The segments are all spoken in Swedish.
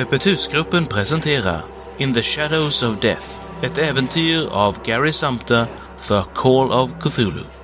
Öppet husgruppen presenterar In the Shadows of Death, ett äventyr av Gary Sumter för Call of Cthulhu.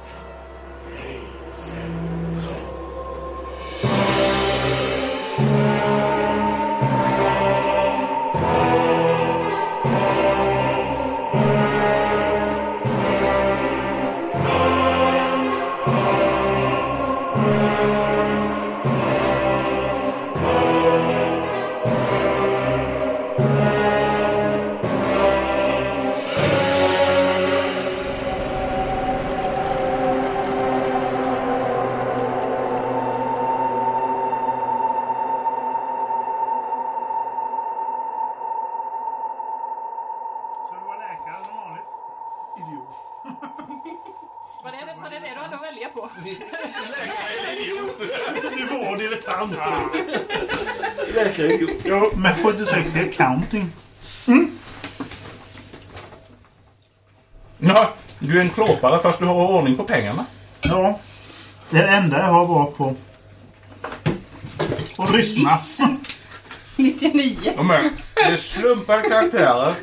Slumpade karaktärer.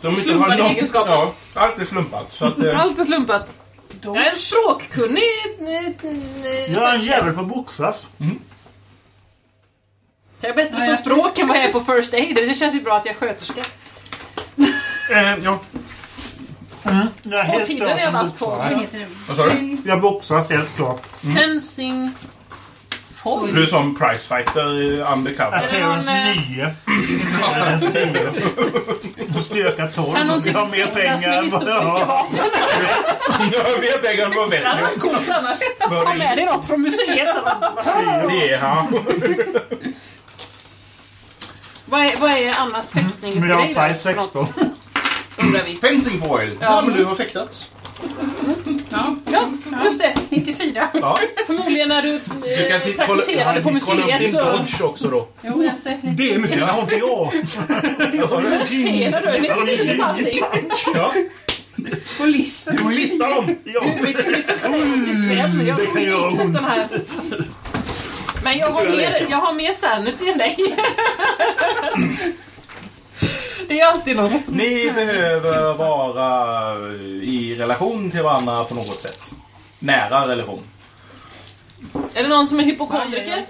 De inte Slumpade har någon- egenskaper. Ja, allt är slumpat. Så att, eh, Allt är slumpat. Jag är en språkkunnig... Jag är en jävel på boxas. Jag är bättre på språk än vad jag är på first aid. Det känns ju bra att jag är sköterska. Eh, ja. Mm, jag är Och helt tiden klart är en annars på... boxare. Vad heter det? vad sa du? Jag boxas helt klart. Hensing... Du är som pricefighter i undercover. Är det någon, Appearance eh, 9. Appearance 10. Och styrka 12. Kan någonting Jag har mer pengar med än vad jag historiska har. vapen? Ja, vi har pengar på Det hade varit coolt annars. Ha med dig något från museet. Så bara- Det är han. Vad är, vad är Annas Men jag har fäktningsgrej size där för något, 16. Undrar vi. Fencing foil. Ja, men du har fäktats. Ja, just det. 94. Ja. Förmodligen när du, Du eh, kan titta- kolla, praktiserade på kolla upp museet din så... dodge också då. Jo, jag lite. Det är mycket. Det har inte jag. Vad sa du? Ser du? 99 på allting. Ja. Polisen. Du listar dem. Ja. Vi, vi tog steg 85. Jag det kan göra gick ont. den här. Men jag har, mer, jag har mer sanity än dig. Det är alltid något. Ni behöver vara i relation till varandra på något sätt. Nära relation. Är det någon som är hypokondriker?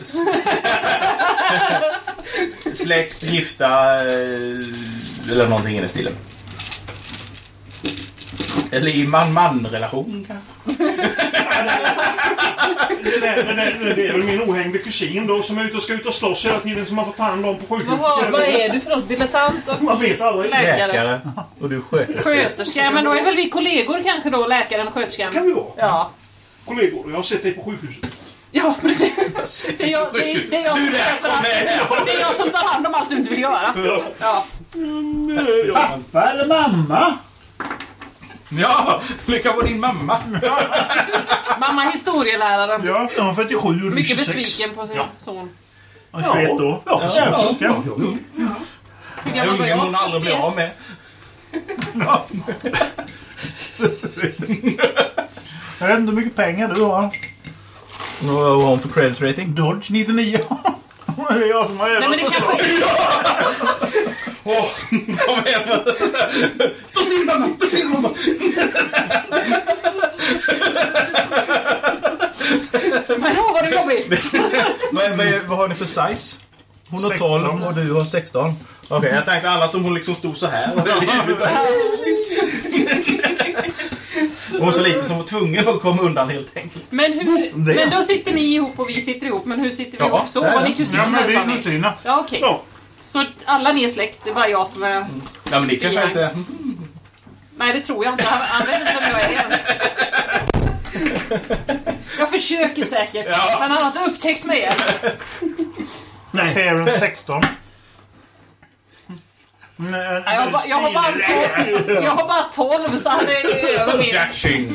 Släkt, gifta eh, eller någonting i den stilen. Eller i man-man-relation kanske. Det, där, det, där, det är väl min ohängde kusin då som är ute och ska ut och slåss hela tiden som man får ta hand om på Vad, sjukhuset. har, vad är du för något? Dilettant och Man vet aldrig. läkare? Läkare. Och du sköterska. Sköterska? Men då är väl vi kollegor kanske då, läkaren och kan sköterskan? vi vara. Ja. Kollegor, jag har sett dig på sjukhuset. Ja, precis. Det är jag, det är, det är jag, som, tar hand- det är jag som tar hand om allt du inte vill göra. Ja. Pappa eller mamma? Ja, kan vara din mamma. Mamma är historieläraren. Ja, jag har 47 och är Mycket 26. besviken på sin Ja. son. Ja, 21 år. Ja, precis. Ja. Hur gammal var Ungen hon jag? aldrig blir av med. Jag vet inte hur mycket pengar du har. Vad har hon för credit rating? Dodge 99. Det är jag som har Nej men det övat. kanske... Åh, kom igen! Stå still mamma! Stå still mamma! Men åh vad det är jobbigt! vad, vad, vad har ni för size? Hon har 16. 12 och du har 16. Okej, jag tänkte alla som hon liksom stod så här. Hon var så lite som var tvungen att komma undan helt enkelt. Men, hur, men då sitter ni ihop och vi sitter ihop. Men hur sitter vi Ja, ihop så? Var ni det. kusiner Ja, men vi är kusiner. Ja okej. Så. Så alla ni är släkt, det är bara jag som är... Ja, men ni kanske inte... Nej det tror jag inte. Han, han vet inte vem jag är ens. Jag försöker säkert. Ja. Men han har inte upptäckt mig än. Nej. Parents 16. Nej, Jag har, bara, jag, har bara 12, jag har bara 12 så han är över min. Dashing!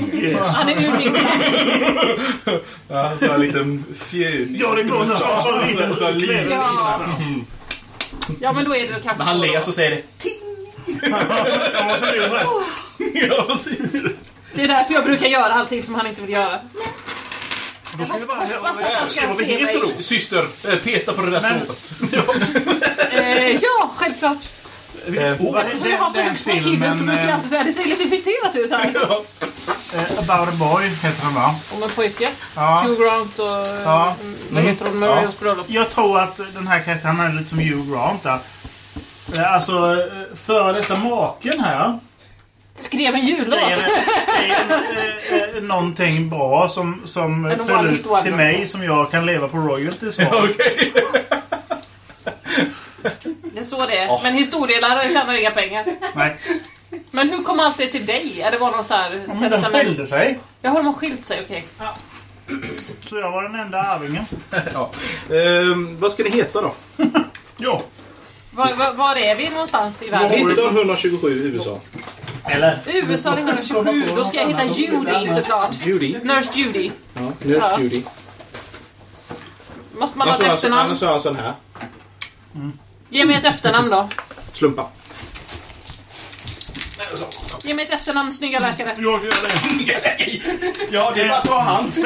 Han är ur min klass. Ja, så en liten fjun. Ja, det går så. Så liten. Så liten. Ja. ja men då är det kanske När han så ler så säger det... Ja, så blir det. Ja, precis. Det är därför jag brukar göra allting som han inte vill göra. Då ska vi bara... Hoppas att han Ska se mig. Syster, eh, peta på det där Men-. Eh, Eh, ja, självklart. Oh, Eftersom jag har så den hög smartchildren så brukar jag eh, alltid säga det ser lite infekterat ut här. Eh, About a boy heter den va? Om en pojke. Ja. Hugh Grant och... Ja. mm, Vad heter de? Marias bröllop. Jag tror att den här karaktären är lite som Hugh Grant där. Eh, Alltså, eh, före detta maken här Skrev en jullåt. skrev, skrev eh, eh, någonting bra som, som föll ut till mig som jag kan leva på royalties av. Är så det är. Men historielärare tjänar inga pengar. Nej, Men hur kom allt det till dig? Är det var någon så här men den testament? skilde sig. Ja, har de skilt sig? Okej. Så jag var den enda arvingen. Ja. Ehm, vad ska ni heta då? Ja. Var, var, var är vi någonstans i världen? 1927 USA. Eller? USA 1927. Då ska jag heta Judy såklart. Judy. Nurse Judy. Ja, Nurse Ja. Judy. Måste man ha ett jag- efternamn? annars har jag sån här. Ge mig ett efternamn då. Slumpa. Ge mig ett efternamn, snygga läkare. Jag gör det. Ja, det är bara att ta hans. I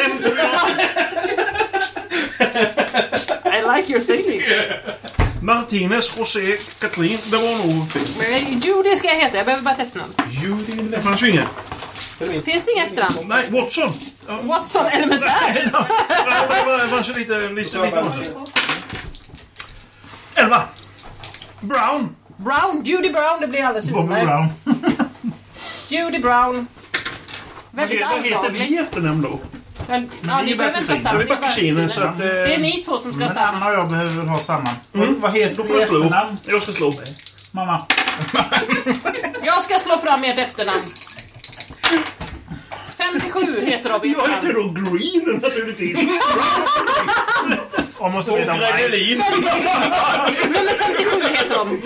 like your thinking. Martinez, José, Katrin. Det var nog... Men Judy ska jag heta. Jag behöver bara ett efternamn. Judy. Det fanns ju ingen. Finns det inga efternamn? Nej, Watson. Watson elementärt. Nej, det fanns ju lite... lite, lite. Elva. Brown. Brown. Judy Brown. Det blir alldeles Bobby utmärkt. Brown. Judy Brown. Vad Väldigt heter, vad heter vi i efternamn då? Men, Ja, ni behöver inte ha samma. Jag är Det är bara så kusiner. att... Det är Eh, ni två som ska ha Men samma. Anna och jag behöver ha samma. Mm. Vad heter då du får i du slå. efternamn? Jag ska slå. Mamma. Jag ska slå fram ert efternamn. 57 heter de Jag heter då Green naturligtvis. Och måste veta mig. Gredelin. Nummer 57 heter de.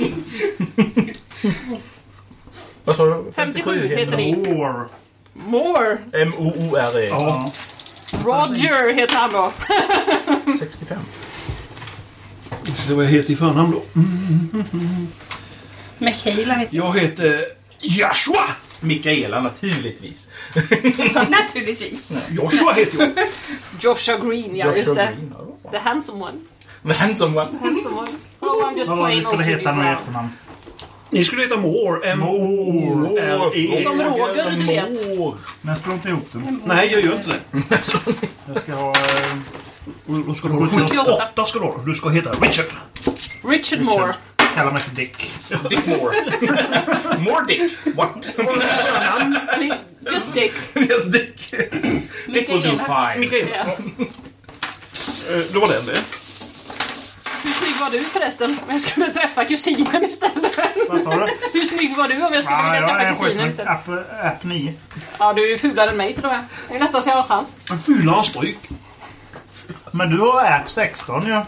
Vad sa du? 57 heter ni. War. More. M-O-O-R-E. Ja. Roger heter han då. 65. Det var jag heter i förnamn då. Mikaela heter Jag heter Joshua. Mikaela naturligtvis. Naturligtvis. Joshua heter jag. Joshua Green, ja just det. Green, ja, The handsome one. The handsome one. Handsome one. Oh, I'm just Vad vi skulle heta nu i efternamn? Ni skulle heta Moore. M-O-R-E. Som Roger, du vet. Men slå inte ihop dem. Nej, jag gör inte det. Jag ska ha... Eh, Då ska du ha 78. åtta ska du ha. Du ska heta Richard. Richard Moore. Kalla mig för Dick. Dick Moore. More Dick. What? Just Dick. yes, Dick. Dick will do fine. Mikael. Eh, Det var den det. Hur snygg var du förresten? Om jag skulle träffa kusinen istället. Vad sa du? Hur snygg var du om jag skulle Ah, vilja träffa kusinen istället? App, app 9. Ja, du är ju fulare än mig till och med. Det är nästan så jag har chans. En stryk. Men du har app 16 ju. Ja.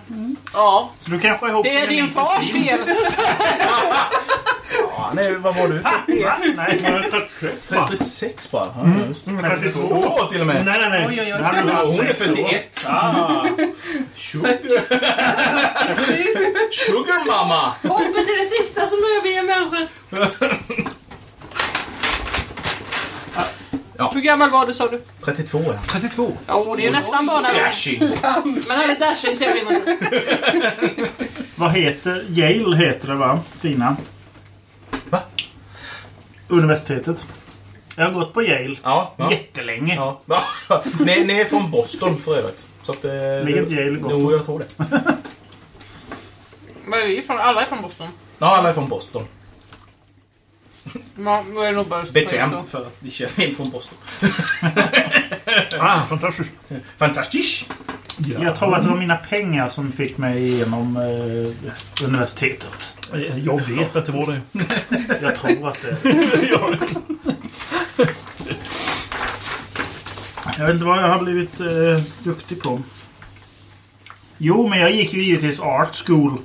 Ja, Så du kanske ihop det är din fars fel. Ja, nej, vad var du? Va? Nej. 36 bara. Ja, just det. 32. Två till och med. Nej, nej, nej. Oj, oj, Det oj. Ja, varit hon är sex år. 41. Ah. Sugar. Sugar mamma. Hoppet är det sista som överger människor. Ja. Hur gammal var du sa du? 32 ja. 32. Ja, det är ju nästan bara när Dashing. Men han är dashing ser vi. Vad heter... Yale heter det va? Fina. Va? Universitetet. Jag har gått på Yale. Ja. ja. Jättelänge. ja. ja. Ni, ni är från Boston för övrigt. Så att, eh, Ligger inte Yale i Boston? Jo, jag tror det. Men vi är från, alla är från Boston. Ja, alla är från Boston. Ja, då är det nog bara Bekvämt för att vi känner en från Boston. Ah, fantastiskt. Fantastiskt. Jag tror att det var mina pengar som fick mig igenom eh, universitetet. Eh, Jag vet att det var det. Jag tror att det... Jag vet inte vad jag har blivit eh, duktig på. Jo, men jag gick ju givetvis art school.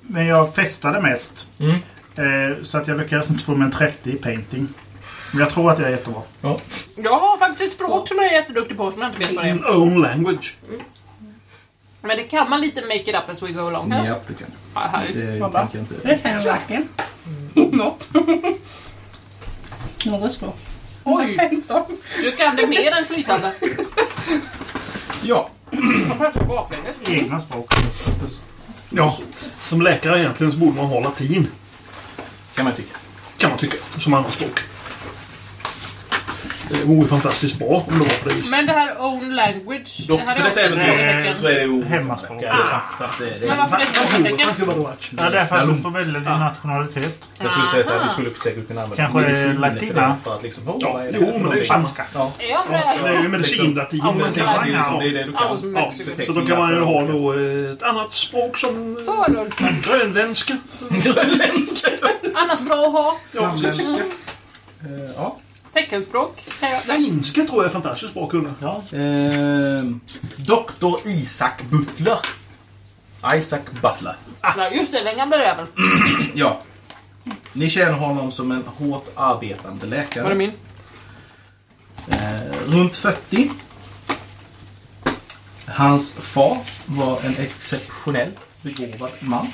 Men jag festade mest. Mm. Eh, så att jag lyckades inte få mig en 30 i painting. Men jag tror att jag är jättebra. Ja. Jag har faktiskt ett språk som jag är jätteduktig på som jag inte vet vad det är. Own language. Men det kan man lite make it up as we go along. Ja, det kan här. Det Vad bra. tänker jag inte. Det kan jag verkligen. Något. Något språk. Oj, 15. du kan det mer än flytande. Ja. Jag pratar baklänges. Egna språk. Ja, som läkare egentligen så borde man ha latin. Kan man tycka. Kan man tycka. Som andra språk. Det vore fantastiskt bra om det var på det viset. Men det här own language. Dock, det för här är detta också ett äventyr frågetecken. så är det Hemmaspråk. Ja, så att det, det, Men varför är det Watch. Ja, därför att du får välja din nationalitet. Jag skulle säga så här, du skulle säkert kunna använda Kanske medicin för latina. För att liksom, oh, Ja, jo, för men det är? Spanska. Ja. Det är ju det? medicinlatin. Det är liksom- det är det du kan. Så då kan man ju ha då eh, ett annat språk som grönländska. Grönländska. Annars bra att ha. Flamländska. Eh, Ja. Teckenspråk kan jag. Finska tror jag är fantastiskt bra att kunna. Ja. Ehm, Dr. Isaac Butler. Isaac Butler. Ja, just det, den gamla räven. Ja. Ni känner honom som en hårt arbetande Var det läkare. min? Eh, runt 40. Hans far var en exceptionellt begåvad man.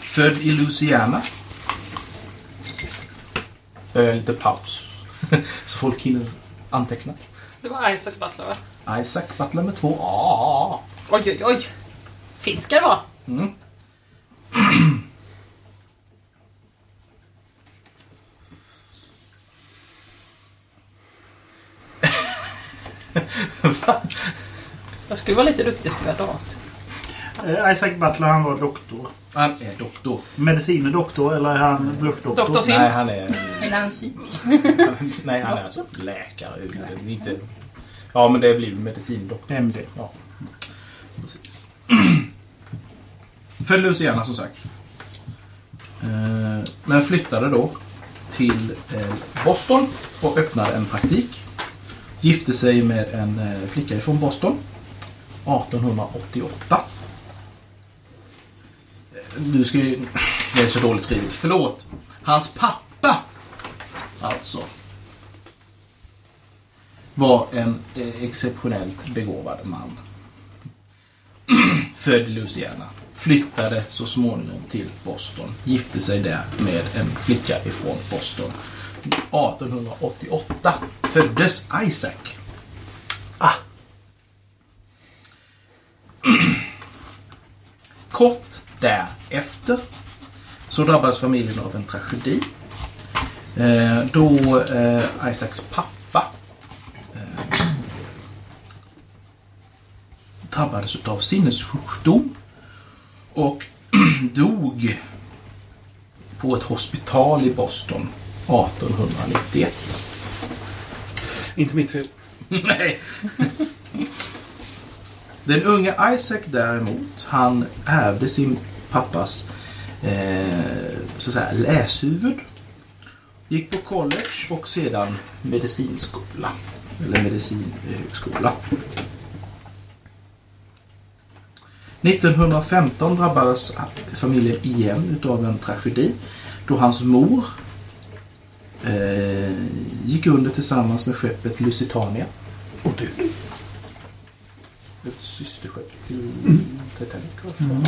Född i Louisiana. Eh, lite paus. Så folk hinner anteckna. Det var Isaac Butler va? Isaac Butler med två A. Oj, oj, oj. Finska det var. Mm. Jag skulle vara lite duktig och skriva dat. Eh, Isaac Butler han var doktor. Han är doktor. Medicin doktor eller är han bluffdoktor? Doktor Film. Nej, han är... Eller en psyk. Nej, han är alltså läkare. Inte... Ja, men det blir medicindoktor. MD. Ja, precis. Född Louisiana som sagt. Eh, Men flyttade då till eh, Boston och öppnade en praktik. Gifte sig med en eh, flicka från Boston 1888 du Nu ska ju... Det är så dåligt skrivet. Förlåt. Hans pappa, alltså, var en eh, exceptionellt begåvad man. Född i Louisiana. Flyttade så småningom till Boston. Gifte sig där med en flicka ifrån Boston. 1888 föddes Isaac. Ah. Kort därefter så drabbades familjen av en tragedi. Eh, då eh, Isaacs pappa eh, drabbades av sinnessjukdom och dog på ett hospital i Boston 1891. Inte mitt fel. Nej. Den unge Isaac däremot, han ärvde sin pappas eh, så att säga, läshuvud. Gick på college och sedan medicinskola. Eller medicinhögskola. 1915 drabbades familjen igen utav en tragedi då hans mor eh, gick under tillsammans med skeppet Lusitania. Och du. Ett systerskepp till Titanic.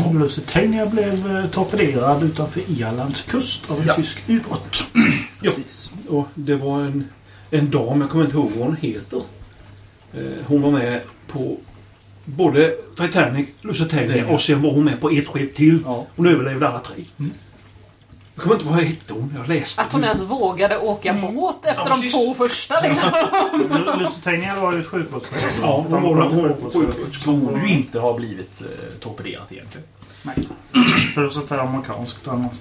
Mm. Lusitania blev eh, torpederad utanför Irlands kust av en Ja. tysk ubåt. Precis. Och det var en, en dam, jag kommer inte ihåg vad hon heter. Eh, hon var med på både Titanic, Lusitania och sen var hon med på ett skepp till. Ja. Hon överlevde alla tre. Mm. Jag kommer inte ihåg vad hette hon. Jag läste. Att hon ens vågade åka båt efter Ja, de precis. två första liksom. Lusitania var ju ett sjukvårdsskepp. Ja, hon var Amerikanskt hon sjukvårdsskepp. Borde ju inte ha blivit eh, torpederat egentligen. Nej. För att sätta amerikanskt och annat.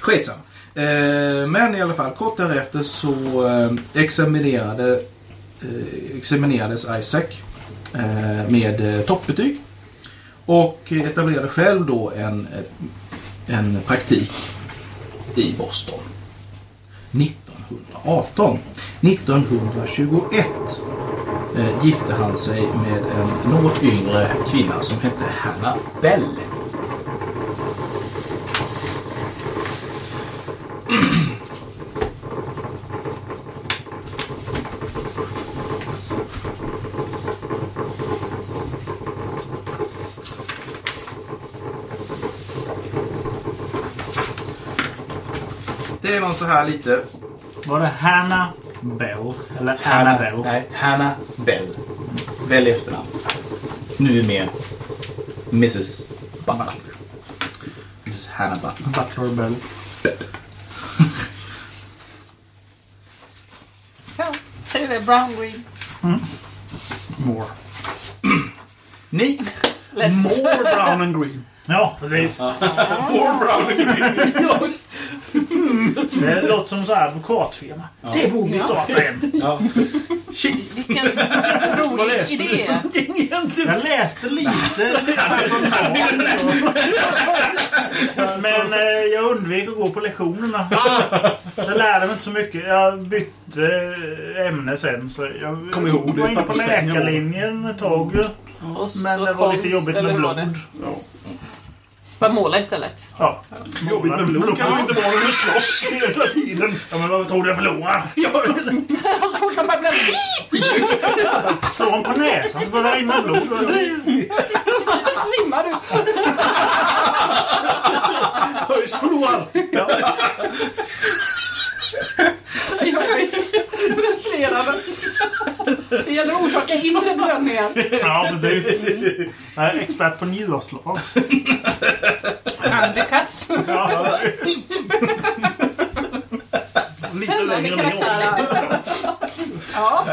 Skitsamma. Eh, men i alla fall, kort därefter så eh, examinerade, eh, examinerades Isaac eh, med eh, toppbetyg. Och etablerade själv då en, eh, en praktik i Boston. 1918. 1921 eh, gifte han sig med en något yngre kvinna som hette Hannah Bell. Är någon så här lite... Var det Hannah Bell? Eller Annabelle? Nej, Hannah Bell. Bell i efternamn. Nu med Mrs. Butler. Mrs Hannah Butler. Butler Bell. Ja, säg det. Brown green. More. Ni, Less. More brown and green. Ja, precis. more brown Det låter som så här advokatfirma. Det borde vi starta en. Vilken rolig idé. Jag läste lite. Alltså. Men eh, jag undvek att gå på lektionerna. Så jag lärde mig inte så mycket. Jag bytte eh, ämne sen. Så jag Kom ihåg var inne på läkarlinjen ett tag. Men det var lite jobbigt med blod. Bara måla istället. Ja. Jobbigt med blod kan det inte vara när du slåss hela tiden. Ja, men vad tror du jag förlorar? Så fort de bara blev Slå honom på näsan så börjar det rinna blod. svimmar du. Höjst förlorar. Jobbigt. Frustrerande. Det gäller att orsaka inre blödningar. Ja, precis. Jag är expert på njurslag. Undercuts. Ja. Lite Spännande längre ner. karaktärer. Ja.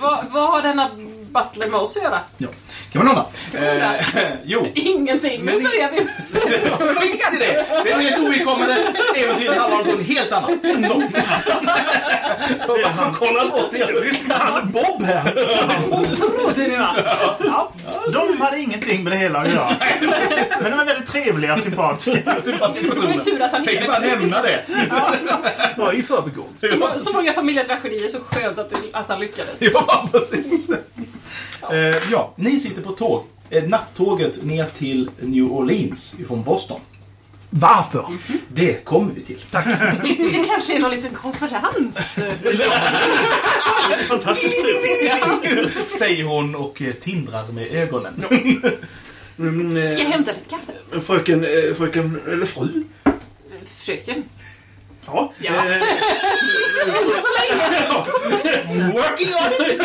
Vad, vad har denna Butler med oss att göra? Kan man undra. Eh, jo, Ingenting. Nu Men ni- börjar vi. skit i det! Det är ett helt ovidkommande äventyr. Det handlar om något helt annat. Så. Varför kollar bort det? Han är Bob här. Trodde ni va? Ja. De hade ingenting med det hela att göra. Men de är väldigt trevliga och sympatiska. Det var ju tur att han Tänkte bara nämna det. Ja, i förbigående. Så, så många familjetragedier, så skönt att, det, att han lyckades. Ja, precis. Eh, ja, ni sitter på tåg. Eh, nattåget ner till New Orleans ifrån Boston. Varför? Det kommer vi till. Det kanske är någon liten konferens. Fantastiskt trevligt. Säger hon och eh, tindrar med ögonen. Mm, Ska jag eh, hämta lite kaffe? fröken, eh, fröken, eller fru. Fröken. Ja. Ja. Eh, Än så länge. Working on it!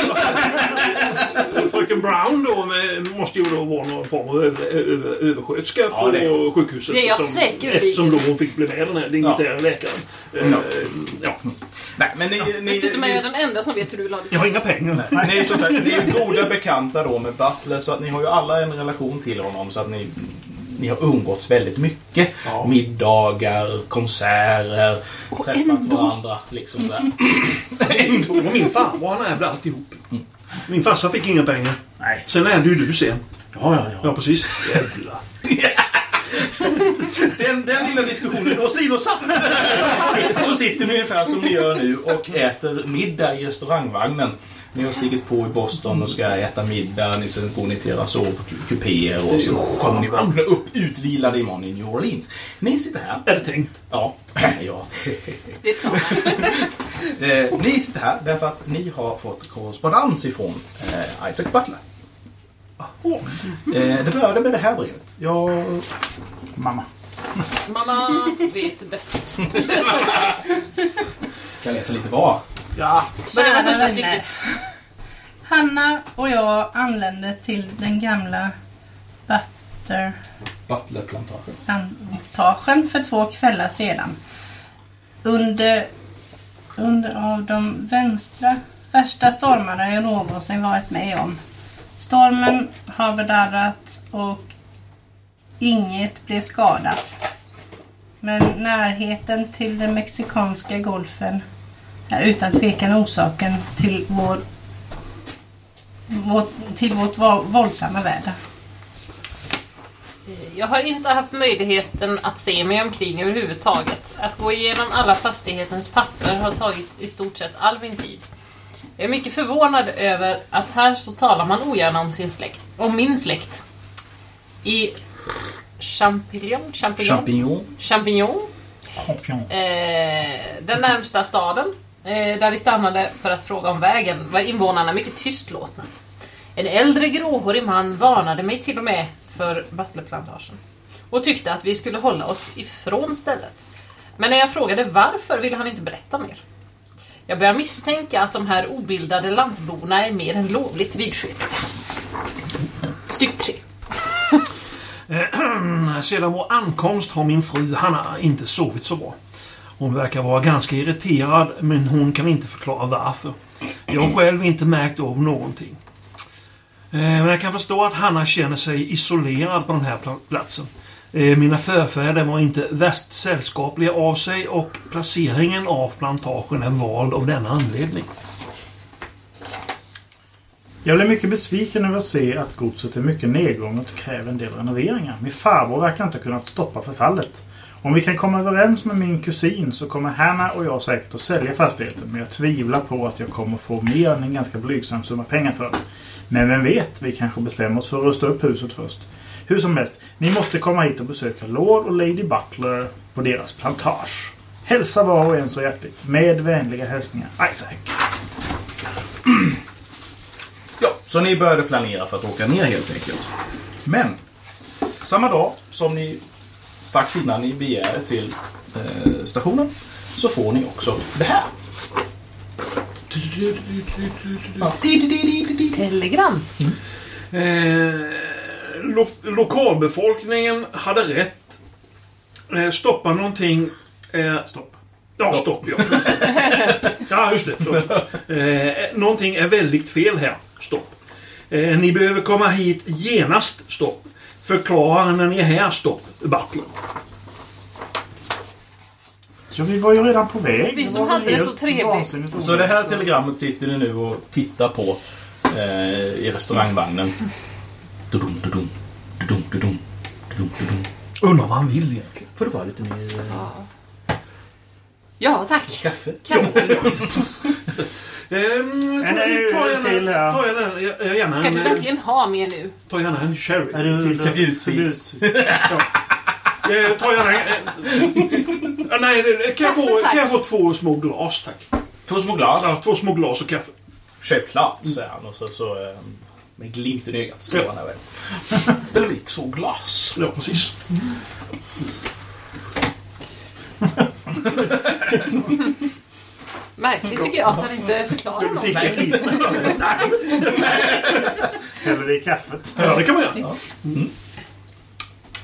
fröken Brown då med, måste ju då vara någon form av över, över, översköterska på det är sjukhuset. Det är jag säker på. Eftersom då hon fick bli med den här dignitära läkaren. Eh, Ja. ja. Nej, men ni, ni, Dessutom är jag den enda som vet hur du vill ha Jag det. har inga pengar. ni, är som sagt, ni är goda bekanta då med Butler så att ni har ju alla en relation till honom så att ni, ni har umgåtts väldigt mycket. Ja. Middagar, konserter, träffat ändå. varandra. Liksom där. Ändå. Och min farbror han ärvde alltihop. Min farsa fick inga pengar. Nej. Sen ärvde ju du sen. Ja, ja, ja. Ja, precis. Jävlar. Den, den lilla diskussionen åsidosatt. Så sitter ni ungefär som ni gör nu och äter middag i restaurangvagnen. Ni har stigit på i Boston och ska äta middag. Ni sen går ni till era sovkupéer och så kommer ni vakna upp utvilade imorgon i New Orleans. Ni sitter här. Är det tänkt? Ja. ja. Det är klart. Eh, ni sitter här därför att ni har fått korrespondens ifrån eh, Isaac Butler. Eh, det började med det här brevet. Jag Mamma. Mamma vet bäst. kan läsa lite var. Ja. Börja med första vänner. stycket. Hanna och jag anlände till den gamla Butterplantagen Butlerplantagen. för två kvällar sedan. Under, under av de vänstra, värsta stormarna jag någonsin varit med om. Stormen har bedarrat och inget blev skadat. Men närheten till den mexikanska golfen är utan tvekan orsaken till vår, vår till vårt våldsamma väder. Jag har inte haft möjligheten att se mig omkring överhuvudtaget. Att gå igenom alla fastighetens papper har tagit i stort sett all min tid. Jag är mycket förvånad över att här så talar man ogärna om sin släkt. Om min släkt. I Champignon? Champignon? Champignon. Champignon. Champion. Eh, den närmsta staden, eh, där vi stannade för att fråga om vägen, var invånarna mycket tystlåtna. En äldre gråhårig man varnade mig till och med för Butlerplantagen och tyckte att vi skulle hålla oss ifrån stället. Men när jag frågade varför ville han inte berätta mer. Jag börjar misstänka att de här obildade lantborna är mer än lovligt vidskepliga. Styck 3. Sedan vår ankomst har min fru Hanna inte sovit så bra. Hon verkar vara ganska irriterad men hon kan inte förklara varför. Jag har själv inte märkt av någonting. Eh, men jag kan förstå att Hanna känner sig isolerad på den här platsen. Eh, mina förfäder var inte värst sällskapliga av sig och placeringen av plantagen är vald av denna anledning. Jag blev mycket besviken över att se att godset är mycket nedgånget och kräver en del renoveringar. Min farbror verkar inte ha kunnat stoppa förfallet. Om vi kan komma överens med min kusin så kommer Hanna och jag säkert att sälja fastigheten. Men jag tvivlar på att jag kommer få mer än en ganska blygsam summa pengar för den. Men vem vet, vi kanske bestämmer oss för att rusta upp huset först. Hur som helst, ni måste komma hit och besöka Lord och Lady Butler på deras plantage. Hälsa var och en så hjärtligt. Med vänliga hälsningar, Isaac. Ja, så ni började planera för att åka ner helt enkelt. Men samma dag som ni strax innan ni begär till eh, stationen så får ni också det här. Ja. Telegram. Eh, lo lokalbefolkningen hade rätt. Eh, stoppa någonting. Eh, Stopp. ja, stopp. ja. ja, just det. Stopp. Eh, någonting är väldigt fel här. Stopp. Eh, ni behöver komma hit genast. Stopp. Förklara när ni är här. Stopp. Butler. Ja, vi var ju redan på väg. Vi som hade det så trevligt. Så det här telegrammet sitter ni nu och tittar på eh, i restaurangvagnen. Dudum, dudum, dudum, dudum, dudum, dudum. Undrar vad han vill egentligen. Får det vara lite mer eh, Ja, tack. kaffe? Kaffe. Ehm, ta, En öl ta gärna, ta gärna, gärna, Ska en, eh, verkligen ha mer nu? ta gärna en sherry. Är du Till förbjudsvin? Eh, ta gärna... Eh, eh, nej, det- kan jag, få, kan jag få två små glas, tack? Två små glas. Ja, två små glas och kaffe. Självklart, säger han. Och så, så med glimten i ögat står han där. Ställer dit två glas. Ja, precis. Märkligt tycker jag att han inte förklarar någonting. Häller det i kaffet. Ja, det kan man göra.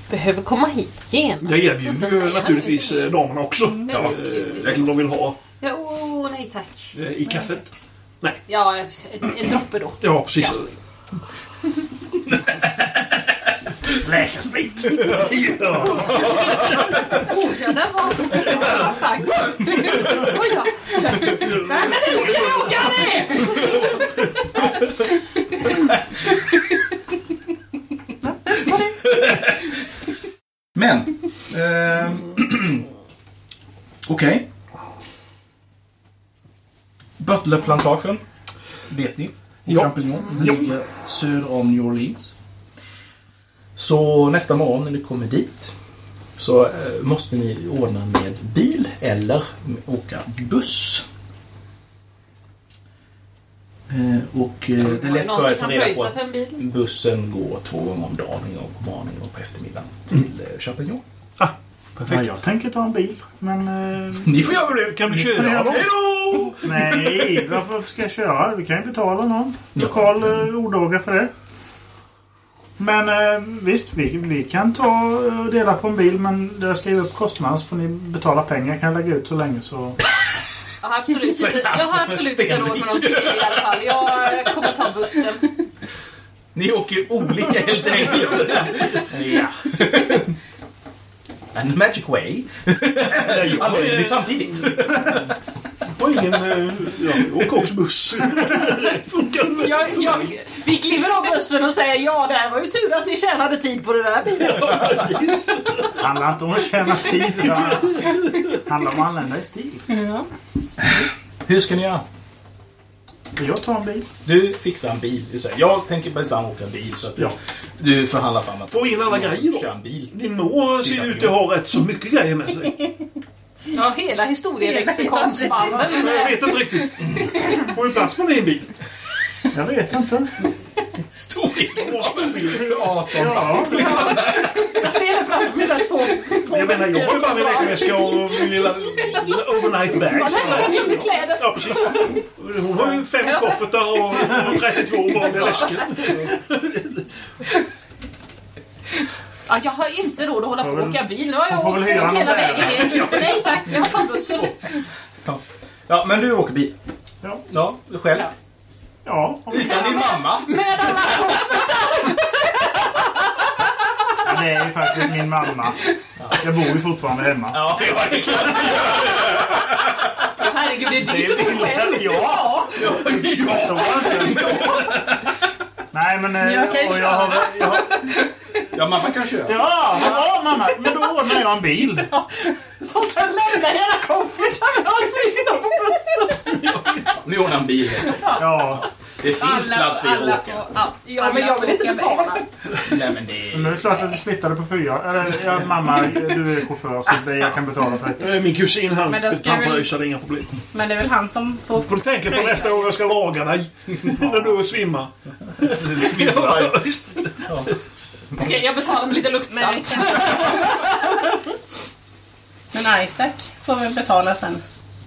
Behöver komma hit genast. Det erbjuder ju naturligtvis eh, damerna också. Ja, Eh. Om de vill ha Ja, åh, nej tack. eh, i kaffet. Ja, en, en droppe då. Ja, precis. Läkarsprit! Oh, ja, den var stark. Oj då. Nej, men nu ska vi åka ner! Men. ehm, Okej. Butlerplantagen. Vet ni. Ja. Champignon. Den ligger söder om New Orleans. Så nästa morgon när ni kommer dit så eh, måste ni ordna med bil eller åka buss. Eh, och eh, det är lätt för er att ta kan reda på att för en bil? bussen går två gånger om dagen, en gång på morgonen och på eftermiddagen till mm. Champignon. Ah, Ja, perfekt. jag tänker ta en bil, men... Ni får göra det. Kan du köra? Hej då! nej, varför ska jag köra? Vi kan ju betala någon lokal eh, odåga för det. Men eh, visst, vi, vi kan ta och dela på en bil, men jag skriver upp kostnaden så får ni betala pengar. Jag kan lägga ut så länge så... Jag har absolut inte, jag har absolut inte råd med någon bil i alla fall. Jag kommer ta bussen. Ni åker olika helt enkelt. ja. And the magic way. Aldrig det blir samtidigt. Och ingen... eh, Ja, åker också buss. Det funkar. Jag, jag, vi kliver av bussen och säger ja, det här var ju tur att ni tjänade tid på det där bilen. handlar inte om att tjäna tid. Det handlar om att använda i stil. Hur ska ni göra? Jag tar en bil. Du fixar en bil. Du säger, jag tänker minsann åka bil. Så att du, Ja. du förhandlar fram att Få in alla grejer då. En bil. Din mor ser ut att ha rätt så mycket grejer med sig. Ja, hela historielexikonsmannen. Men jag vet inte riktigt. Får vi plats med din bil? Jag vet inte. Stor bil. 18. Ja, Jag ser det framför mig, två, Jag menar, jag har ju bara min läkarväska och min lilla, overnight bag. Man lägger in kläder. Ja, precis. Hon har ju fem koffertar och 32 vanliga väskor. Ja, jag har inte råd att hålla på och åka bil. Nu har jag åkt hela vägen ner hit. Nej tack, jag tar bussen. Ja, men du åker bil. Ja. Ja, själv. Ja. Ja, Utan din mamma. Med alla koffertar! ja, det är ju faktiskt min mamma. Jag bor ju fortfarande hemma. Ja, ja, det är klart. Ja, herregud, det är dyrt att bo själv. billigare. Ja! Så var det inte. Nej, men... eh, Jag jag har, jag har, Ja, mamma kan köra. Ja, bra mamma. Men då ordnar jag en bil. Och sen lämnar jag hela och svikit dem på bussen. Nu ordnar en bil. Ja, Det finns plats för er att alla åka. får, ja, Ja, men jag vill inte Alla betala. Nej, men det men det är klart att det splittade på fyra. Eller, ja, mamma, du är chaufför så det, jag kan betala för det. Min kusin han, Men då ska han det är inga problem. Men det är väl han som får... Får du tänka på nästa gång jag ska laga dig. När du svimmar. Svimmar. Okej, jag betalar med lite luktsalt. men Isaac får vi betala sen.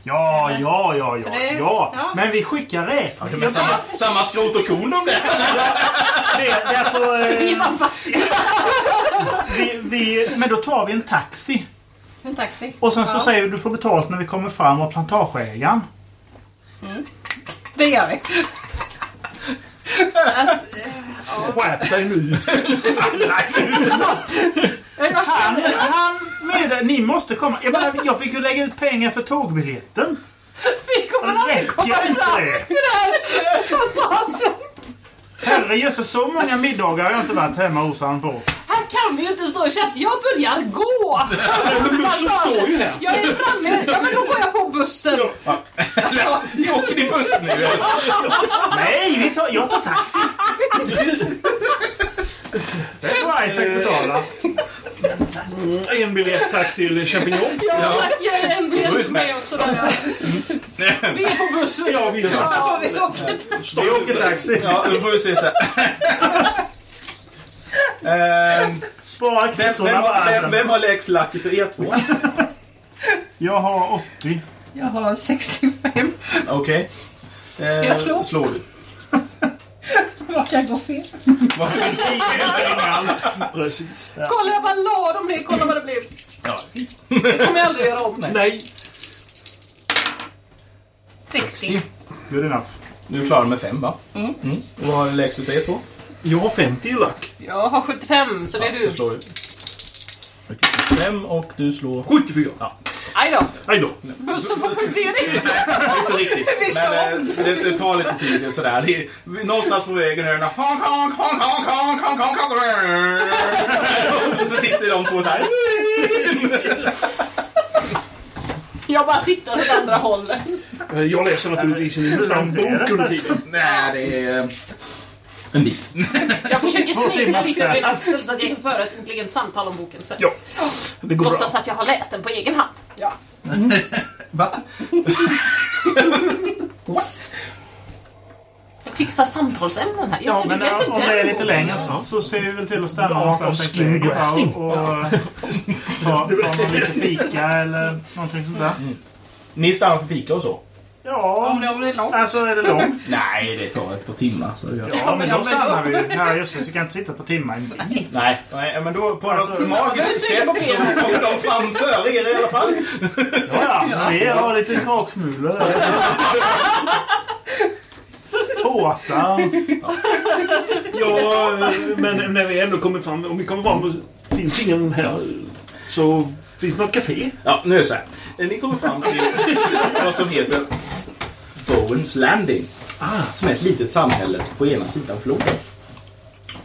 Ja, ja, ja, ja. det- ja. ja. Men vi skickar räkning. Men samma, samma skrot och korn om det. Det, Vi är eh, fattiga. vi, vi, men då tar vi en taxi. En taxi. Och sen så Ja. säger vi du får betalt när vi kommer fram av plantageägaren. Det gör vi. Alltså, Skärp dig nu. Han, han med, ni måste komma. Jag, menar, jag fick ju lägga ut pengar för tågbiljetten. Vi kommer aldrig komma fram till det här plantagen. Herrejösses, så många middagar har jag inte varit hemma hos han på. Här kan vi ju inte stå i käft. Jag börjar gå! Men bussen står ju här. Jag är framme. Ja, men då går jag på bussen. Ni åker i buss nu. Nej, vi tar, jag tar taxi. Det får Isaac betala. Mm, En biljett tack till champignon. Ja, tack. Jag är en biljett med också. Där jag. Vi är på bussen. Ja, vi är så. Ja, vi åker. Vi åker taxi. Ja, då får vi se så här. Ehm, Spara vem, kvittona vem, har- vem, vem har lägst lack utav er två? Jag har 80. Jag har 65. Okej. Ska jag slå? Slår du. Vad kan gå fel? Ingenting alls. Precis. Kolla, jag bara la dem ner. Kolla vad det blev. Det kommer jag aldrig göra om. Nej. 60. Good enough. Du är klar med fem va? Mm. Och vad har du lägst utav er två? Jag har 50 i lack. Jag har 75, så det är du. slår du. Fem och du slår... 74. Aj då. Bussen får punktering. Inte riktigt. Men eh, det, det tar lite tid sådär. Det är, någonstans på vägen är det honk, honk, honk, honk, honk, honk, honk, honk. Och så sitter de två där. Jag bara tittar åt andra hållet. Eh, Jag läser naturligtvis en intressant bok under tiden. Nej, det är en bit. Jag försöker snegla lite över axel så att jag kan föra ett intelligent samtal om boken sen. Ja, det går bra. Låtsas att jag har läst den på egen hand. Ja. Va? Jag fixar samtalsämnen här. Jag Ja, men läser om det är lite längre så, så ser vi väl till att stanna någonstans längs vägen grafting. och, och ta, ta någon lite fika eller någonting sånt där. Ni stannar för fika och så? Ja, Om det om det är långt. alltså är det långt. Nej, det tar ett par timmar. Så det gör det. Ja, men då stannar vi ju. Här just det, så kan jag inte sitta på timmar i en bil. Nej, nej, men då på Alltså, något magiskt det är sätt så kommer de fram före er i alla fall. Ja, ja. Vi har lite kaksmulor. Tårta. Ja, eh, men när vi ändå kommer fram, om vi kommer fram finns ingen här så finns det något café. Ja, nu är det så här. Ni kommer fram till vad som heter Bowens Landing. Ah, Som är ett litet samhälle på ena sidan floden.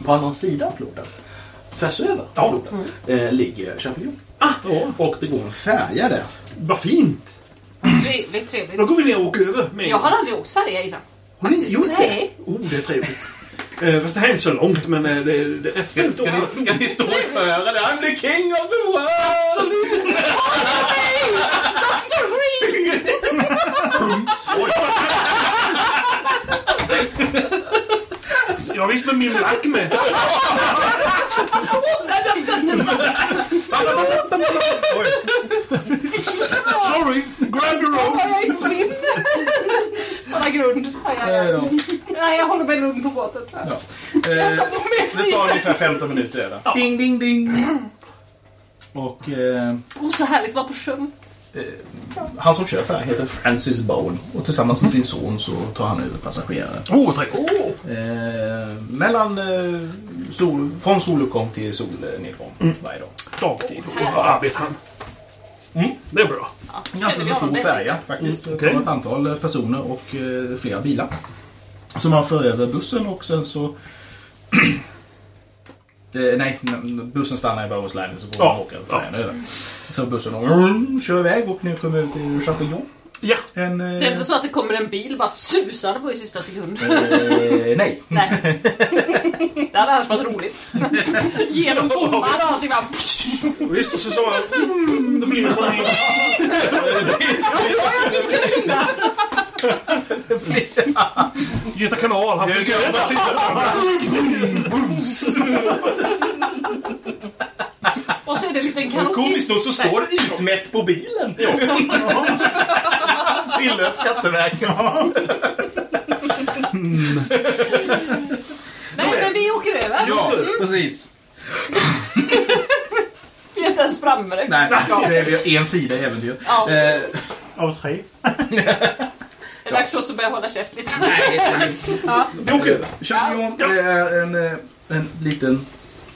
På andra sidan floden, tvärs över Ja. floden, eh, ligger Champignon. ah ja, Och det går en färja där. vad fint. Trevligt, trevligt. Då går vi ner och åker över. Med Jag har aldrig åkt färja innan. Har ni inte gjort Nej. det? Oh, det är trevligt. Eh, fast det här är inte så långt, men eh, det, det är rätt Ska, ska, ni, ska ni stå i före det? I'm the king of the world! Absolut! Dr. Green! Ja, visst med min lack med. Sorry, grab your own. Jag i svinn? Har jag grund? Jag- Nej, jag håller mig lugn på båten. jag. Eh, det tar ungefär 15 minuter. Ding, ding, ding. Och eh, Oh, så härligt att vara på sjön. Han som kör färjan heter Francis Bowen. Och tillsammans med sin son så tar han över passagerare. Oh, trevligt. Oh, Eh, mellan eh, sol, från soluppgång till solnedgång varje dag. Dagtid. Och vad arbetar han? Mm. Det är bra. ja, En ganska så stor färja faktiskt. Mm, tar ett antal eh, personer och eh, flera bilar. Så man för över bussen och sen så... Eh, nej, bussen stannar i Bohuslän så får Ja, man åka ja. Så bussen mm, kör iväg och nu kommer vi till Châtillon. Ja. En... Eh, Det är inte så att det kommer en bil bara susande på i sista sekund. eh, nej. Nej. Det hade annars varit roligt. Genom bommar och allting bara... Visst, och så sa han... Mm, det blir en sån här... Vi ska vinna! Göta kanal. Han fick göra Och så är det en liten Komiskt kanotist. nog så står det utmätt på bilen. Tillhör Skatteverket. Nej, men vi åker över. Ja, precis. Vi är inte ens framme. Det Nej, det är en sida i äventyret. Ja. Eh, Av tre. Det är dags för oss att börja hålla käft lite. nej, Ja. Châtillon det är en, eh, en, liten,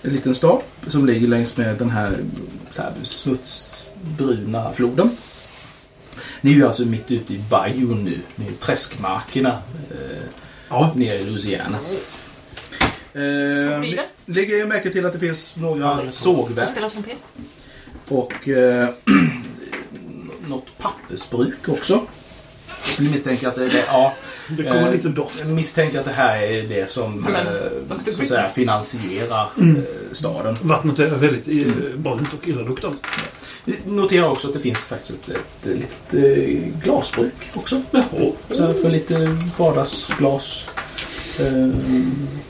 en liten stad som ligger längs med den här, så här smutsbruna floden. Ni är ju alltså mitt ute i Bayou nu, nere i träskmarkerna eh, Ja. nere i Louisiana. Eh, ni lägger ju märke till att det finns några sågverk och eh, något pappersbruk också. Ni misstänker att det är det, ja, Det kommer Eh, en liten doft. jag misstänker att det här är det som Men, eh, så säga, finansierar Mm. eh, staden. Vattnet är väldigt eh, brunt och illaluktande. Noterar också att det finns faktiskt ett, ett, ett, eh, glasbruk också. Jaha. Så här för lite vardagsglas eh,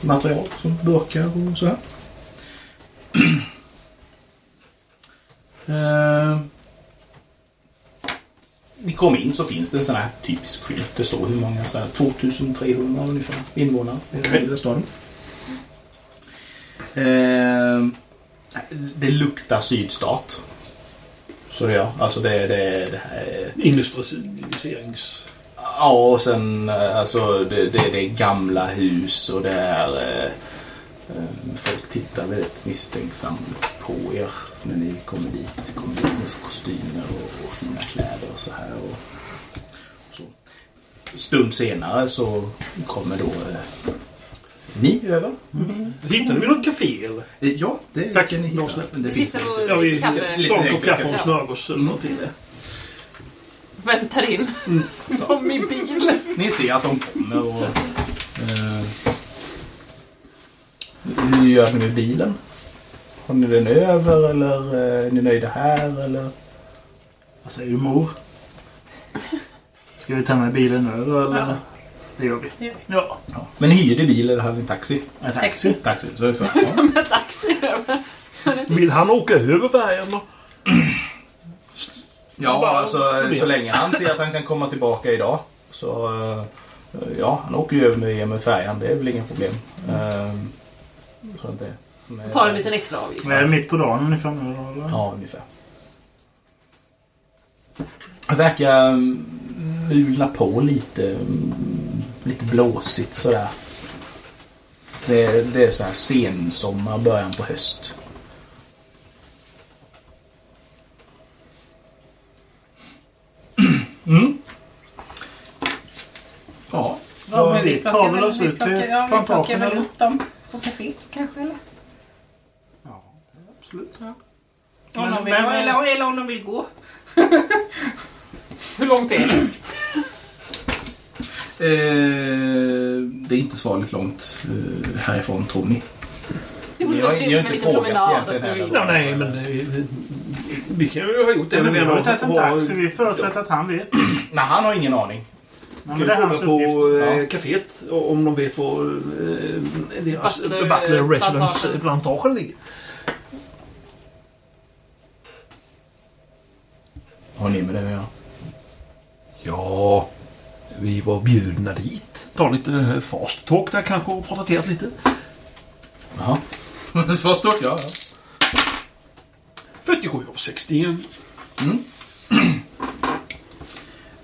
material som burkar och så här. ni kommer in så finns det en sån här typisk skylt. Det står hur många, så här, 2300 ungefär invånare i den staden. Eh, det luktar sydstat. Så det gör. Alltså det, det, det här är... Industrialiserings... Ja, och sen eh, alltså det, det, det är gamla hus och det är... Eh, eh, folk tittar väldigt misstänksamt på er när ni kommer dit. Kommer dit med kostymer och, och fina kläder och så här. Och, och så. Stund senare så kommer då eh, ni över. Hittade vi något café eller? Eh, Ja, det Tack, kan ni hitta. Men det Vi sitter och Ja, vi dricker kaffe. lite- tar en kaffe och Ja. smörgås eller någonting. Väntar in på min bil. Ni ser att de kommer och... Eh, hur gör ni med bilen? Har ni den över eller eh, är ni nöjda här eller? Vad säger du mor? Ska vi ta med bilen över eller? Ja. Det gör vi. Ja. Ja. Men hyrde bil eller hade ni taxi? En taxi. Taxi, så är det för. Ja. Som en taxi. Vill han åka över färjan då? Ja, alltså så länge han ser att han kan komma tillbaka idag. Så eh, ja, han åker ju över med med färjan. Det är väl inga problem. Eh, så inte. Men- Tar en liten extra avgift. Är det mitt på dagen ungefär nu eller? Ja, ungefär. Det verkar mm, mulna på lite. mm, Lite blåsigt sådär. Det, är- det är så här sensommar, början på höst. Mm. Ja. Ja, men vi tar väl oss ut till Ja, vi plockar plantagen väl upp dem på kaféet kanske eller? Ja, absolut. Om Men- de vill, men- eller, eller om de vill gå. Hur långt är det? Eh, det är inte så farligt långt eh, härifrån tror ni. Det Ni har- ni har med frågat promenad. Ja, nej, men eh, vi kan ju ha gjort det. Men vi har tagit en taxi. Vi förutsätter att han vet. Nej, han har ingen aning. Ja, Kan men vi fråga på eh, Ja. kaféet om de vet var eh, deras Butler, Butler, eh, Residence plantagen ligger. Har ni med det att göra? Ja, vi var bjudna dit. Ta lite eh, fast talk där kanske och prata till lite. Jaha. Vad stort, ja. ja. 47 av 61.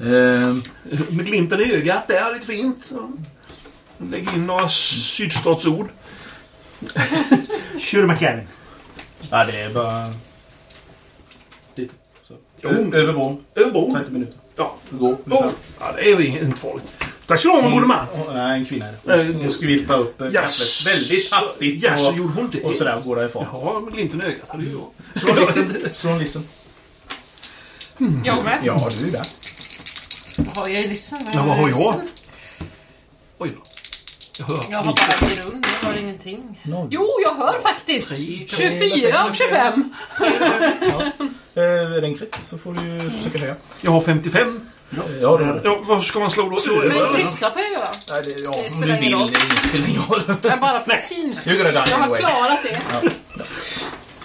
Ehm, Med glimten i ögat där, lite fint. Lägg in några sydstatsord. Shooter McCavin. ja, det är bara... Jo. Över bron. Över bron. 30 minuter. Ja. Det går Oh. ungefär. ja, det är ju inte farligt. Tack så du ha, min gode man. Nej, en kvinna är. Hon- Hon skvippar upp eh, kaffet väldigt hastigt. Jaså, och, gjorde hon det? och sådär går därifrån. Ja, med glimten i ögat. Det är ju bra. Slå en listen. Slå en listen. Jag med. Ja, du är där. Vad har jag i lyssna? Ja, vad har jag? Oj då. Jag hör. Jag har bara ett rum, jag hör ingenting. Noll. Jo, jag hör faktiskt! Tre, 24 av 25! Eh, är det en krit så får du ju försöka höja. Jag har 55. Ja, det har du. Ja, vad ska man slå då? Slå Men kryssa får jag göra. Nej, det, ja, Det om du vill. roll. Det spelar ingen roll. Men bara för syns Jag har klarat det.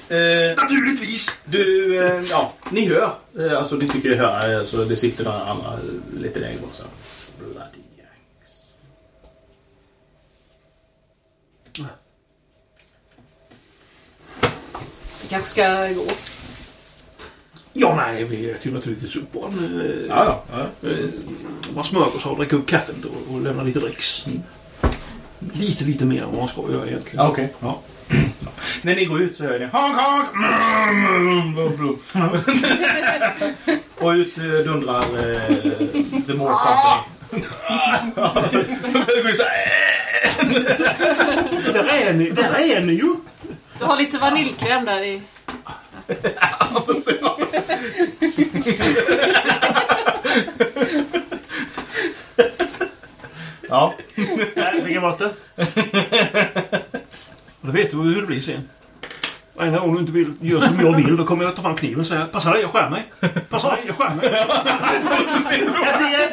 Eh, Naturligtvis! du, eh, ja, ni hör. Eh, alltså, ni tycker det hör. Eh, så det sitter några andra eh, lite längre bort. Så. Vi kanske ska gå. Ja, nej, vi äter ju naturligtvis upp våran... Eh, Ja, ja. eh, våra smörgåsar och dricka upp kaffet och, och lämna lite dricks. Lite, lite mer än vad man ska göra egentligen. Ja, okej. Ja. När ni går ut så hör ni honk honk. Mm. Och ut eh, dundrar eh, The More Company. Det går så här, Där är ni, där är ni ju! Du har lite vaniljkräm där i. Ja. Där fick jag. Och då vet du hur det blir sen. Varje gång du inte vill göra som jag vill, då kommer jag ta fram kniven och säga Passa dig, jag skär mig. Passa dig, jag skär mig. Jag ser!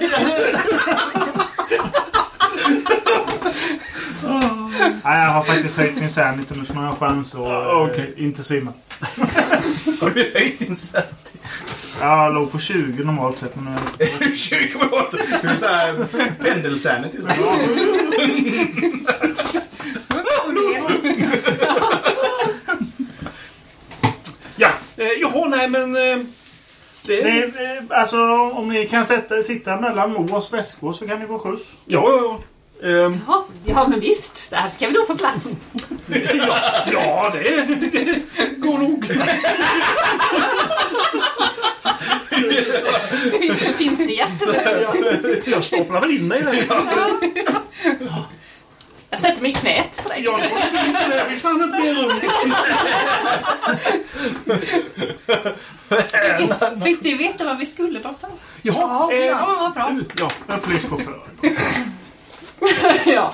Nej, jag har faktiskt höjt min sanity nu så nu har jag chans att Ah, eh, inte svimma. Har du höjt din sanity? Jag låg på 20 normalt sett men nu... 20 minuter. Det är så här pendelsanity. Ja, eh, jaha, nej men... Det, Det, är, alltså om ni kan sätta, sitta mellan Moas väskor så kan ni få skjuts. ja, ja, ja. Ehm, Jaha, ja men visst. Där ska vi nog få plats. ja, det, det går nog. Fin- Finns det? Jag staplar väl in mig där. Jag sätter mig i knät på dig. Ja, det där finns fan inte mer rum. Fick ni veta vad vi skulle någonstans? Jaha, eh, Ja, vad bra. ja, Polischaufför. Ja,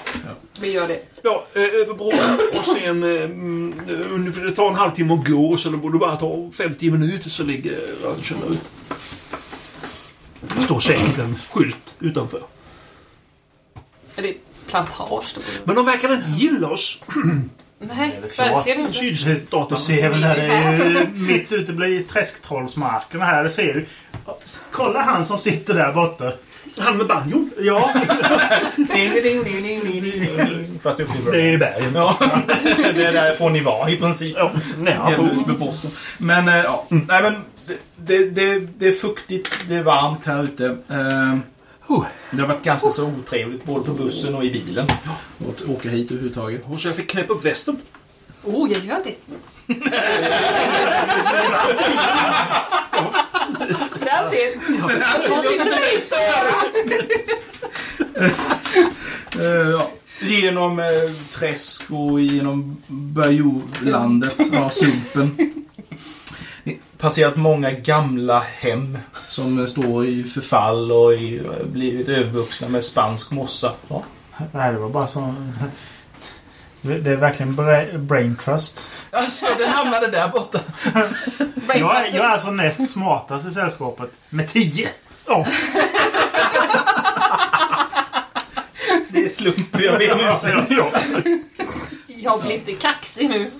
vi gör det. ja, eh, över bron och sen... Eh, mm, det tar en halvtimme att gå så det borde bara ta 50 minuter så ligger ranchen ut. Det står säkert en skylt utanför. Är det plantage? Men de verkar inte gilla oss. Nej, verkligen inte. Sydstaterna. Du ser väl där det är ju mitt ute blir träsktrollsmarkerna här. Det ser du. Kolla han som sitter där borta. Han med banjon. Ja, Ding, ding, ding, ding, ding, ding. Fast uppe i Det är bergen. Ja, det är därifrån ni var i princip. Ja, nej, posten. Men, eh, ja. Nej, men det, det, det är fuktigt, det är varmt här ute. Oh. Det har varit ganska så otrevligt både på bussen och i bilen. Att åka hit överhuvudtaget. Och så jag fick knäppa upp västen. Oh, jag gör det. För all del. Någonting som göra. Eh, ja. Genom eh, träsk och genom Bergorlandet. Ja, Sumpen. Passerat många gamla hem som står i förfall och i, blivit övervuxna med spansk mossa. Ja. nej det var bara så... Det är verkligen bra- brain trust. Alltså, den hamnade där borta. Jag är, jag är alltså näst smartast i sällskapet. Med 10. Ja, Det är slump, jag ber om ursäkt. ja, Jag blir inte kaxig nu.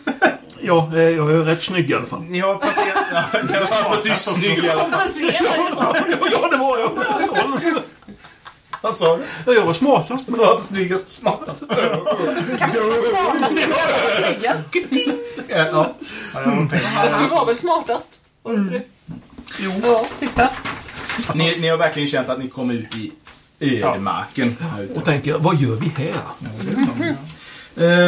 Ja, jag är rätt snygg i alla fall. Ni har passerat... Ja, ni har precis snygg i alla fall. Ja, det var jag. Vad sa du? Ja, Jag var smartast. Du att snyggast smartast. Kan vi inte smartast det var snyggast? Ja, ja. Ja, var. Fast du var väl smartast? Var inte du? Jo. Ja, titta. Ni, ni har verkligen känt att ni kom ut i ödemarken. här ute. Och tänker, vad gör vi här?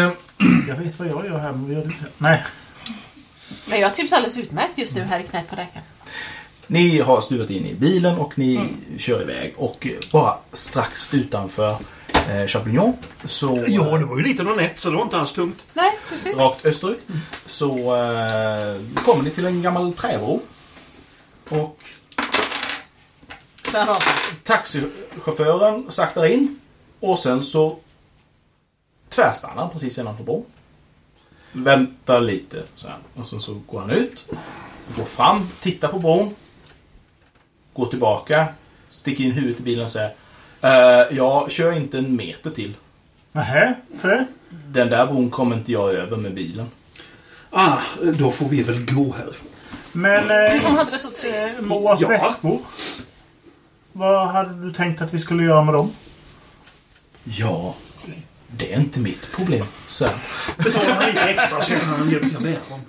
Eh, Jag vet vad jag gör här, men vad gör du? Nej. Men jag trivs alldeles utmärkt just nu här i knät på läkaren. Ni har stuvat in i bilen och ni kör iväg och bara strax utanför eh, Champignon så Ja, det var ju lite någon nätt så det var inte alls tungt. Nej, precis. rakt österut så eh, kommer ni till en gammal träbro. Och taxichauffören saktar in och sen så tvärstannar precis innanför bron. Väntar lite så här. och sen så går han ut. Går fram, tittar på bron. Går tillbaka. Sticker in huvudet i bilen och säger "Eh, Jag kör inte en meter till. Nähä, för det? Den där bron kommer inte jag över med bilen. Ah, då får vi väl gå härifrån. Men eh, som hade det så trevligt. Moas Ja. väskor. Vad hade du tänkt att vi skulle göra med dem? Ja, det är inte mitt problem. Så. Betalar han lite extra så kan han hjälpa dem.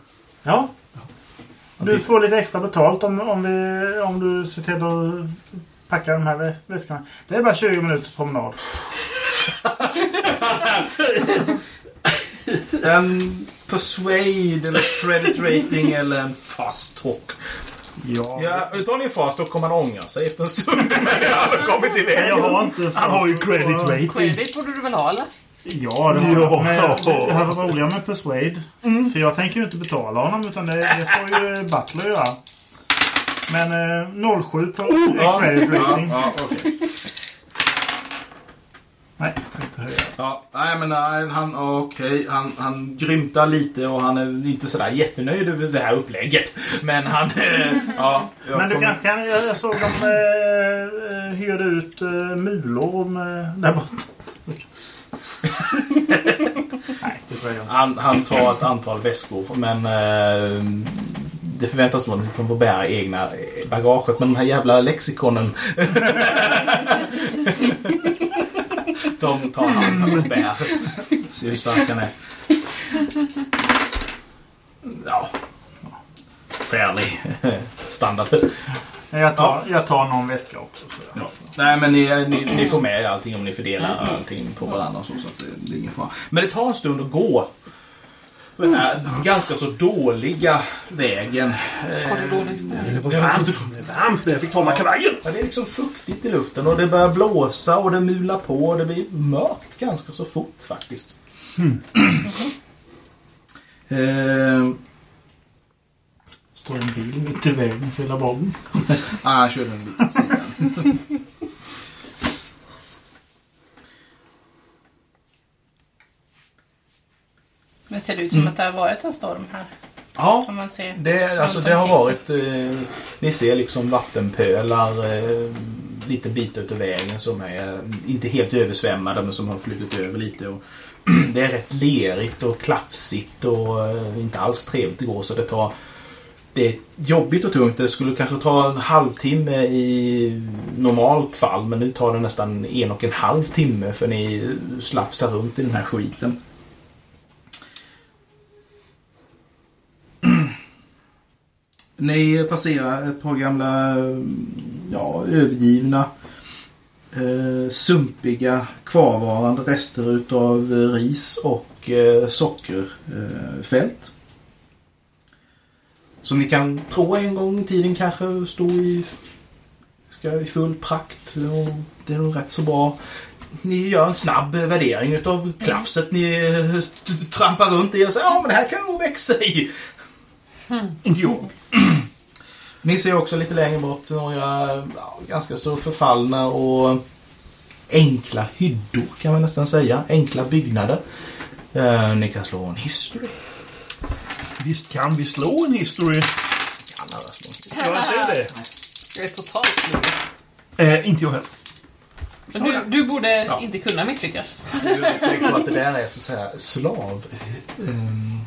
Ja. Du får lite extra betalt om, om, vi, om du ser till att packa de här väs- väskorna. Det är bara 20 minuters promenad. En persuade eller credit rating eller en fast talk. Ja. Ja, utan ni fast talk kommer man ångra sig efter en stund jag har kommit iväg. Men jag har inte... Han har ju credit rating. Credit borde du väl ha eller? Ja, det har jag. Ja. Men det hade varit roligare med Persuade. För jag tänker ju inte betala honom utan det, det får ju Butler göra. Men eh, 07 på Ja, credit ja, rating. ja, okej. Nej, jag får inte höja. Ja, nej men nej, han, okej, han, han grymtar lite och han är inte sådär jättenöjd över det här upplägget. Men han, eh, ja. jag Men du kommer- kanske kan... Jag, jag såg de eh, eh, hyrde ut eh, mulor med, där borta. Nej, det säger jag inte. Han, han tar ett antal väskor men eh, det förväntas nog att han får bära egna eh, bagaget. Men de här jävla lexikonen de tar han och bär. Se hur stark han är. Ja. Fairly standard. Jag tar, jag tar någon väska också. Så Ja. Nej men ni, ni, ni får med allting om ni fördelar allting på varandra och så. så att det, det är ingen fara. Men det tar en stund att gå. För den här ganska så dåliga vägen. Har du dåligt? Det var varmt. Det var varmt när jag fick ta mig kavajen. Ja, det är liksom fuktigt i luften och det börjar blåsa och det mular på och det blir mörkt ganska så fort faktiskt. Ehm, står en bil mitt i vägen för hela bomben. ah, han körde en liten sidan. Men ser det ut som att det har varit en storm här? Ja, Kan man se? det, alltså, det har varit... Eh, ni ser liksom vattenpölar eh, lite bitar utav vägen som är inte helt översvämmade men som har flutit över lite. Och det är rätt lerigt och klafsigt och eh, inte alls trevligt att gå så det tar... Det är jobbigt och tungt. Det skulle kanske ta en halvtimme i normalt fall men nu tar det nästan en och en halv timme för ni slafsar runt i den här skiten. Ni passerar ett par gamla, ja, övergivna, eh, sumpiga, kvarvarande rester utav ris och eh, sockerfält. Eh, som ni kan tro en gång i tiden kanske stod i, ska, i full prakt. Och det är nog rätt så bra. Ni gör en snabb värdering utav klafset ni eh, trampar runt i och säger ja men det här kan nog växa i. Inte jag. Ni ser också lite längre bort några ja, ganska så förfallna och enkla hyddor kan man nästan säga. Enkla byggnader. Eh, ni kan slå en history. Visst kan vi slå en history? Kan alla slå en history. Ja, jag ser det. Jag är totalt clueless. Eh, inte jag heller. Men du, du borde Ja. inte kunna misslyckas. Jag är rätt säker på att det där är så att säga slav... Um,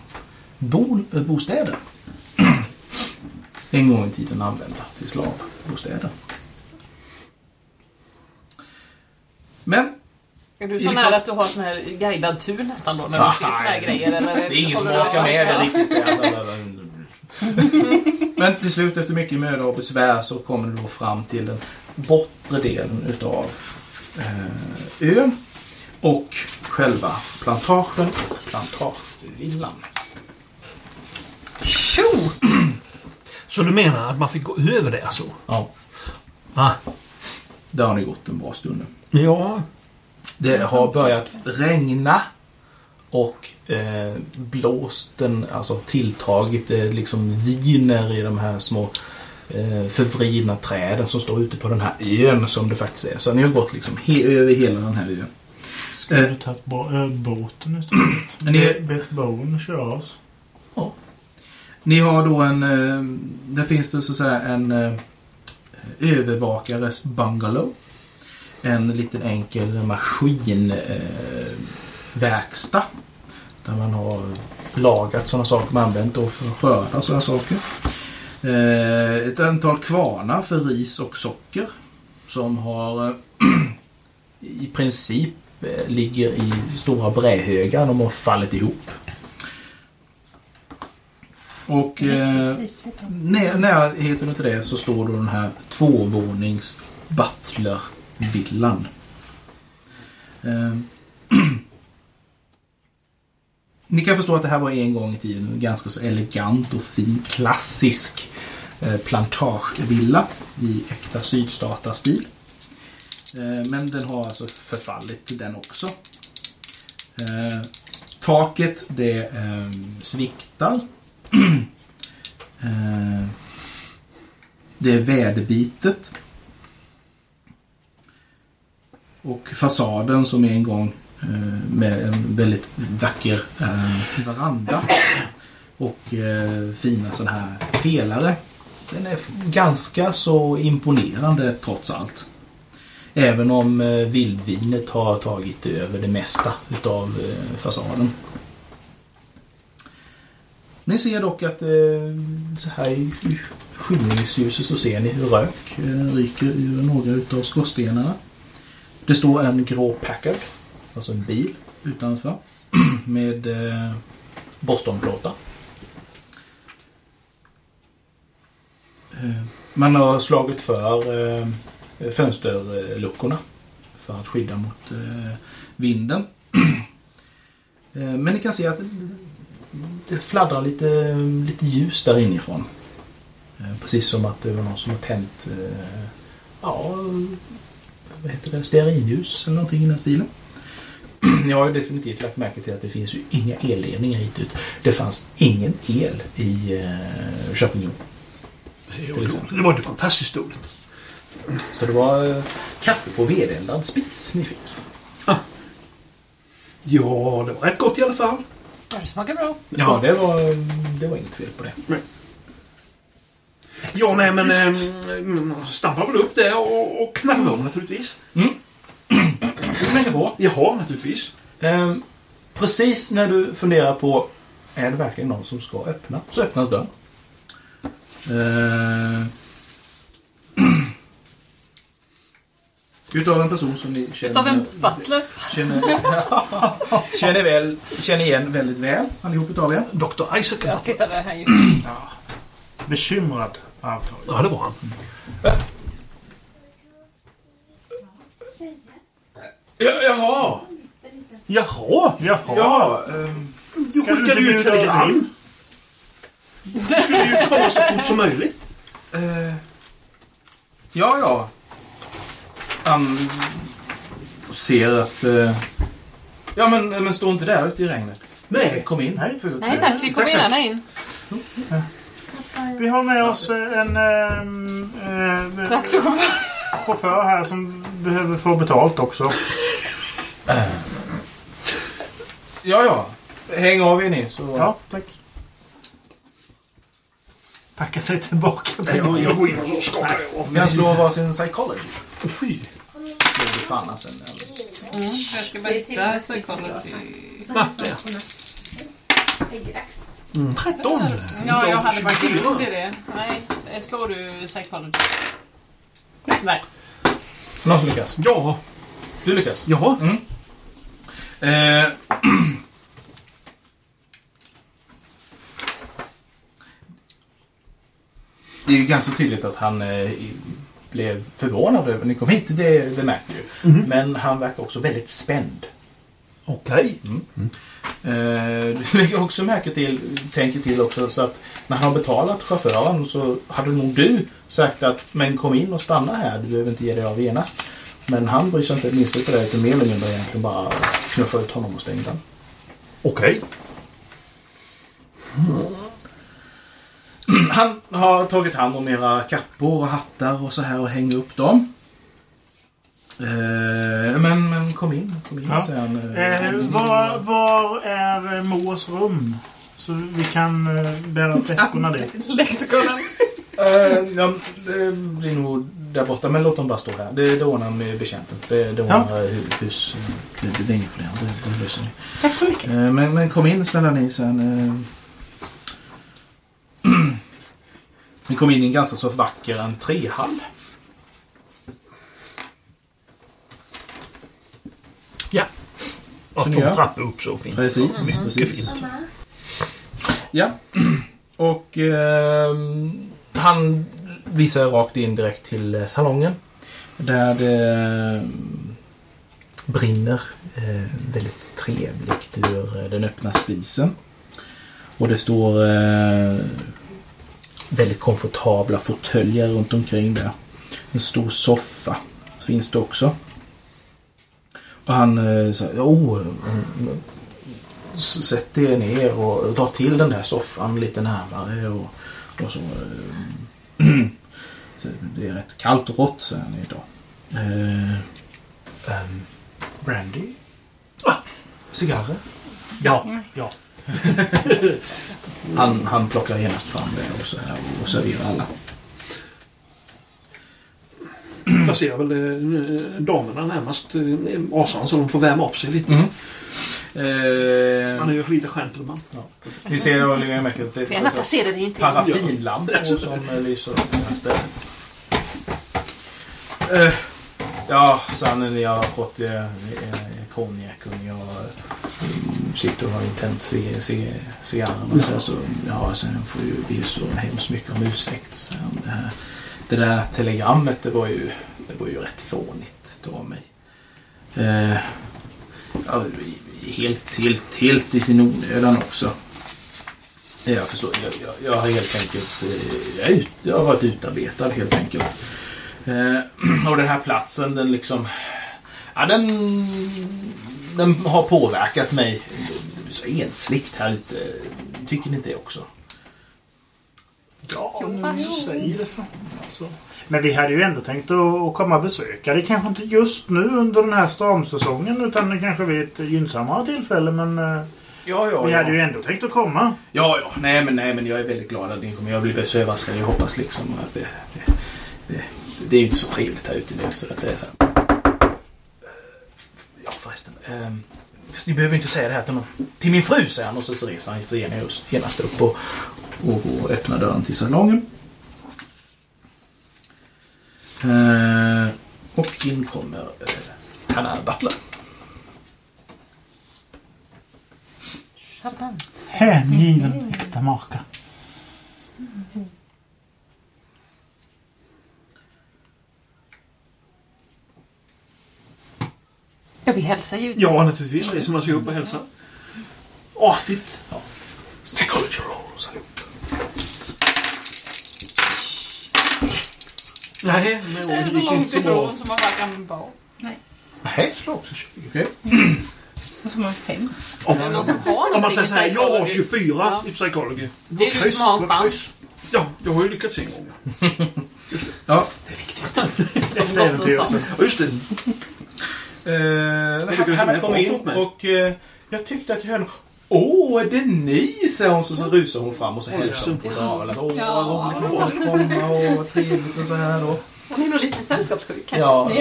bo, eh, bostäder. en gång i tiden använda till slavbostäder. Men Är du så liksom- nära att du har sån här guidad tur nästan då när Ah, du ser såna här grejer? Eller det är ingen som orkar med det riktigt. Men till slut efter mycket möda och besvär så kommer du då fram till den bortre delen utav eh, ön och själva plantagen och plantagevillan. Tjo! Så du menar att man fick gå över det alltså? Ja, Ah. det har ni gått en bra stund Ja. Det har börjat regna och eh, blåsten, alltså tilltagit, det liksom viner i de här små eh, förvridna träden som står ute på den här ön som det faktiskt är. Så ni har gått liksom he- över hela den här ön. Ska Eh. du ta äh, båten istället? Men ni- Be- Beth Bowen kör oss. Ni har då en, eh, där finns det så att säga en eh, övervakares bungalow. En liten enkel maskinverkstad. Eh, där man har lagat sådana saker man använt då för att skörda sådana saker. Eh, ett antal kvarnar för ris och socker. Som har eh, i princip ligger i stora brädhögar. De har fallit ihop. Och eh, när, närheten till det så står då den här tvåvånings Villan. Eh, Ni kan förstå att det här var en gång i tiden en ganska så elegant och fin klassisk eh, plantagevilla i äkta sydstatastil. Eh, men den har alltså förfallit till den också. Eh, taket det ehm, sviktar. Ehm, det är väderbitet. Och fasaden som är en gång eh, med en väldigt vacker eh, veranda. Och eh, fina sådana här pelare. Den är ganska så imponerande trots allt. Även om vildvinet har tagit över det mesta utav fasaden. Ni ser dock att så här i skymningsljuset så ser ni hur rök ryker ur några utav skorstenarna. Det står en grå Packard, alltså en bil, utanför med eh, Bostonplåtar. Eh, man har slagit för eh, fönsterluckorna för att skydda mot eh, vinden. eh, men ni kan se att det fladdrar lite, lite ljus där inifrån. Eh, precis som att det var någon som har tänt eh, ja, vad heter det, stearinljus eller någonting i den stilen. Jag har ju definitivt lagt märke till att det finns ju inga elledningar hit ut. Det fanns ingen el i eh, Champignon. Det var, det var ju fantastiskt dåligt. Så det var eh, kaffe på vedeldad spis ni fick. Ja, det var rätt gott i alla fall. Ja, det smakar bra. Ja, det var, det var inget fel på det. Ja, nej men... Eh, stampar väl upp det och, och knackar på naturligtvis. Du knäcker på. Jaha, naturligtvis. Ehm, precis när du funderar på är det verkligen någon som ska öppna så öppnas dörren. Ehm, utav en person som ni känner, Utav en butler. känner, känner, väl, känner igen väldigt väl allihop utav er. Dr. Isaac. Jag tittade här ju. Bekymrad Ja, det var han. Ja, jaha! Jaha! Jaha. Ja, ehm, Du skickade bjuda oss telegram. Du skulle ju komma så fort som möjligt. eh, ja, ja. Han ser att... eh, ja, men, men stå inte där ute i regnet. Nej. Kom in. Nej, för Nej tack, vi kommer gärna in. Vi har med oss en ehm, eh, Taxichaufför. chaufför här som behöver få betalt också. Ja, ja. Häng av er ni så... Ja, tack. Packa sig tillbaka. Nej, Jag, jag går in och skakar av Kan slå varsin psychology. Fy. Slår du fan sen. eller? Jag ska bara hitta psychology. Va? Mm, 13. Ja, jag hade bara gjort det. Nej, slår du psychology? Nej. Någon som lyckas. Ja. Du lyckas. Jaha. Eh, det är ju ganska tydligt att han eh, blev förvånad över att ni kom hit. Det, det märker du. Men han verkar också väldigt spänd. Okej. Eh, du lägger också märke till, tänker till också, så att när han har betalat chauffören så hade nog du sagt att men kom in och stanna här, du behöver inte ge dig av genast. Men han bryr sig inte det minsta på det, utan mer eller mindre egentligen bara knuffa ut honom och stänga den. Okej. Han har tagit hand om era kappor och hattar och så här och hänger upp dem. Eh, men, men kom in, kom in Ja. han. Eh, Eh, var, var är eh, Moas rum? Så vi kan eh, bära väskorna dit. Lexikonen. Eh, ja, det blir nog där borta, men låt dem bara stå här. Det, det ordnar med betjänten. Det, det ordnar hu- hus... Det, det, det är inga problem. Det, det löser ni. Tack så mycket. Eh, men, men kom in snälla ni sen. Eh. Ni kom in i en ganska så vacker entréhall. Ja. Och två trappor upp så fint. Precis. Mycket precis. fint. Ja. Och ehm, han visar rakt in direkt till eh, salongen. Där det ehm, brinner eh, väldigt trevligt ur eh, den öppna spisen. Och det står eh, väldigt komfortabla fåtöljer runt omkring där. En stor soffa finns det också. Och han säger, oh, Sätt er ner och dra till den där soffan lite närmare. Och, och så, eh, det är rätt kallt och rått säger han idag. Eh, ehm, brandy? Ah, cigarrer? Ja, ja. Han, han plockar genast fram det och, så här, och serverar alla. Placerar väl eh, damerna närmast eh, asan så de får värma upp sig lite. Mm. Han är Eh, ju lite gentleman. vi ser lägger märke till parafinlampor som eh, lyser upp det här stället. Eh, ja, sen när ni har fått eh, eh, konjak och ni har, mm, sitter och har tänt ci- ci- cigarren och så, så ja, sen får ju vi så hemskt mycket om ursäkt. Så det, här, det där telegrammet, det var ju, det var ju rätt fånigt av mig. Eh, ja, helt, helt, helt i sin onödan också. Jag förstår. Jag, jag, jag har helt enkelt eh, jag, ut, jag har varit utarbetad helt enkelt. Eh, och den här platsen den liksom... Ja, den, den har påverkat mig. Det är så ensligt här ute. Tycker ni inte det också? Ja, nu säger det så. så. Men vi hade ju ändå tänkt att, att komma och besöka det. Kanske inte just nu under den här stormsäsongen utan det kanske vid ett gynnsammare tillfälle. Men eh, Ja, ja. vi ja. hade ju ändå tänkt att komma. Ja, ja. Nej, men, nej, men jag är väldigt glad att ni kommer. Jag blir så överraskad. Jag hoppas liksom att det... Det, det, det är ju inte så trevligt här ute nu. Så att det är så här. Ja, förresten. Fast ni behöver inte säga det här till, någon, till min fru, säger han. Och så, så reser han sig genast upp och, och, och öppnar dörren till salongen. Eh, och in kommer eh, Hannah Butler. Charmant. Hängiven äkta maka. Ja, vi hälsar givetvis. Ja, naturligtvis. Som man ska upp och hälsa. Artigt. Psychology rolls allihop. Nej, men Det är det så långt ifrån som man bara kan vara. Nej, slå också 20. Okej. Så har man fem. Om, det har om man säger i så här, jag har psychology? 24 Ja. i psychology. Det är du som har en chans. Ja, jag har ju lyckats en gång. Ja. Som Efter äventyret. Ja, just det. Lyckades han, kom in och eh, jag tyckte att jag hörde Åh, är det ni? säger hon. Så, så rusar hon fram och så hälsar hon på. Åh, vad roligt att få komma. Åh, vad trevligt och så här då. Hon är nog lite sällskapssjuk. Ja.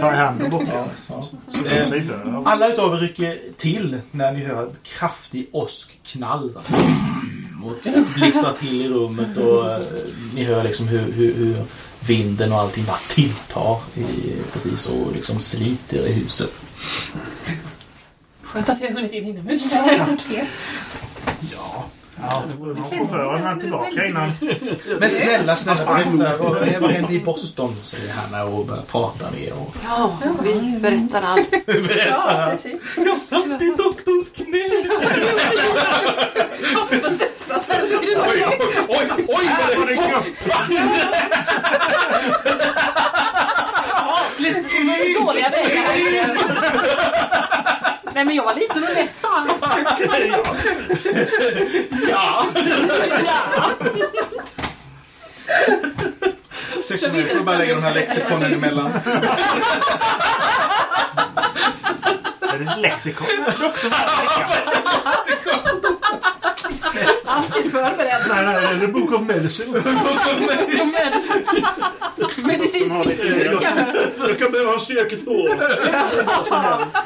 Ta hand och bocka. ja, så. Så som sig bör. Alla utav er rycker till när ni hör ett kraftig åskknall. och blixtrar till i rummet och eh, ni hör liksom hur, hur, hur vinden och allting bara tilltar i, precis och liksom sliter i huset. Skönt att vi har hunnit in inomhus. Ja. Ja, chauffören är tillbaka innan. Men snälla, snälla berätta. Vad, vad hände i Boston? Säger Hanna och börjar prata med och... Ja, vi berättar allt. Ja, precis. Jag satt i doktorns knä! Oj, oj, oj! oj vad det kom. Fasligt dåliga vägar. Nej men jag var liten och lätt sa han. Ja! Ja. Ursäkta mig, jag får bara lägga de här lexikonen emellan. Är det ett lexikon? Alltid förberedd. Nej, nej, nej, det är Book of Medicine. Medicinskt tidsskrift kanske. Jag kan behöva ha stökigt hår.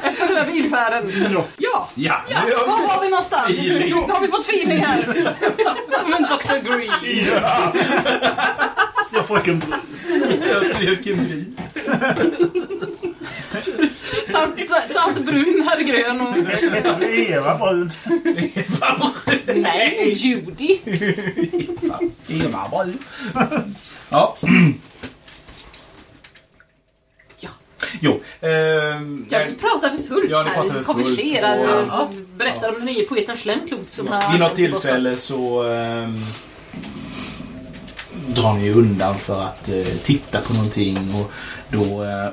Efter den här bilfärden. Ja. Ja, Ja, var har har vi någonstans? Feeling. Nu har vi fått feeling här. Men Dr. Green. Ja. Ja, fröken vi fröken Bry. Tant, tant Brun, herr Grön och... Eva Brun. Nej, Judy. Eva Bry. Ja. Ja. Jo. ehm, Ja, vi pratar för fullt Ja, här. Vi konverserar Och, och berättar om den nya poeten Schlemklump som har Vid något tillfälle så ehm, drar ni undan för att eh, titta på någonting och då eh,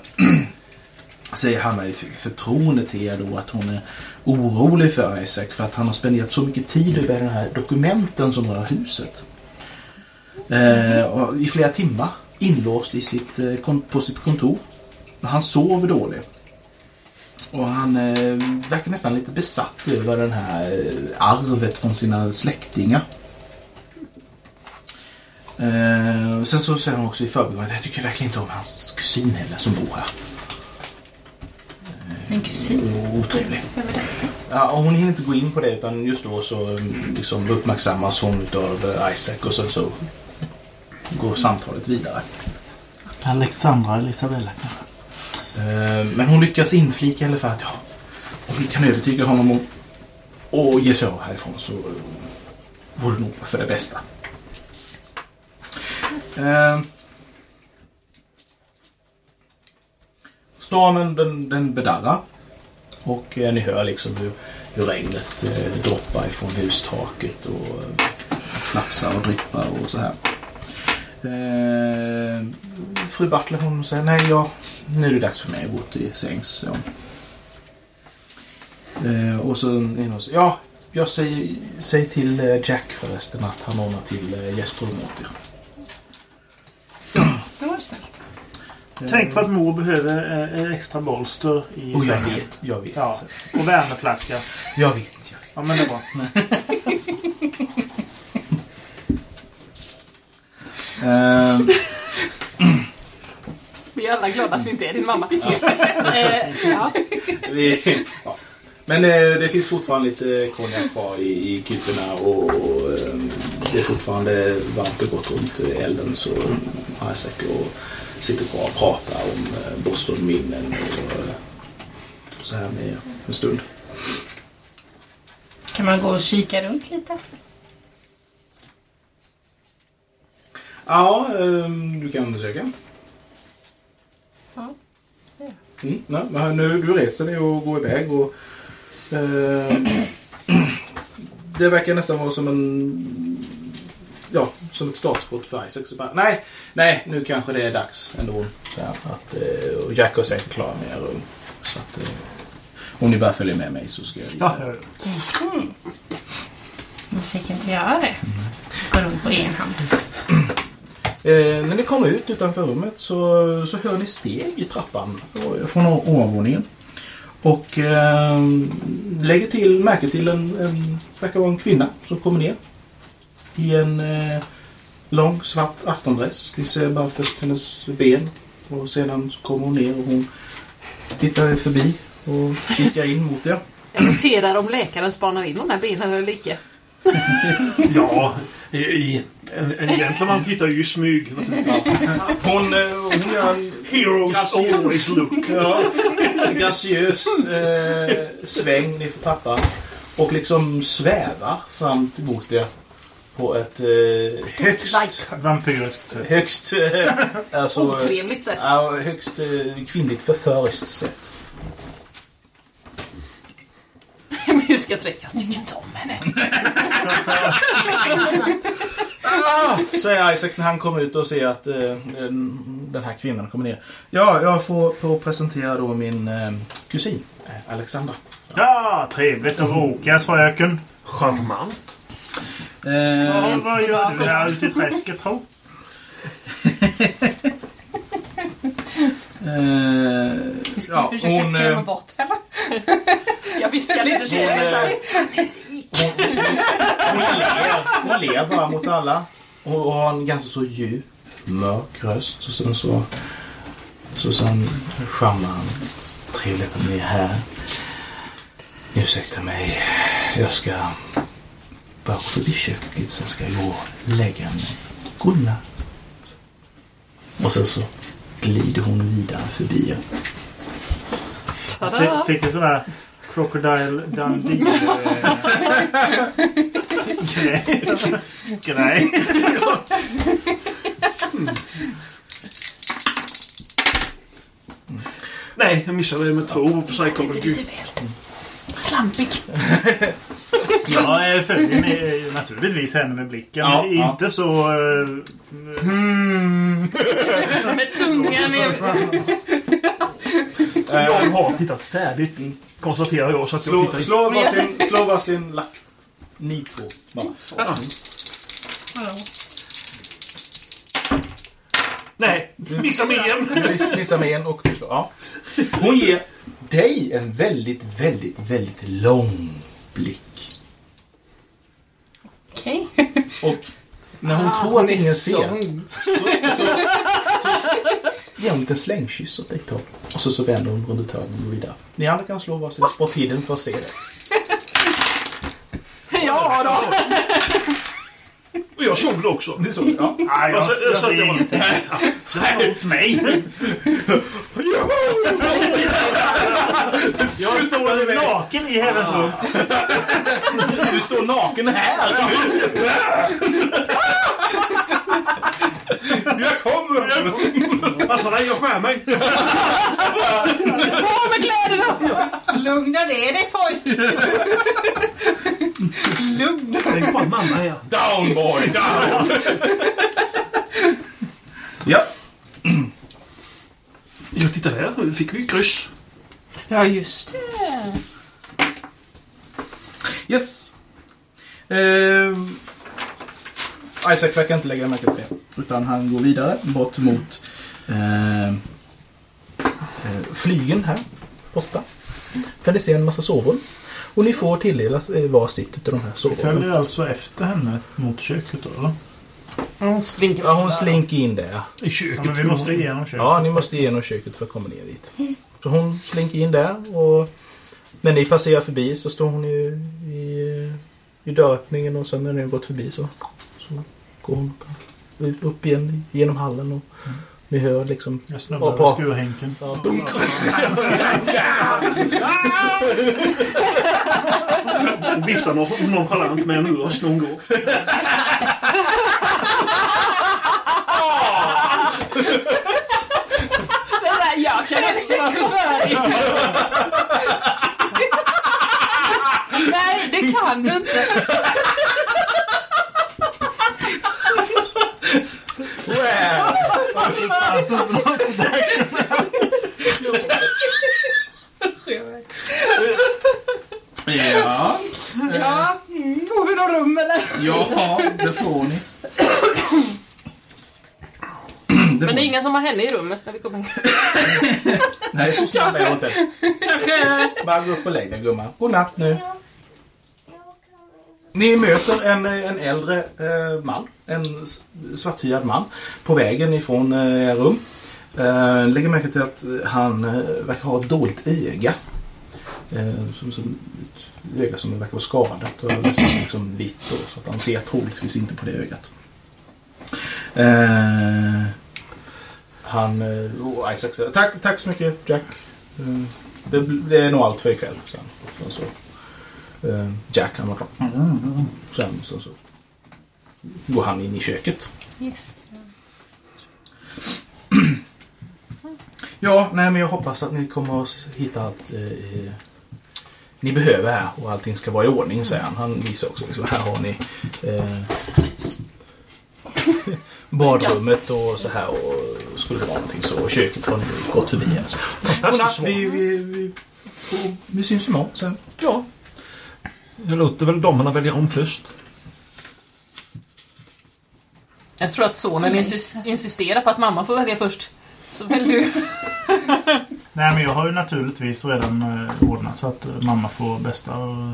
säger Hanna i förtroende till er då att hon är orolig för Isaac för att han har spenderat så mycket tid över den här dokumenten som rör huset. Eh, och I flera timmar inlåst i sitt, eh, på sitt kontor. Han sover dåligt. Och han eh, verkar nästan lite besatt över den här eh, arvet från sina släktingar. Eh, sen så säger han också i förbigående att jag tycker verkligen inte om hans kusin heller som bor här. Min kusin. Och otrevlig. Ja, och hon hinner inte gå in på det utan just då så mm, liksom uppmärksammas hon av eh, Isaac och sen så går samtalet vidare. Alexandra Elisabella kanske. Eh, Men hon lyckas inflika i alla fall att ja, om vi kan övertyga honom om att ge sig av härifrån så eh, vore det nog för det bästa. Eh, Stormen den, den bedarrar och eh, ni hör liksom hur, hur regnet eh, droppar ifrån hustaket och eh, klafsar och drippar och så här. Eh, fru Butler hon säger nej, ja, nu är det dags för mig att gå till sängs. Ja. Eh, och så är hon så, ja, jag säger, säg till eh, Jack förresten att han ordnar till eh, gästrum åt er. Ja, just det. Tänk på att mor behöver eh, extra bolster i Och jag sängen. vet, jag vet. Ja, och värmeflaska. Jag vet, jag vet. Ja, men det är bra. Eh, Vi är alla glada att vi inte är din mamma. Eh, ja. vi, ja. Men eh, det finns fortfarande lite konjak kvar i, i kuporna och, och eh, det är fortfarande varmt och gott runt elden så Isaac och sitter kvar och pratar om eh, Boston-minnen och, eh, och så här med en stund. Kan man gå och kika runt lite? Ja, eh, du kan undersöka. Ja, gör Mm, nej, nu du reser dig och går iväg och eh, det verkar nästan vara som en ja, som ett startskott för Isaac. Så bara, nej, nej, nu kanske det är dags ändå. Att, eh, och Jack är säkert klar med er rum. Så att, eh, om ni bara följer med mig så ska jag visa. Ja, er. Man fick inte göra det. Gå runt på egen hand. Eh, när ni kommer ut utanför rummet så, så hör ni steg i trappan från ovanvåningen. Och eh, lägger till, märke till en, en, verkar vara en kvinna som kommer ner. I en eh, lång svart aftondress. Ni ser bara först hennes ben. Och sedan så kommer hon ner och hon tittar förbi och kikar in mot er. Jag noterar om läkaren spanar in de här benen eller icke. Ja, i, i, en, en gentleman tittar ju i smyg. Hon, eh, hon gör en Heroes always look. ja, en graciös eh, sväng ner för trappan. Och liksom svävar fram emot er. På ett eh, högst, Vampyriskt sätt. högst, eh, alltså, Otrevligt sätt. ja, högst eh, kvinnligt förföriskt sätt. Myska tre. Jag tycker inte om henne. Säger Isaac när han kommer ut och ser att eh, den här kvinnan kommer ner. Ja, jag får, får presentera då min eh, kusin, eh, Alexandra. Ja, trevligt att råka, fröken. Charmant. Eh, Vad gör du här ute i träsket, tro? eh, Vi ska ja, försöka hon, skrämma eh, bort henne. Jag viskar lite till hon, dig så eh, här. hon, ler, hon ler bara mot alla. Hon och har en ganska så djup, mörk röst. Och sen så... Så sen charmant. Trevligt att ni är här. Ursäkta mig. Jag ska bara förbi köket lite. Sen ska jag gå och lägga mig. Godnatt. Och sen så glider hon vidare förbi. Tada! Fick, fick en sån där Crocodile Dundee eh, grej. grej. Nej, jag missade det med två på psychology. Slampig. Jag följer med, naturligtvis henne med blicken. Ja, men ja. inte så... eh, Med tungan ner. Jag har tittat färdigt, konstaterar jag. Så att jag Slå, tittar slå, varsin, slå varsin lapp. Ni två. Bara. Nej, missa med en. Missa med en och du slår. Ja. Hon ger dig en väldigt, väldigt, väldigt lång blick. Okej. Och när hon tror att ingen ser så, så, så ger hon en liten slängkyss åt ditt håll. Och så, så vänder hon runt hörnet och går vidare. Ni andra kan slå varsin spot hidden för att se det. Ja då. Och jag det också. Det såg ja. Nej, jag, Jag sa- jag jag jag ingenting. Var mot mig. Jag står naken i hennes rum. Du står naken här! Jag kommer! Alltså nej, jag skär mig. På med kläderna! Lugna ner dig pojk. Lugna. Tänk på att mamma är här. Down boy, down! ja, Jag tittar där, nu fick vi kryss. Ja, just det. yes. Ehm, Isaac verkar inte lägga märke till det. Utan han går vidare bort mot ehm, eh, flygen här borta. Kan ni se en massa sovrum. Och ni får tilldelas eh, var sitt utav de här sovrummen. Följer alltså efter henne mot köket då, eller? Hon slinker Ja, hon slinker in där. I köket. Ja, men vi måste igenom köket. Ja, ni måste igenom köket för att komma ner dit. Så hon slinker in där och när ni passerar förbi så står hon i, i, i dörröppningen och sen när ni har gått förbi så, så går hon upp igen genom hallen och ni hör liksom Jag snubblar Ja, på- över skurhänken. Och viftar non- nonchalant med en urst när hon går. Det där, jag kan också vara förförisk. Nej, det kan du inte. Alltså, Ja, Ja, får vi något rum eller? ja, det får ni. Det Men det är ingen som har henne i rummet när vi kommer in. Nej, så snabb är jag inte. Kanske... Bara gå upp och lägg dig gumman. Godnatt nu. Ni möter en, en äldre eh, man. En svarthyad man. På vägen ifrån eh, rum. Eh, lägger märke till att han eh, verkar ha ett dåligt öga. Eh, som, som, ett öga som verkar vara skadat och liksom vitt då, så att han ser troligtvis inte på det ögat. Eh, han... Oh, Isaac säger tack, tack så mycket Jack. Det, det är nog allt för ikväll. Sen, så, eh, Jack han var klar. Sen så, så går han in i köket. Yes. Ja, nej men jag hoppas att ni kommer att hitta allt eh, ni behöver här och allting ska vara i ordning, säger han. Han visar också liksom, här har ni eh, badrummet och så här och skulle det vara någonting så. Och köket har ni gått förbi här. Så. Fantastiskt Godnatt, vi, vi, vi, och vi syns imorgon sen. Ja. Jag låter väl damerna välja om först. Jag tror att sonen insis- insisterar på att mamma får välja först. Så välj du. Nej, men jag har ju naturligtvis redan eh, ordnat så att eh, mamma får bästa eh,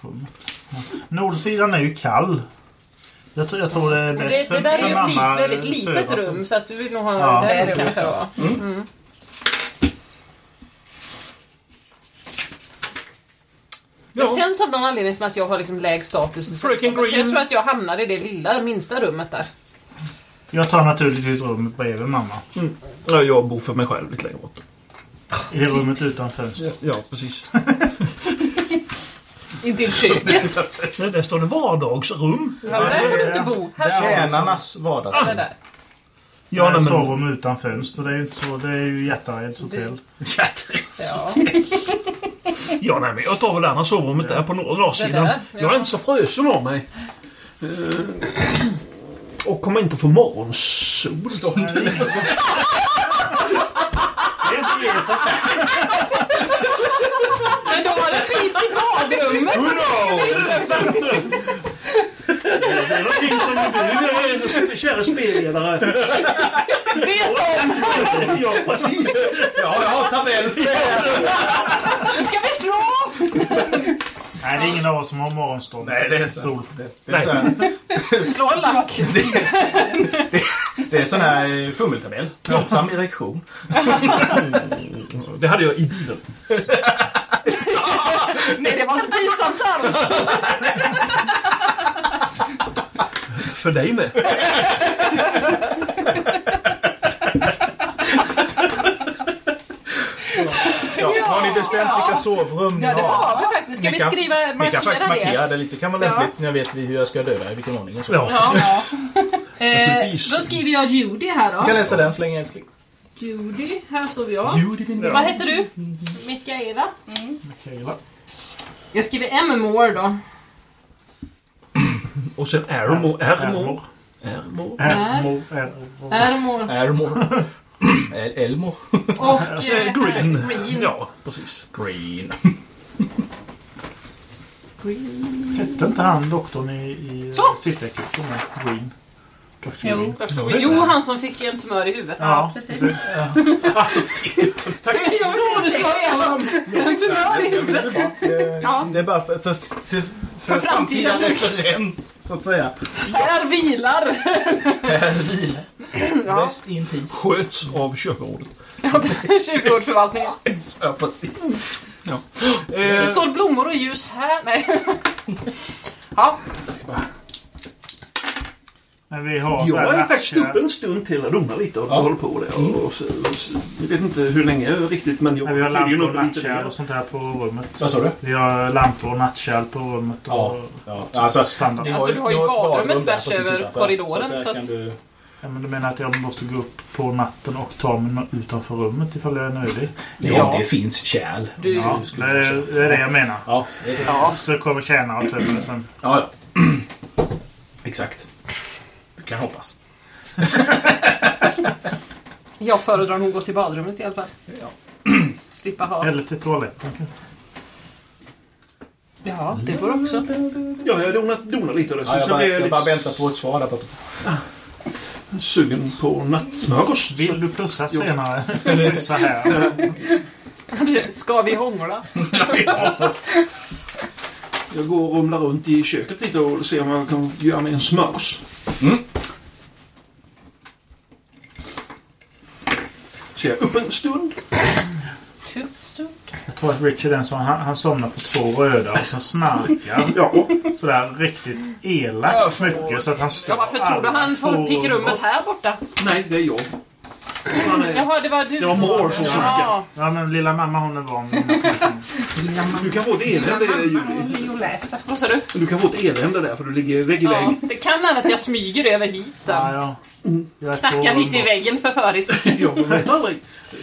rummet. Ja. Nordsidan är ju kall. Jag tror, jag tror det är Det, bäst det för, där är för ju ett mamma. väldigt litet rum så att du vill nog ha Ja, det kanske då. Mm. Det känns av någon anledning som att jag har liksom lägst status. i. Så Green. Jag tror att jag hamnar i det lilla, minsta rummet där. Jag tar naturligtvis rummet bredvid mamma. Ja, jag bor för mig själv lite längre bort. I det rummet utan fönster. Ja, precis. Intill köket. Men där står det vardagsrum. Ja, där får du inte bo. Tjänarnas vardagsrum. Eller där. Ja, Ja, nej, men, sovrum utan fönster. Det är ju inte så. Det är ju Hjärtareds hotell. Ja. Ja, nej, men jag tar väl andra sovrummet där på norra Det sidan. där, ja. Jag är inte så frösen av mig. Eh, och kommer inte få morgonsol. Det är inte Isak. Men då var det skit i badrummet. Who knows? Det är någonting som du, eh, kära spelledare. Vet om! Ja, precis. Ja, jag har tabell för det. Nu ska vi slå! Nej, det är ingen av oss som har morgonstånd. Nej, det är så. Sol. Det, det är så här, Slå en lack. det är sån här eh, fummeltabell. Våldsam erektion. Det hade jag i bilen. Nej, det var inte pinsamt alls. För dig med. Ja, har ni bestämt vilka sovrum ni Ja, det har? har vi faktiskt. Ska Ni vi kan- skriva, Ni kan faktiskt markera markera det? det lite. kan vara Ja. lämpligt när jag vet hur jag ska döda i vilken ordning och så. Ja. Ja. Eh, då skriver jag Judy här Jag kan då. läsa den så länge älskling. Judy, här står jag. Judy min Vad heter du? Mikaela. Mikaela. Jag skriver M. Moore då. Och sen Armor. Ärmor. Armor. Armor. Ärmor. Ärmor. R. Moore. Ärmor. El- Elmor. Och eh, Green. Green. Ja, precis. Green. Hette inte han doktorn i, i med Green? Jo. Han som fick en tumör i huvudet. Ja, Precis. Det är så du slår igenom! En tumör i huvudet. Det, är bara för, för, för, för, framtida referens, så att säga. Här vilar. Här vila. Rest in peace. Sköts av kyrkorådet. Ja, precis. Kyrkogårdsförvaltningen. Ja, precis. Ja. Det Eh, står blommor och ljus här. Nej. Ja, Men vi har så jag är faktiskt uppe en stund till och donar lite och Ja. håller på det. Och, och, så, och så, jag vet inte hur länge riktigt men jag Men vi har lampor och nattkärl och sånt här på rummet. Vad sa du? Vi har lampor och nattkärl på rummet. Ja, Och, ja. Alltså, standard. ni Alltså, du har ju ett badrummet badrum där tvärs över korridoren, där så att- du... Ja, men du menar att jag måste gå upp på natten och ta mig utanför rummet ifall jag är nödig? Ja, det finns kärl. Du, Ja, det är, det är det jag menar. Ja, det är det. Ja. Så kommer tjänare och tömmer sen. Ja, ja. Exakt. Kan hoppas. jag föredrar nog att gå till badrummet i alla fall. Slippa ha... Eller till toaletten. Ja, det går också. Ja, jag donar, donar lite. och det, Så Ja, jag, bara, jag bara väntar på ett svar där borta. sugen på nattsmörgås. Vill du plussa senare? Plussa här. Ska vi hångla? Jag går och rumlar runt i köket lite och ser om jag kan göra mig en smörgås. Mm. Så jag är upp en stund. Jag tror att Richard är en sån. Han, han somnar på två röda och sen snarkar. Ja. Sådär riktigt elakt mycket så att han stör Ja, varför tror du han får- fick rummet här borta? Nej, det är jag. Jaha, det var du Det var Moore som snackade. Ja, Ja men lilla mamma hon är van vid snacken. Du kan få ett elände, Julie. Vad sa du? Du kan få ett elände där för du ligger vägg i Ja, vägg. det kan hända att jag smyger över hit sen. Ja, ja. Jag Knackar lite i väggen förföriskt. Jag vet aldrig.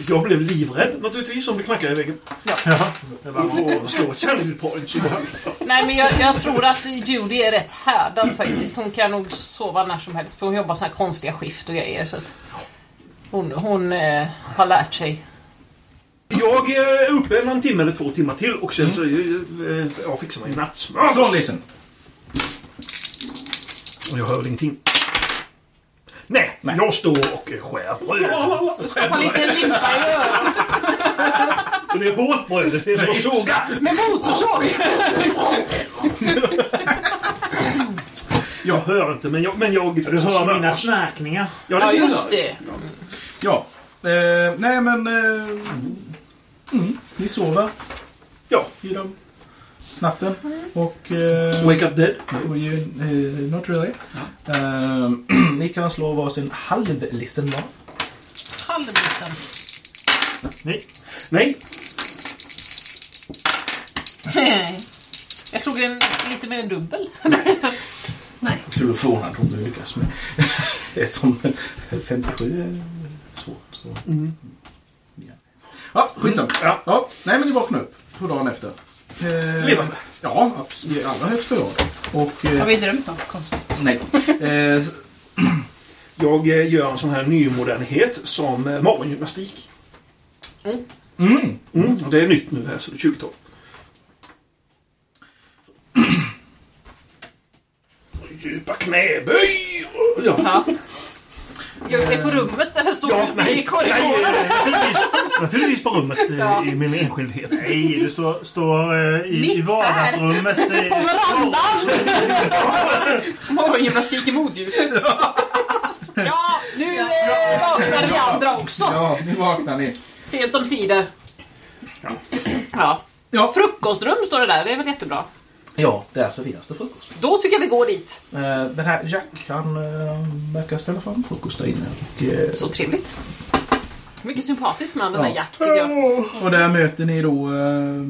Jag blev livrädd naturligtvis om det knackade i väggen. Ja, det var får slå ett Nej, men jag, jag tror att Judy är rätt härdad faktiskt. Hon kan nog sova när som helst för hon jobbar så här konstiga skift och grejer. Så att hon hon eh, har lärt sig. Jag är uppe en timme eller två timmar till och sen så eh, jag fixar mig nattsmörgås. Slå en listen. Och jag hör ingenting. Nej, jag står och eh, skär bröd. Stoppa lite limpa i Och det är hårt bröd. Det är som att såga. med motorsåg. Jag hör inte, men jag... Men jag Du hör mina snarkningar. Ja, Ja, just gör jag. det. Ja. Eh, nej men... Eh, mm, ni sover Ja. genom natten. Och... Eh, Wake up dead. och ju, eh, not really. Eh, ni kan slå varsin halv-listen var. Halvlisen. Nej. Nej. Jag slog en, lite mer än dubbel. Kul att förvånad om du lyckas med. 57 är svårt. Så. Ja. ja, skitsamma. Ja. Ja. nej men ni vaknar upp på dagen efter. Eh, Levande. Ja, absolut, i allra högsta grad. Och... Har Eh, vi drömt något konstigt? nej. Eh, Jag eh, gör en sån här nymodernhet som eh, morgongymnastik. mm. Mm. och Det är nytt nu här, så det är 20-tal. Djupa knäböj. Ja. Ja. Gör du det på rummet eller står Ja, nej, i korridoren? nej, naturligtvis, naturligtvis på rummet eh, Ja. i min enskildhet. Nej, du står, står eh, i, Mitt i vardagsrummet. På Eh, verandan! Morgongymnastik i motljus. Ja, nu eh, vaknar vi andra också. Ja, nu vaknar ni. Sent om sidor. Ja. Ja. Frukostrum står det där, det är väl jättebra. Ja, där serveras det frukost. Då tycker jag vi går dit. Eh, den här Jack, han eh, verkar ställa fram frukost där inne. Och, eh, Så trevligt. Mycket sympatisk man den där Ja. Jack tycker jag. och där möter ni då eh,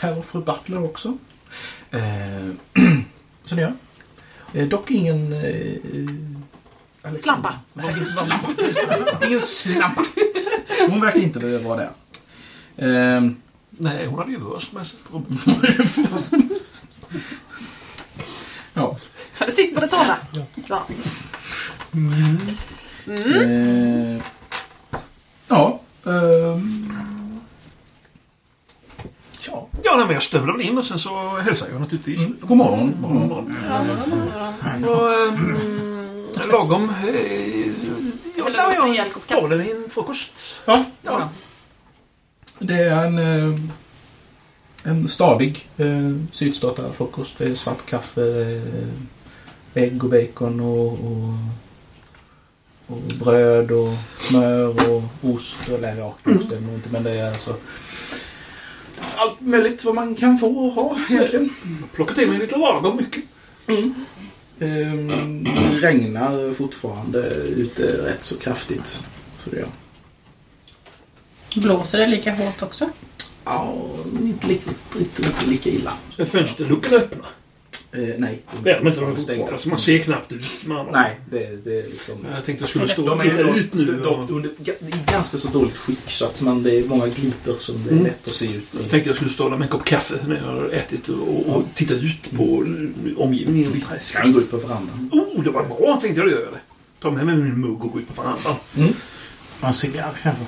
herr och fru Butler också. Eh, så det gör. Eh, dock ingen... Eh. Nej, ingen slabba. Hon verkar inte vara där. Eh, Nej, hon hade ju värst med sig. Ja. Sitt på det torra. Ja. Eh, ja. ehm, tja. Ja, nej, men jag stövlar in och sen så hälsar jag naturligtvis. Mm. God morgon. God morgon. morgon. Och, ehm, lagom... Eh, ja, en rejäl jag kopp kaffe. tar min frukost. Ja, Ja. det är en, eh, en stadig eh, sydstartad frukost. Det är svart kaffe, eh, ägg och bacon och, och, och bröd och smör och ost. Eller ja, ost är det inte men det är alltså allt möjligt vad man kan få och ha egentligen. Plocka till mig lite lagom mycket. Ehm, Det regnar fortfarande ute rätt så kraftigt. Så det gör. Blåser det lika hårt också? Ja, inte riktigt, inte riktigt lika illa. Är fönsterluckorna öppna? Eh, nej. Det är de inte. De är stängda. Alltså, man ser knappt ut. Man, Nej, det, det är liksom... Jag tänkte jag skulle stå De och är titta ut nu. dock under, i ganska så dåligt skick så att man, det är många glipor som det är Mm. lätt att se ut Jag i. tänkte jag skulle stå där med en kopp kaffe när jag har ätit och, och titta ut på omgivningen lite. Ska gå ut på verandan? Oh, det var bra tänkte jag göra det. Ta med mig min mugg och gå ut på verandan. en cigarr kanske.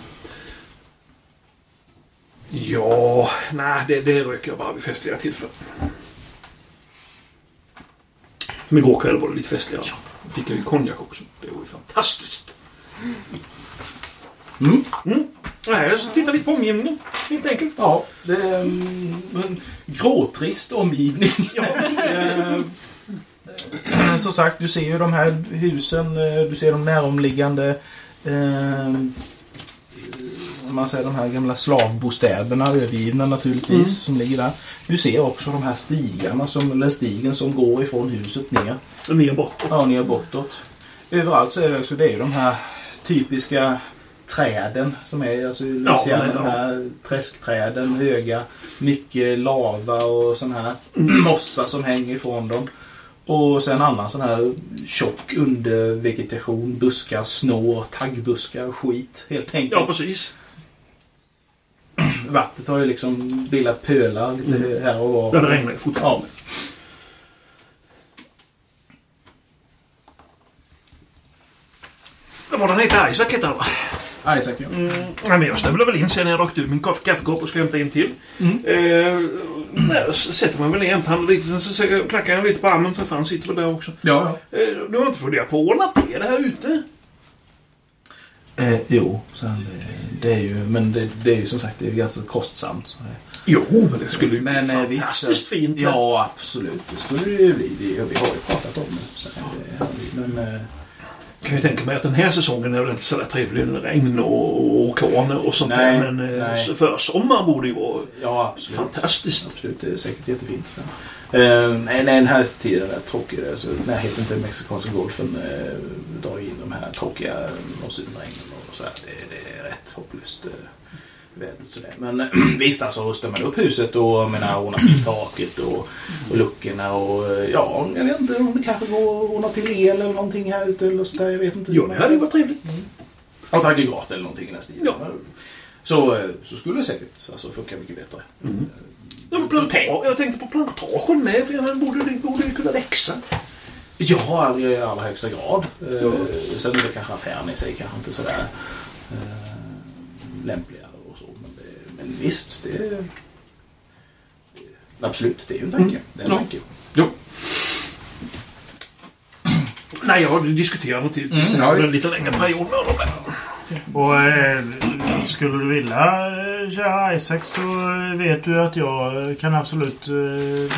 Ja, nej, det, det röker jag bara vid festliga tillfällen. Men igår kväll var det lite festligare. Då fick jag ju konjak också. Det var ju fantastiskt. Mm. Mm. Nej, ska titta lite på omgivningen. Helt enkelt. Ja, det är mm, en gråtrist omgivning. Eh, Som sagt, du ser ju de här husen, eh, du ser de näromliggande. Man ser de här gamla slavbostäderna övergivna naturligtvis som ligger där. Du ser också de här stigarna, som, eller stigen som går ifrån huset ner. Och ner bort. Ja, ner bortåt. Överallt så är det, så det är de här typiska träden som är alltså Ja, men- de här träskträden, höga, mycket lava och sån här Mm. mossa som hänger ifrån dem. Och sen annan sån här tjock undervegetation, buskar, snår, taggbuskar och skit helt enkelt. Ja, precis. Vattnet har ju liksom bildat pölar lite här och var. Ja, det regnar ju fortfarande. Det var den heter Isaac heter han va? Isaac, ja. Mm, ja, men jag stämmer väl in sen när jag rakt ur min kaff- kaffekopp och ska hämta en till. Eh, där sätter man väl hämtar han lite, sen så knackar jag lite på armen så han sitter väl där också. Ja, ja. Eh, du har inte funderat på att ordna till det här ute? Eh, jo, sen, det, det är ju, men det, det är ju som sagt det är ganska kostsamt. Så det. Jo, men det skulle ju Men bli eh, visst. fantastiskt fint. Ja, absolut. Det skulle det ju bli. Vi, vi har ju pratat om det. Har vi, men, eh, kan ju tänka mig att den här säsongen är väl inte så där trevlig. med Regn och orkaner och sånt Nej, där. Men eh, nej. försommaren borde ju vara ja, absolut. fantastiskt. Absolut, det är säkert jättefint. Så. Eh, nej, nej, den här tiden är tråkig. Alltså, närheten till Mexikanska golfen eh, drar in de här tråkiga monsunregnen och så här. Det, det är rätt hopplöst. Eh, vädret. Men visst, alltså rustar man upp huset och menar, ordnar till taket och, och luckorna och eh, ja, jag vet inte om det kanske går att ordna till el eller någonting här ute eller sådär. Jag vet inte. Ja, det hade ju varit trevligt. Ja, ett aggregat eller någonting i den stilen. Ja. Så, eh, så skulle det säkert alltså, funka mycket bättre. Ja, men planta- jag tänkte på plantagen med. För den borde, ju kunna växa. Ja, i allra högsta grad. Eh, Sen är det kanske affären i sig kanske inte sådär eh, lämpliga och så. Men, det, men visst, det, det Absolut, det är ju en tanke. Det är en Ja. tanke. Jo. Nej, jag diskuterar naturligtvis Mm, det ja, en lite längre period med honom. Och eh, skulle du vilja eh, köra Isaac så vet du att jag kan absolut eh,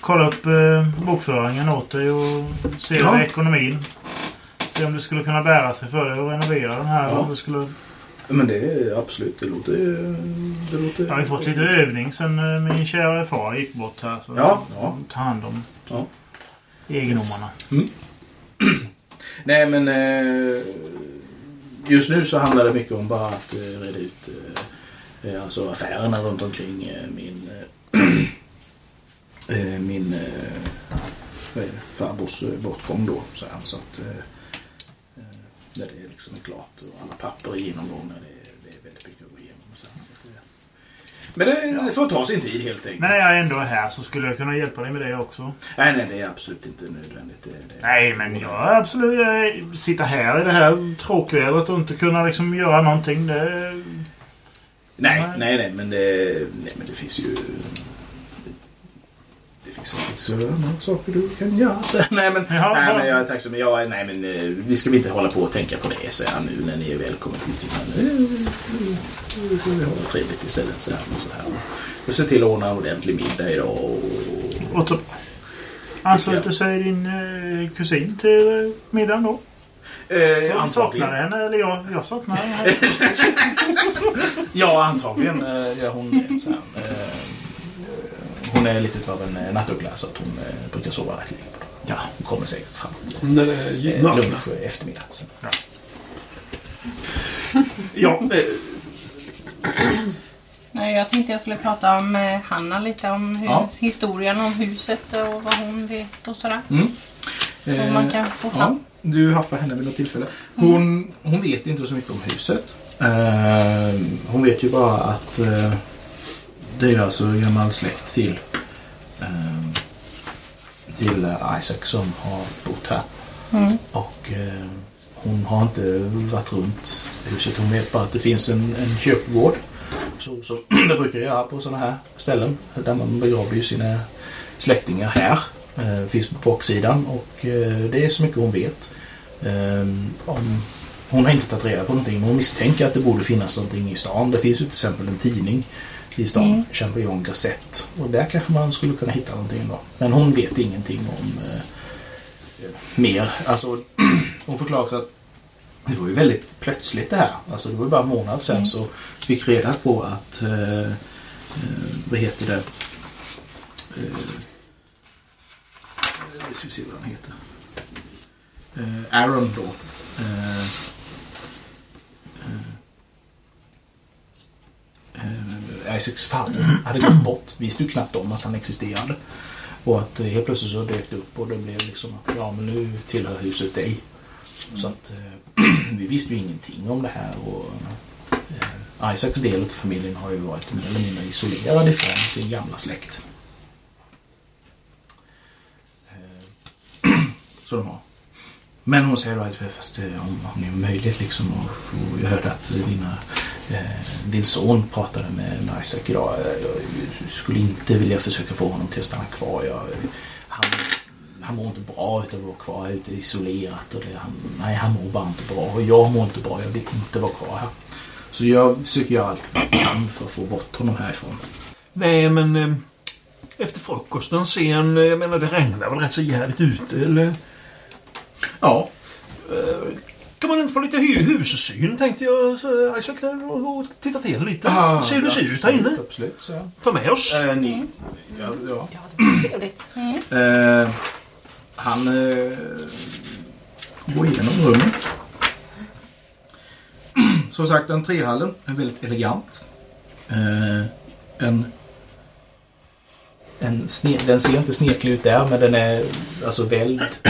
kolla upp eh, bokföringen åt dig och se Ja. ekonomin. Se om det skulle kunna bära sig för dig att renovera den här. Ja. Om det skulle, Men det är absolut, det låter... Det låter jag har ju fått lite övning sen eh, min kära far gick bort här. Så Ja, ja. Ta hand om Ja. egendomarna. Nej, men eh, just nu så handlar det mycket om bara att eh, reda ut eh, eh alltså affärerna runt omkring eh, min eh, eh min eh, farbrors eh, bortgång då. Så, här, så att eh, när det liksom är klart och alla papper är genomgångna. Det, är- det är väldigt mycket att gå igenom. Och så här. Så att det- men det, det får ta sin tid helt enkelt. Men när jag ändå är här så skulle jag kunna hjälpa dig med det också. nej, nej, det är absolut inte nödvändigt. Det, det, Nej, men jag absolut... Jag sitta här i det här tråkvädret och inte kunna liksom göra någonting. Det, Nej, Nej. nej, nej, men det, nej, men det finns ju... Det finns säkert så andra saker du kan göra. Nej, men, Ja, nej, men jag, tack så men jag, nej, men eh, vi ska inte hålla på och tänka på det så här nu när ni är välkomna hit. Utan, nu får vi ha det trevligt istället. Så här, och så här. Och se till att ordna en ordentlig middag idag. Och, och ansluter sig din eh, kusin till eh, middagen då? eh, Jag saknar henne, eller jag, jag saknar henne. Ja, antagligen eh, gör hon det. Eh, hon är lite av en eh, nattuggla så att hon eh, brukar sova rätt länge. Ja, hon kommer säkert fram till När det är eh, lunch eftermiddag. Så. Ja, eh, Nej, jag tänkte jag skulle prata om eh, Hanna lite om hus, Ja. historien om huset och vad hon vet och sådär. Mm. Som man kan få ja, fram. du haffar henne vid något tillfälle. Hon, hon vet inte så mycket om huset. Eh, hon vet ju bara att eh, det är alltså gammal släkt till, till eh, Isaac som har bott här. Mm. Och eh, hon har inte varit runt huset. Hon vet bara att det finns en, en kyrkogård. Så, som det brukar göra på sådana här ställen. Där man begraver sina släktingar här. Eh, finns på baksidan och eh, det är så mycket hon vet. Eh, om, hon har inte tagit reda på någonting men hon misstänker att det borde finnas någonting i stan. Det finns ju till exempel en tidning i stan, Mm. Champignon Gazette. Och där kanske man skulle kunna hitta någonting då. Men hon vet ingenting om eh, mer. Alltså, hon förklarar också att det var ju väldigt plötsligt det här. Alltså det var ju bara en månad sedan så fick reda på att, eh, eh, vad heter det, eh, vi ska se vad han heter. Eh, Aaron då. Eh, eh, Isaacs farbror hade gått bort. Visste ju knappt om att han existerade. Och att eh, helt plötsligt så dök det upp och det blev liksom att ja men nu tillhör huset dig. Så att eh, vi visste ju ingenting om det här och eh, Isaacs del av familjen har ju varit mer eller mindre isolerad ifrån sin gamla släkt. Eh, Så de har. Men hon säger då att fast eh, om, om det är möjligt liksom och, och jag hörde att dina, eh, din son pratade med Isaac idag. Jag skulle inte vilja försöka få honom till att stanna kvar. Jag, han, han mår inte bra av att vara kvar ute isolerat. Och det, han, nej, han mår bara inte bra. Och jag mår inte bra. Jag vill inte vara kvar här. Så jag försöker göra allt vad jag kan för att få bort honom härifrån. Nej, men eh, efter frukosten sen, eh, jag menar det regnar väl rätt så jävligt ute eller? Ja, Kan man inte få lite hu- hussyn tänkte jag så Isaac där, och, och titta till lite. Se hur det ser ut här inne. Absolut, så. Ta med oss. Eh, ni, ja, ja. Ja, det var trevligt. Eh, han eh, går igenom rummet. Som sagt, entréhallen är väldigt elegant. Eh, en, en sne, den ser inte sneklig ut där, men den är alltså i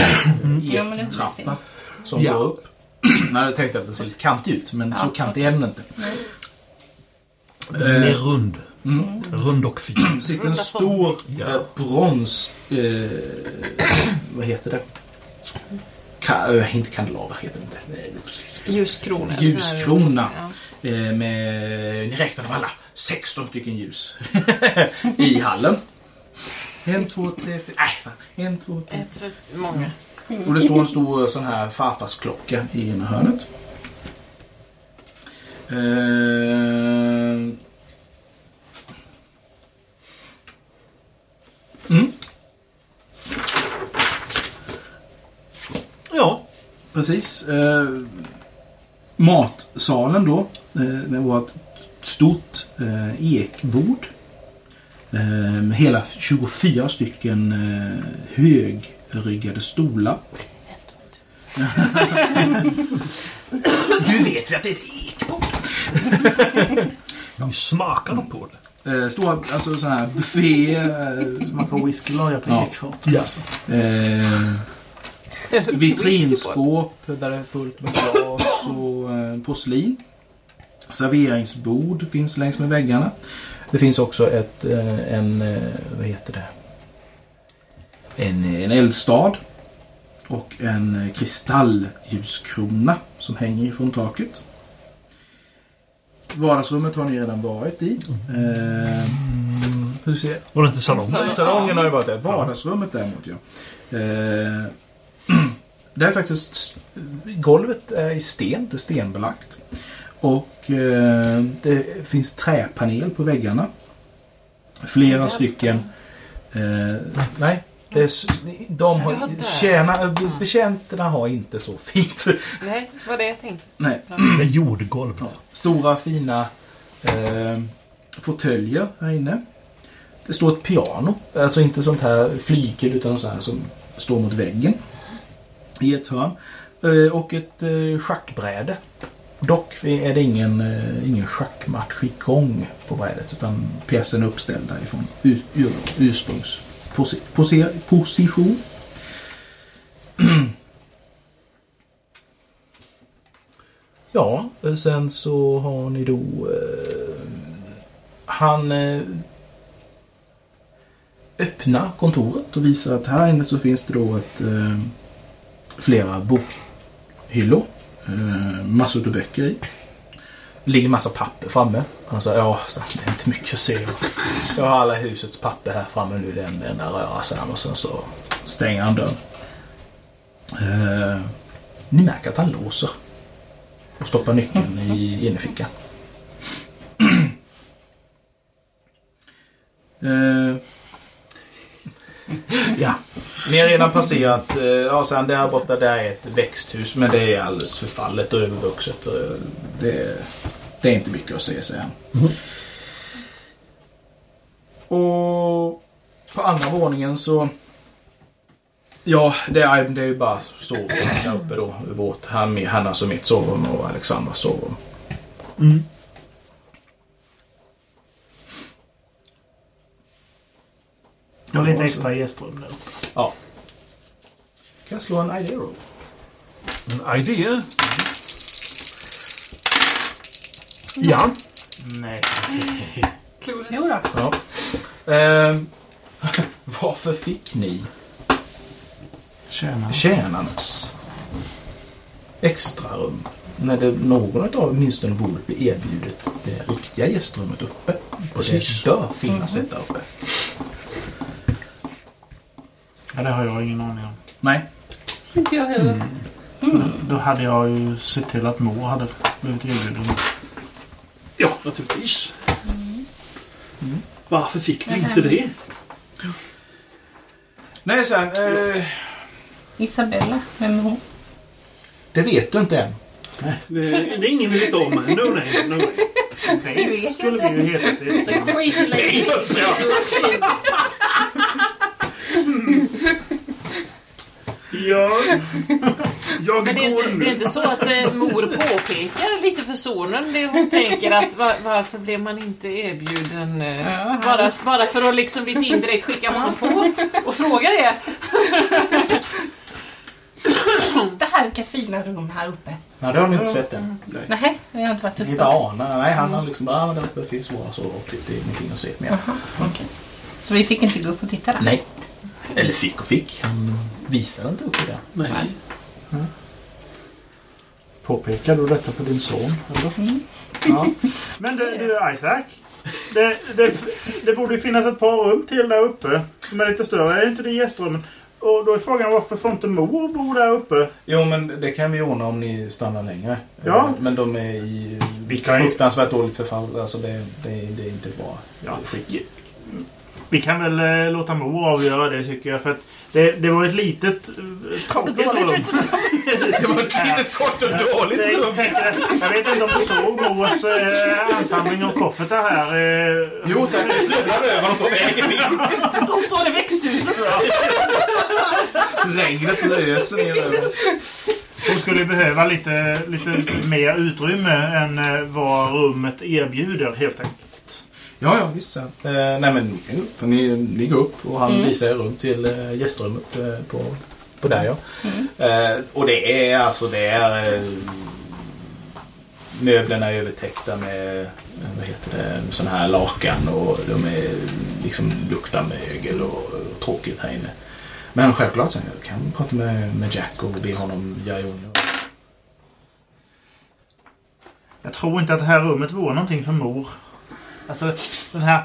Ja, men det en vi trappa som Ja. går upp. Jag hade tänkt att den ser lite kantig ut, men så kantig är den inte. Den är rund. Rund och fin. sitter en stor Ja. eh, brons... Eh, vad heter det? Ka, eh, inte kandelaber heter det inte. Eh, Ljuskrona. Ljuskrona. Ja. Eh, med, ni räknar dem alla. 16 stycken ljus i hallen. En, två, tre, fyra... Nej, fan. En, två, tre. Ett för många. Och det står en stor sån här farfarsklocka i ena hörnet. Eh, Ja. Precis. Eh, matsalen då. Eh, det var ett stort eh, ekbord. Eh, med hela 24 stycken eh, högryggade stolar. du vet vi att det är ett ekbord? Vi smakar nog på det. Eh, stora, alltså sådana här bufféer. Eh, Man får whiskylager på Ja. ekfat. Ja. eh, vitrinskåp där det är fullt med glas och eh, porslin. Serveringsbord finns längs med väggarna. Det finns också ett, eh, en, eh, vad heter det? En, en eldstad. Och en eh, kristallljuskrona som hänger ifrån taket. Vardagsrummet har ni redan varit i. Eh, hur ser Var det inte salongen? Salong. Salongen har ju varit där. Vardagsrummet däremot ja. Eh, det är faktiskt... Golvet är i sten. Det är stenbelagt. Och eh, det finns träpanel på väggarna. Flera stycken... Eh, nej. Det är, de Ja, har, tjäna, betjänterna har inte så fint. Nej, var det jag tänkte. Nej. Det är jordgolv. Stora fina eh, fåtöljer här inne. Det står ett piano. Alltså inte sånt här flygel utan så här som står mot väggen. I ett hörn. Eh, och ett eh, schackbräde. Dock är det ingen, eh, ingen schackmatch igång på brädet utan pjäsen är uppställd därifrån ur, ur, ursprungsposition. Ja, eh, sen så har ni då... Eh, han eh, öppnar kontoret och visar att här inne så finns det då ett, eh, flera bokhyllor. Eh, massor av böcker i. Det ligger massa papper framme. Han sa ja, det är inte mycket att se. Jag har alla husets papper här framme nu. Det är en enda röra sig och sen så stänger han dörren. Eh, ni märker att han låser och stoppar nyckeln i innerfickan. Eh, Ja. Ni har redan passerat, eh, ja sen där borta där är ett växthus men det är alldeles förfallet och övervuxet. Det, det är inte mycket att se sig mm. Och på andra våningen så... Ja, det är, det är ju bara sovrum där uppe då. Vårt, han, Hannas och mitt sovrum och Alexandras sovrum. Mm. Och lite extra gästrum uppe. Ja. Kan jag slå en idea roll? En idé. Ja. Nej. Clueless. Jo då. Ja. Ehm, varför fick ni Tjena. tjänarnas extra rum när det, någon av åtminstone borde bli erbjudet det riktiga gästrummet uppe? Och det bör finnas ett där uppe. Ja, det har jag ingen aning om. Nej. Inte jag heller. Då hade jag ju sett till att mor hade blivit erbjuden. Ja, naturligtvis. Varför fick vi inte det? Nej, sen. Eh, Isabella, vem är hon? det vet du inte än. Det, det är ingen vet om. No name, no name. Bates skulle vi ju heta till. The crazy lady. Ja. Jag Men det är, går inte, det är nu. inte så att eh, mor påpekar lite för sonen det hon tänker att va, varför blev man inte erbjuden eh, Ja, bara, bara för att liksom lite indirekt skicka honom på och fråga det. Det här vilka fina rum här uppe. Ja, det har ni inte sett än. Nej, jag har inte varit Ni uppe. bara anar. Nej, han har liksom bara, ah, där uppe finns våra sovrum. Det är ingenting att se mer. Okej. Så vi fick inte gå upp och titta där? Nej. Eller fick och fick. Han visade inte upp det. Nej. Påpekar du detta för din son? Eller? Ja. Men du, du Isaac. Det, det, det borde ju finnas ett par rum till där uppe som är lite större. Är inte det gästrummen? Och då är frågan varför får inte mor bo där uppe? Jo, men det kan vi ordna om ni stannar längre. Ja. Eh, Men de är i Vi kan fruktansvärt dåligt förfall. Alltså det, det, det är inte bra Ja. skick. Vi kan väl eh, låta mor avgöra det tycker jag. För att det, det var ett litet eh, tråkigt rum. Det var ett kort och dåligt Jag, rum. tänkte, jag vet inte om du såg mors eh, ansamling av koffertar här. Eh, Jo tack, jag snubblade över dem på vägen in. De står i växthuset. Regnet löser ner över. Hon skulle behöva lite, lite mer utrymme än eh, vad rummet erbjuder helt enkelt. Ja, ja, visst. Eh, nej, men ni kan gå upp. Ni, ni går upp och han visar er runt till eh, gästrummet eh, på, på där, ja. Eh, och det är alltså, det är... Eh, möblerna är övertäckta med, eh, vad heter det, sån här lakan och de är liksom luktar mögel och, och tråkigt här inne. Men självklart, så jag kan prata med, med Jack och be honom göra i ordning. Jag tror inte att det här rummet vore någonting för mor. Alltså den här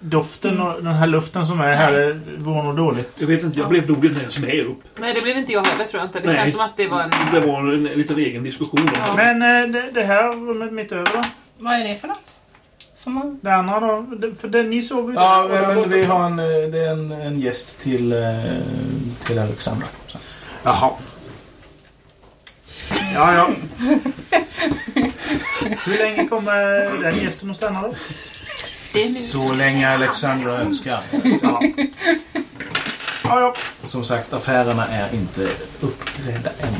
doften och den här luften som är här eh, vore nog dåligt. Jag vet inte, jag blev nog inte ens med upp. Nej, det blev inte jag heller tror jag inte. Det Nej. känns som att det var en... Det var en, en liten egen diskussion. Ja. Men eh, det, det här rummet mitt över då? Vad är det för något? Man... Det andra då? För det, ni sov ju Ja, där men vi har en, eh, det är en, en gäst till, eh, till Alexandra. Så. Jaha. Ja, ja. Hur länge kommer den gästen att stanna då? Det är nu. Så länge Alexandra önskar. Ja. Ja, ja. Som sagt, affärerna är inte uppredda än.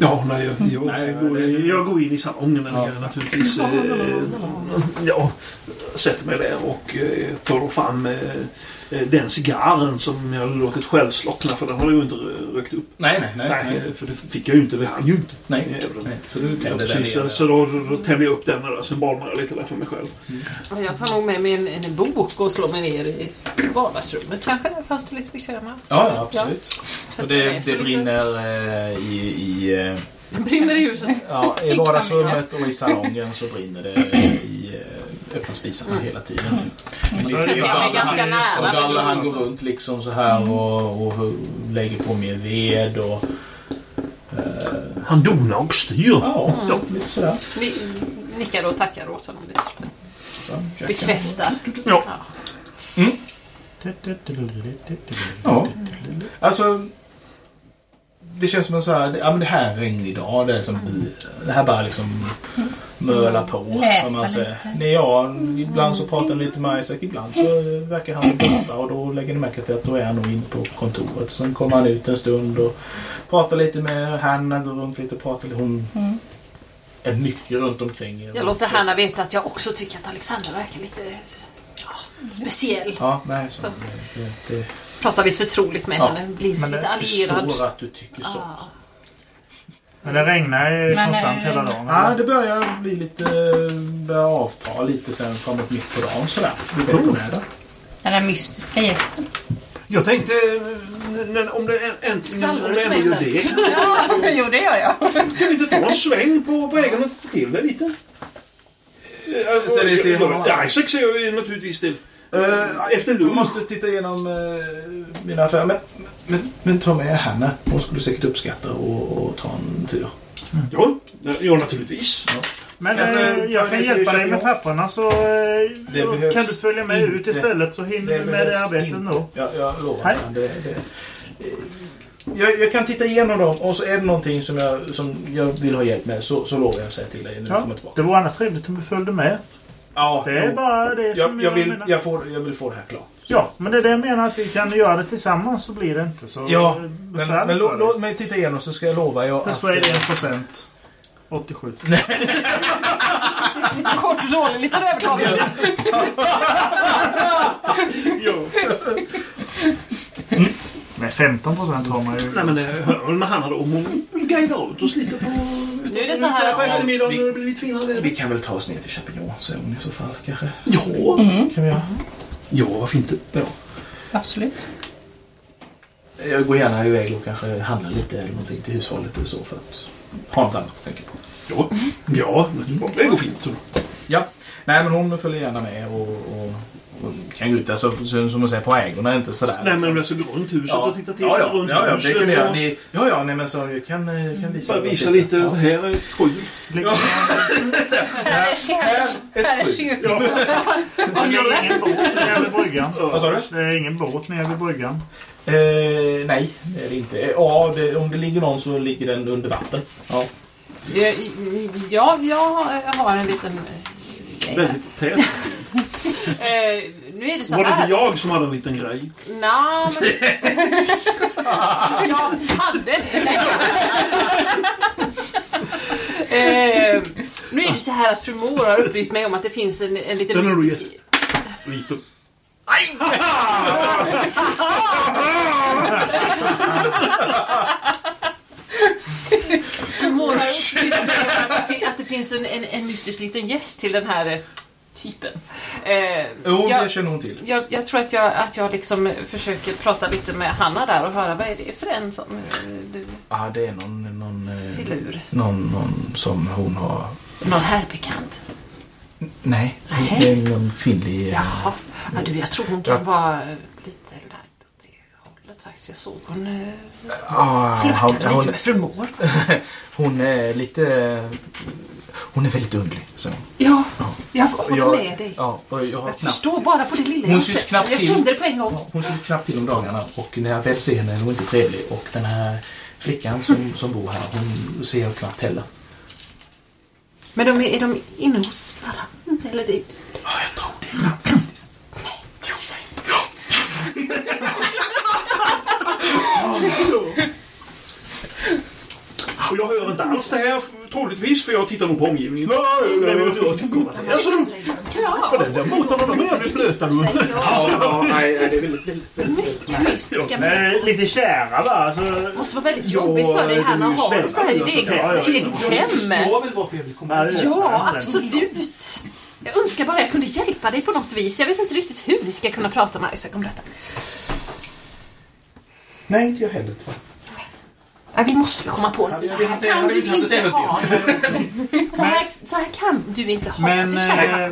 Ja, nej, jag, jag, Nej, jag, går, det- jag går in i salongen Ja. jag naturligtvis. Eh, ja, sätter mig där och eh, tar fram eh, eh, den cigarren som jag låtit själv slockna för den har jag ju inte rö- rökt upp. Nej, nej, nej. Nej, nej. för det fick jag ju inte. Det hann ju inte. nej. Nej. Så du Ja, tänder där precis, så, då, då, tänder jag upp den och sen balmar jag lite där för mig själv. Ja, Jag tar nog med mig en, en bok och slår mig ner i vardagsrummet kanske. Där fanns det lite bekvämare. Ja, ja, absolut. Så det, det brinner eh, i, i, eh, brinner i huset. ja, i vardagsrummet och i salongen så brinner det i eh, öppna spisarna hela tiden. Men Då sätter jag mig ganska nära. Och Galle han går runt liksom så här och, och lägger på mer ved och... Eh, Han donar och styr. ja, lite sådär. Ni, nickar och tackar åt honom lite. Bekräftar. Ja. Ja. Alltså, det känns som en så här, ja men det här är en regnig dag. Det, är som, det här bara liksom mölar på. Läsa man säger. lite. Nej, ja, ibland så pratar ni lite med Isaac, ibland så verkar han borta och då lägger ni märke till att då är han nog inne på kontoret. Sen kommer han ut en stund och pratar lite med Hanna, går runt lite och pratar lite. Hon är mycket runt omkring. Jag låter Hanna veta att jag också tycker att Alexander verkar lite ja, speciell. Ja, nej, så det, det, det, Pratar lite förtroligt med Ja, henne. Blir men lite det allierad. förstår att du tycker så. Ah. Men det regnar ju Men, konstant eh, hela dagen. Ja, det börjar bli lite, börjar avta lite sen framåt mitt på dagen sådär. Lite där. Den där mystiska gästen. Jag tänkte, om det om Skvallrar det ändå gör det. jo, det gör jag. Kan vi inte ta en sväng på vägen och titta till det lite? Ser ni till honom? Ja, Isaac ser jag naturligtvis till. Uh, Efter du lunch. måste titta igenom uh, mina affärer. Men, men, men ta med Hanna. Hon skulle säkert uppskatta och, och ta en tur. Ja, ja naturligtvis. Men Kanske eh, jag kan hjälpa dig med papperna så eh, kan du följa med ut inte. istället så hinner du med det arbetet inte. nog. Jag, jag lovar. Det, det, eh, jag, jag kan titta igenom dem och så är det någonting som jag, som jag vill ha hjälp med så, så lovar jag att säga till dig när du Ja, kommer tillbaka. det vore annars trevligt om du följde med. Ja, Det är jo. bara det som jag, jag, vill, menar. jag, får, jag vill få det här klart. Ja, men det är det jag menar att vi kan göra det tillsammans så blir det inte så Ja, Men, men för lå, dig. låt mig titta igenom så ska jag lova jag att... Persuade 1%. 87. Kort och dålig, lite övertalande. Men 15% har man ju. Nej men det hör väl med Hanna då. Om hon vill guida ut oss lite på... Nu är det så här På att eftermiddagen vi- när det blir lite finare väder. Vi kan väl ta oss ner till Champignon-zonen i så fall kanske. Ja. Kan vi göra. Ja, varför inte? Ja. Absolut. Jag går gärna iväg och kanske handlar lite eller någonting till hushållet eller så för att ha något annat att tänka på. Ja, ja det går fint. Så. Ja, nej men hon följer gärna med och, och kan gå ut alltså, så- som man säger på ägorna inte sådär. Nej men alltså gå runt huset ja. och titta till. ja, ja, runt ja, ja, det huset kan vi göra. och Ni, ja, ja, nej men så vi kan, eh, kan visa. Bara visa lite. Ja. Här är ett skjul. Ligger Här är kyrkan. Här är kyrkan. ligger ingen båt nere vid bryggan. Vad sa du? Det är ingen båt nere vid bryggan. Eh, nej, det är det inte. Eh, Ja, det, om det ligger någon så ligger den under vatten. Ja. Ja, jag har en liten Väldigt tät. Eh, nu är det så Var det inte jag som hade en liten grej? Nej, men... jag hade eh, Nu är det så här att fru Mor har upplyst mig om att det finns en, en liten Den du mystisk... Mor har upplyst mig om att att det finns en, en, en mystisk liten gäst till den här eh, typen. Eh, Jo, jag- det känner hon till. Jag, jag tror att jag, att jag liksom försöker prata lite med Hanna där och höra vad är det för en som eh, du Ja, det är någon, någon, eh, filur? någon, någon som hon har... Någon herrbekant? Nej, det är någon kvinnlig... Jaha. Ja, du, jag tror hon kan Ja. vara eh, lite lagd åt det hållet faktiskt. Jag såg hon eh, Ja, flörtade hon, lite med fru Mår. hon är lite... Hon är väldigt underlig. Så. Ja, Ja. jag håller med dig. Ja, jag Jag knappt, förstår bara på det lilla Hon jag syns sett. knappt Jag till. kände det på en gång. ja, hon ser knappt till om dagarna och när jag väl ser henne är hon inte trevlig. Och den här flickan som, som bor här, hon ser jag knappt heller. Men de är, är de inne hos varandra? Eller det... Ja, jag tror det faktiskt. Och jag hör inte alls det här troligtvis för jag tittar nog på omgivningen. Nej, nej, nej. Jag tycker att det är så dumt. På den där båten de är jävligt blöta jag. Ja, ja nej, det är väldigt, väldigt, Mycket mystiska människor. lite kära va? Alltså, Det måste vara väldigt jobbigt för dig här när är har det så här i alltså. eget, eget hem. förstår väl varför jag vill komma Ja, absolut. Jag önskar bara jag kunde hjälpa dig på något vis. Jag vet inte riktigt hur vi ska kunna prata med Isaac om detta. Nej, inte jag heller. jag. Ja, vi måste ju komma på något. Så här kan du inte ha det. Så här, så här kan du inte ha men det, eh,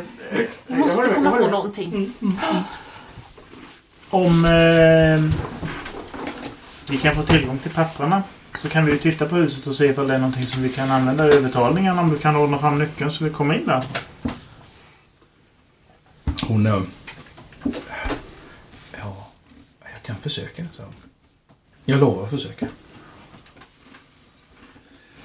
Vi måste komma på någonting. om eh, vi kan få tillgång till papperna så kan vi ju titta på huset och se ifall det är någonting som vi kan använda i övertalningen. Om du kan ordna fram nyckeln så vi kommer in där. Hon... eh, Ja, jag kan försöka, så. Jag lovar att försöka.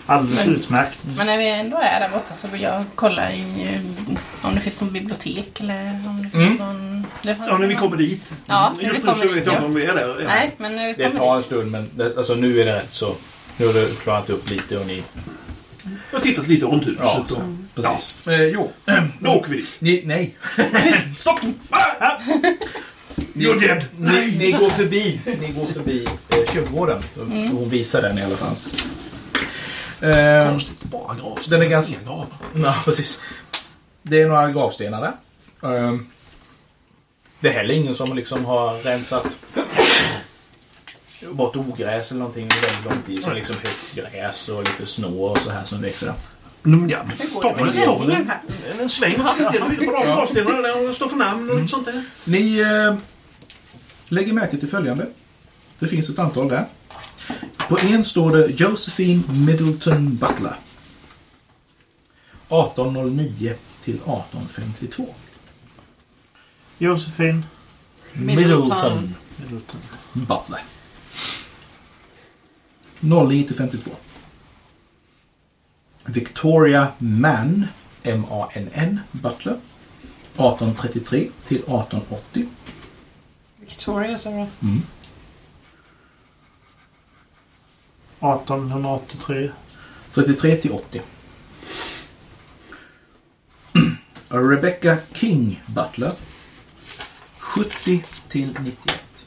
Alldeles Men- utmärkt. Men när vi ändå är där borta så vill jag kolla i eh, om det finns något bibliotek eller om det finns någon... Det Ja, när vi någon- kommer dit. Ja, Just nu så kommer vet dit, jag ja. inte om vi är där. Ja. Nej, men när vi Det tar en stund, men det, alltså, nu är det rätt så... Nu har du klarat upp lite och ni... Jag har tittat lite runt huset. Ja, och, precis. Eh, jo. Då åker vi dit. Ni, nej. Stopp! Ah! Ni, You're dead. Ni, ni går förbi, ni går förbi eh, kyrkogården. Hon visar den i alla fall. Eh, Konstigt. Bara grav. Den är ganska- ja, precis. Det är några gravstenar där. Eh, det är heller ingen som liksom har rensat bort ogräs eller någonting under väldigt lång tid. Så det liksom högt gräs och lite snå och så här som växer där. Mm, ja. Ta det med en, ta ledningen en, här? sväng lite på de gravstenarna där och det står för namn och lite sånt där. Ni eh, lägger märke till följande. Det finns ett antal där. På en står det Josephine Middleton Butler. 1809 till 1852. Josefin. Middleton. Middleton. Butler. 09 till 52. Victoria Mann, M-A-N-N, Butler. 1833 till 1880. Victoria, sa du? 1883. 33 till 80. Rebecca King Butler. 70 till 91.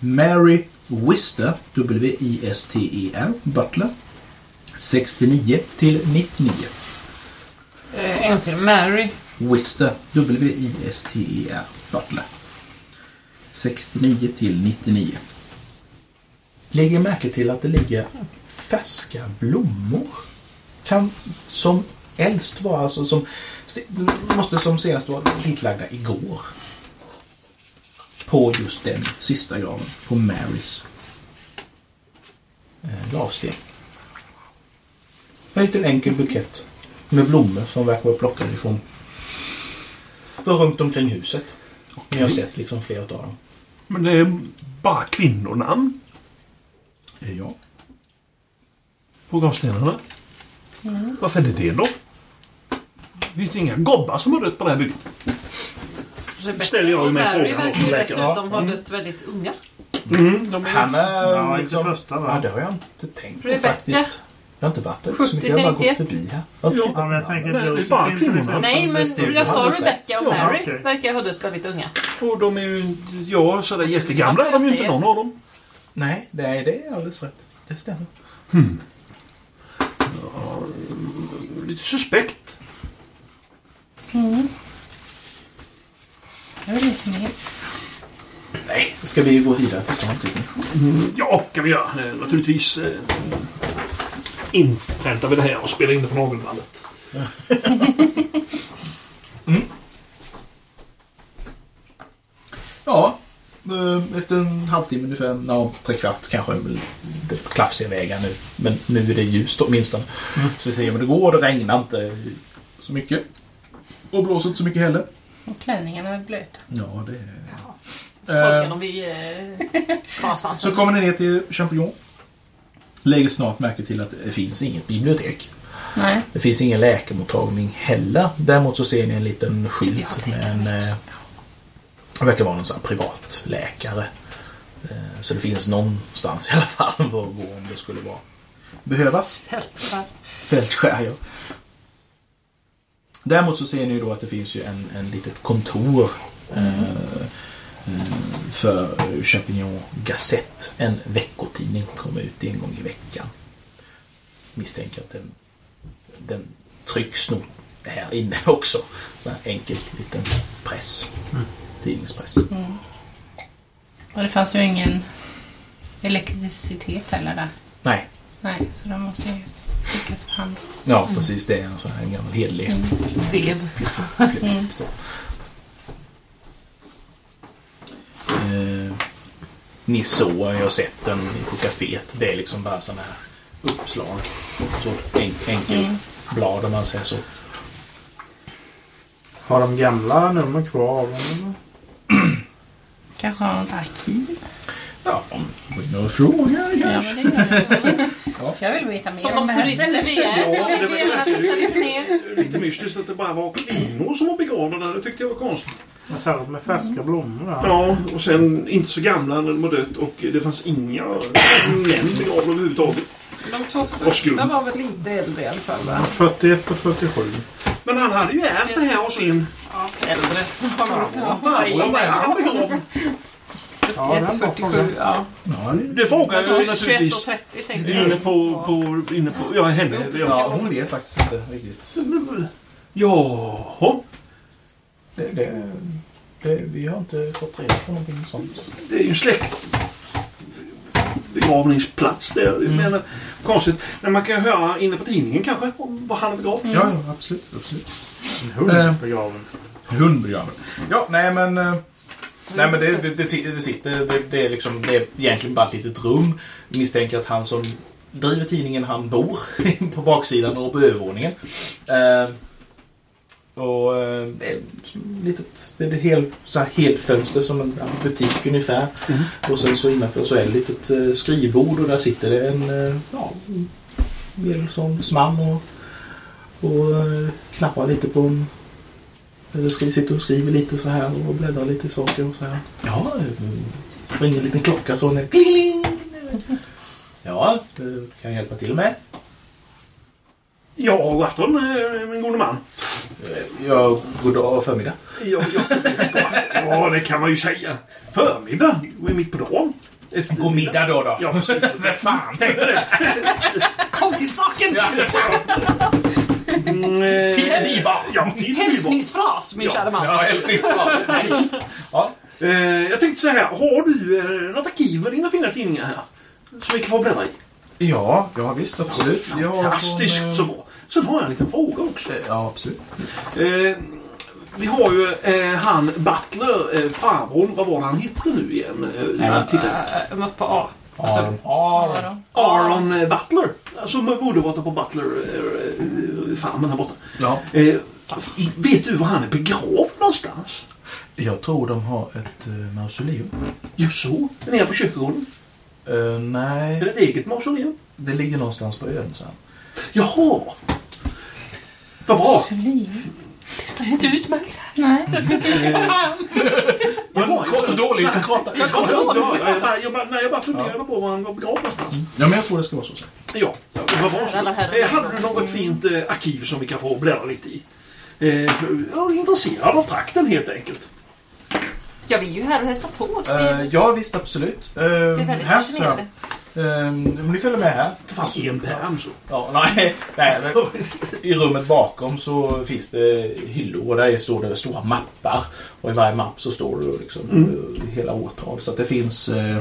Mary Wister, W-I-S-T-E-R, Butler. 69 till 99. Eh, en till. Mary. Wister, W-I-S-T-E-R, Butler. 69 till 99. Lägger märke till att det ligger färska blommor. Kan som äldst vara, alltså som, måste som senast vara ditlagda igår. På just den sista graven, på Marys eh, gravsten. En liten enkel bukett med blommor som verkar vara plockade ifrån runt omkring huset. Ni har sett liksom flera av dem. Men det är bara kvinnonamn Ja. på gravstenarna. Varför är det det då? Finns det inga gobbar som har dött på det här bygget? Rebecca Ställer jag och mig Mary frågan verkar som ju läkare. dessutom ha dött väldigt unga. Mm, de är... Han är Ja, inte liksom... första, va? Ja, det har jag inte tänkt på Rebecca. faktiskt. Jag har inte varit där så 70 mycket. Jag har bara gått 91. förbi här. Jag har inte Ja, tittat Ja, men jag på tänker Nej, det är bara till kvinnorna. exempel. Nej, men det jag sa Rebecca och Ja, Mary okej. verkar ha dött väldigt unga. Och de är ju inte... Ja, sådär jättegamla är de ju inte någon av dem. Nej, det är alldeles rätt. Det stämmer. Lite suspekt. Jag vill lite mer. Nej, ska vi gå vidare till stan tycker ni? Ja, kan vi göra. Eh, Naturligtvis eh, inpräntar vi det här och spelar in det på nagelbandet. Ja, eh, efter en halvtimme ungefär, ja, tre kvart kanske, det klafsiga vägar nu. Men nu är det ljust åtminstone. Så vi ser om det går, det regnar inte så mycket. Och blåser inte så mycket heller. Och klänningarna är blöta. Ja, det är... Tolkar dem vid eh. Så kommer ni ner till Champignon. Lägger snart märke till att det finns inget bibliotek. Nej. Det finns ingen läkarmottagning heller. Däremot så ser ni en liten skylt med en... Eh, det verkar vara någon sån här privat läkare. Eh, så det finns någonstans i alla fall att gå om det skulle vara behövas. Fältskär. Fältskär, ja. Däremot så ser ni då att det finns ju en, en litet kontor eh, eh, för Champignon Gazette. En veckotidning kommer ut en gång i veckan. Misstänker att den, den trycks nog här inne också. Sån här enkel liten press. Tidningspress. Och det fanns ju ingen elektricitet heller där. Nej, Nej, så de måste ju skickas för hand. ja precis det är en sån här gammal hederlig Drev. Så. Ni såg, jag har sett den på kaféet. Det är liksom bara såna här uppslag. Så en, enkel blad om man säger så. Har de gamla nummer kvar av dem? Kanske har något arkiv? Ja, in och fråga Ja, kanske. men det gör jag. Jag vill veta mer Som om de det här stället. vi är så Ja, vill vi gärna lite mer. Lite mystiskt att det bara var kvinnor som var begravda där. Det tyckte jag var konstigt. Särskilt med färska blommor där. Ja, och sen inte så gamla när de har dött och det fanns inga män begravda överhuvudtaget. De två första var väl lite äldre i alla fall va? 41 och 47. Men han hade ju ärvt det här av sin Ja, äldre. Ja. Var är han begravd? Ja, den var 47, frågan. ja. Ja, det- Det frågar jag 21 och naturligtvis. 30 tänkte jag. Inne på, på, inne på, ja henne. Ja. ja, hon vet faktiskt inte riktigt. Jaha, Det, det, det, vi har inte fått reda på någonting sånt. det är ju släkt begravningsplats där. Jag menar, konstigt. Men man kan ju höra inne på tidningen kanske om var han är begravd. Ja, ja, absolut. absolut. En hund Eh. begraven. Hundbegraven. Ja, nej men... eh, Nej men det, det, det, det sitter... Det, det, är liksom, det är egentligen bara ett litet rum. Jag misstänker att han som driver tidningen, han bor på baksidan och på övervåningen. Eh, och eh, det är litet... Det är ett hel, så här helfönster som en butik ungefär. Och sen så innanför så är det ett litet eh, skrivbord och där sitter det en... eh, Ja, en medelsåns man och, och knappar lite på en eller sitter och skriver lite så här och bläddrar lite i saker och så här. Ja, ringer en liten klocka så när pling! Ja, kan jag hjälpa till med? Ja, god afton eh, min gode man. Ja, god dag förmiddag. Ja, ja, ja, det kan man ju säga. Förmiddag, vi är mitt på dagen. Efter- God middag då då. Ja, precis. Vad fan tänkte det? Kom till saken! Mm, eh, Tid är dyrbar. Ja, tid är dyrbar. Hälsningsfras min Ja. kära man. Ja, hälsningsfras. Ja, Eh, jag tänkte så här, har du eh, något arkiv med dina fina tidningar här? Som vi kan få bläddra i? ja, ja visst absolut. Ja, Fantastiskt från, så bra. Sen har jag en liten fråga också. Ja, absolut. Eh, vi har ju eh, han Butler, eh, farbrorn, vad var det han hette nu igen? Eh. Äh, äh, på A. Aron. Ja, Aron. Aron eh, Butler. Som borde vara på Butler farmen här borta. Ja, Eh, vet du var han är begravd någonstans? jag tror de har ett uh, mausoleum. Jo, så. Nere på kyrkogården. Eh, Är nej, det ett eget mausoleum? det ligger någonstans på ön sen. Jaha! Vad bra! Det står inte utmärkt här. Nej. Kort och dåligt. Lite korta. Jag, jag, bara- jag, bara- nej, jag bara funderade på var han var begravd någonstans. Ja, men jag tror det ska vara så. Ja, det var bra så. Eh, hade du något fint eh, arkiv som vi kan få bläddra lite i? Eh, jag är intresserad av trakten helt enkelt. Ja, vi är ju här och hälsar på. Är, ja, visst absolut. Uh, vi är väldigt här. fascinerade. Eh, om ni följer med här. Det fanns en pärm så. Ja, nej, nej, I rummet bakom så finns det hyllor och där står det stora mappar. Och i varje mapp så står det liksom eh, hela årtal. Så att det finns eh,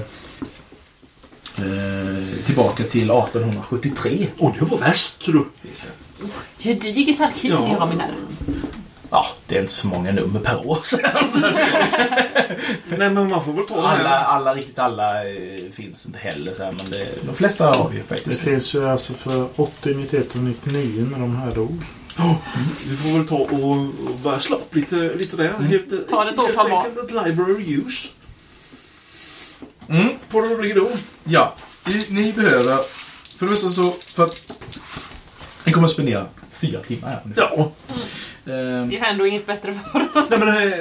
eh, tillbaka till 1873. Och det var värst så du. Gediget arkiv Ja. ni har min herre. Ja, det är inte så många nummer per år. Så Nej men man får väl ta det alla, alla, riktigt alla eh, finns inte heller. Så här, men det, de flesta har vi Det faktiskt. finns ju alltså för 80, 91 och 99 när de här dog. Vi får väl ta och, och börja slå upp lite, lite där. Helt, eh, Ta ett årtal var. helt enkelt Ett library use. Mm. Får du redo? Ja, ni, behöver... För det första så... För att, ni kommer att spendera fyra timmar här. Ja. Ehm, Vi har ändå inget bättre för oss. Nej men eh,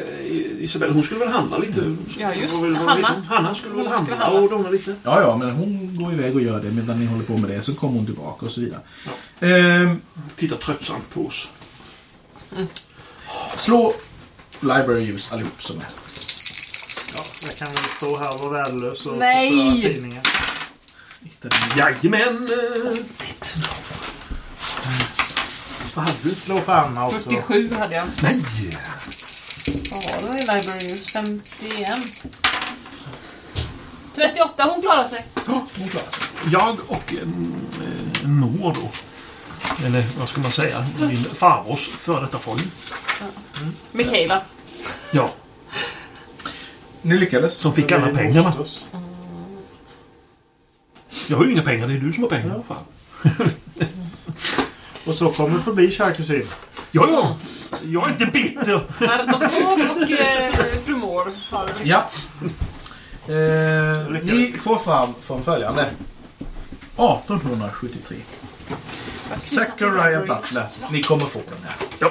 Isabelle hon skulle väl handla lite? Ja, just Vad vill- vad Hanna. hon? Hanna skulle väl Hon skulle handla handla. och dona lite. Ja, ja, men hon går iväg och gör det medan ni håller på med det. Så kommer hon tillbaka och så vidare. Ehm, Tittar tröttsamt på oss. slå Library Use allihop som är. Ja, jag kan väl stå här och vara värdelös och Nej! förstöra tidningen. Jajamän! eh. Vad hade du? Slå för Anna också. 47 hade jag. Nej! Vad var det i Library Use? 51. 38, hon klarar sig. Hon klarar sig. Jag och eh, en mor då. Eller vad ska man säga? Min farbrors före detta fru. Mikaela. Ja. Ni lyckades. Som fick alla pengarna. Jag har ju inga pengar, det är du som har pengar. Fan. Och så kommer du förbi kära kusin. Ja, ja. Jag är inte bitter. Herr doktor och eh, fru har Ja. Eh, ni får fram från följande. 1873. Zachariah Butler. Ni kommer få den här. Ja.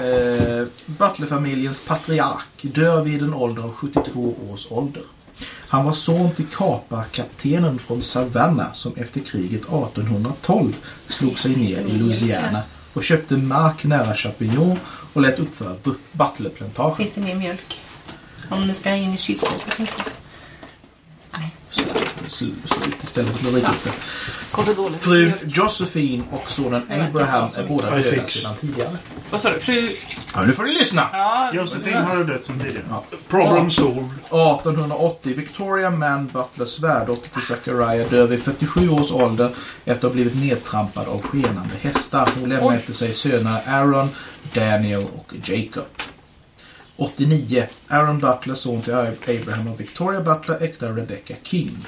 Eh, Butlerfamiljens patriark dör vid en ålder av 72 års ålder. Han var son till kaparkaptenen från Savannah som efter kriget 1812 slog sig ner i Louisiana och köpte mark nära Chapignon och lät uppföra Bu- Butlerplantagen. Finns det mer mjölk? Om du ska in i kylskåpet inte. Sl- Slut istället för riktigt. Dåligt. Frun Josephine och sonen Abraham är båda döda fix. sedan tidigare. Vad sa du? Fru... Ja, nu får ni lyssna! Ja, Josefin har dött sedan tidigare. Problem solved. 1880 Victoria Mann Butlers svärdotter till Zachariah dör vid 47 års ålder efter att ha blivit nedtrampad av skenande hästar. Hon lämnar Oj. efter sig sönerna Aaron, Daniel och Jacob. 89 Aaron Butler, son till Abraham och Victoria Butler, äkta Rebecca King.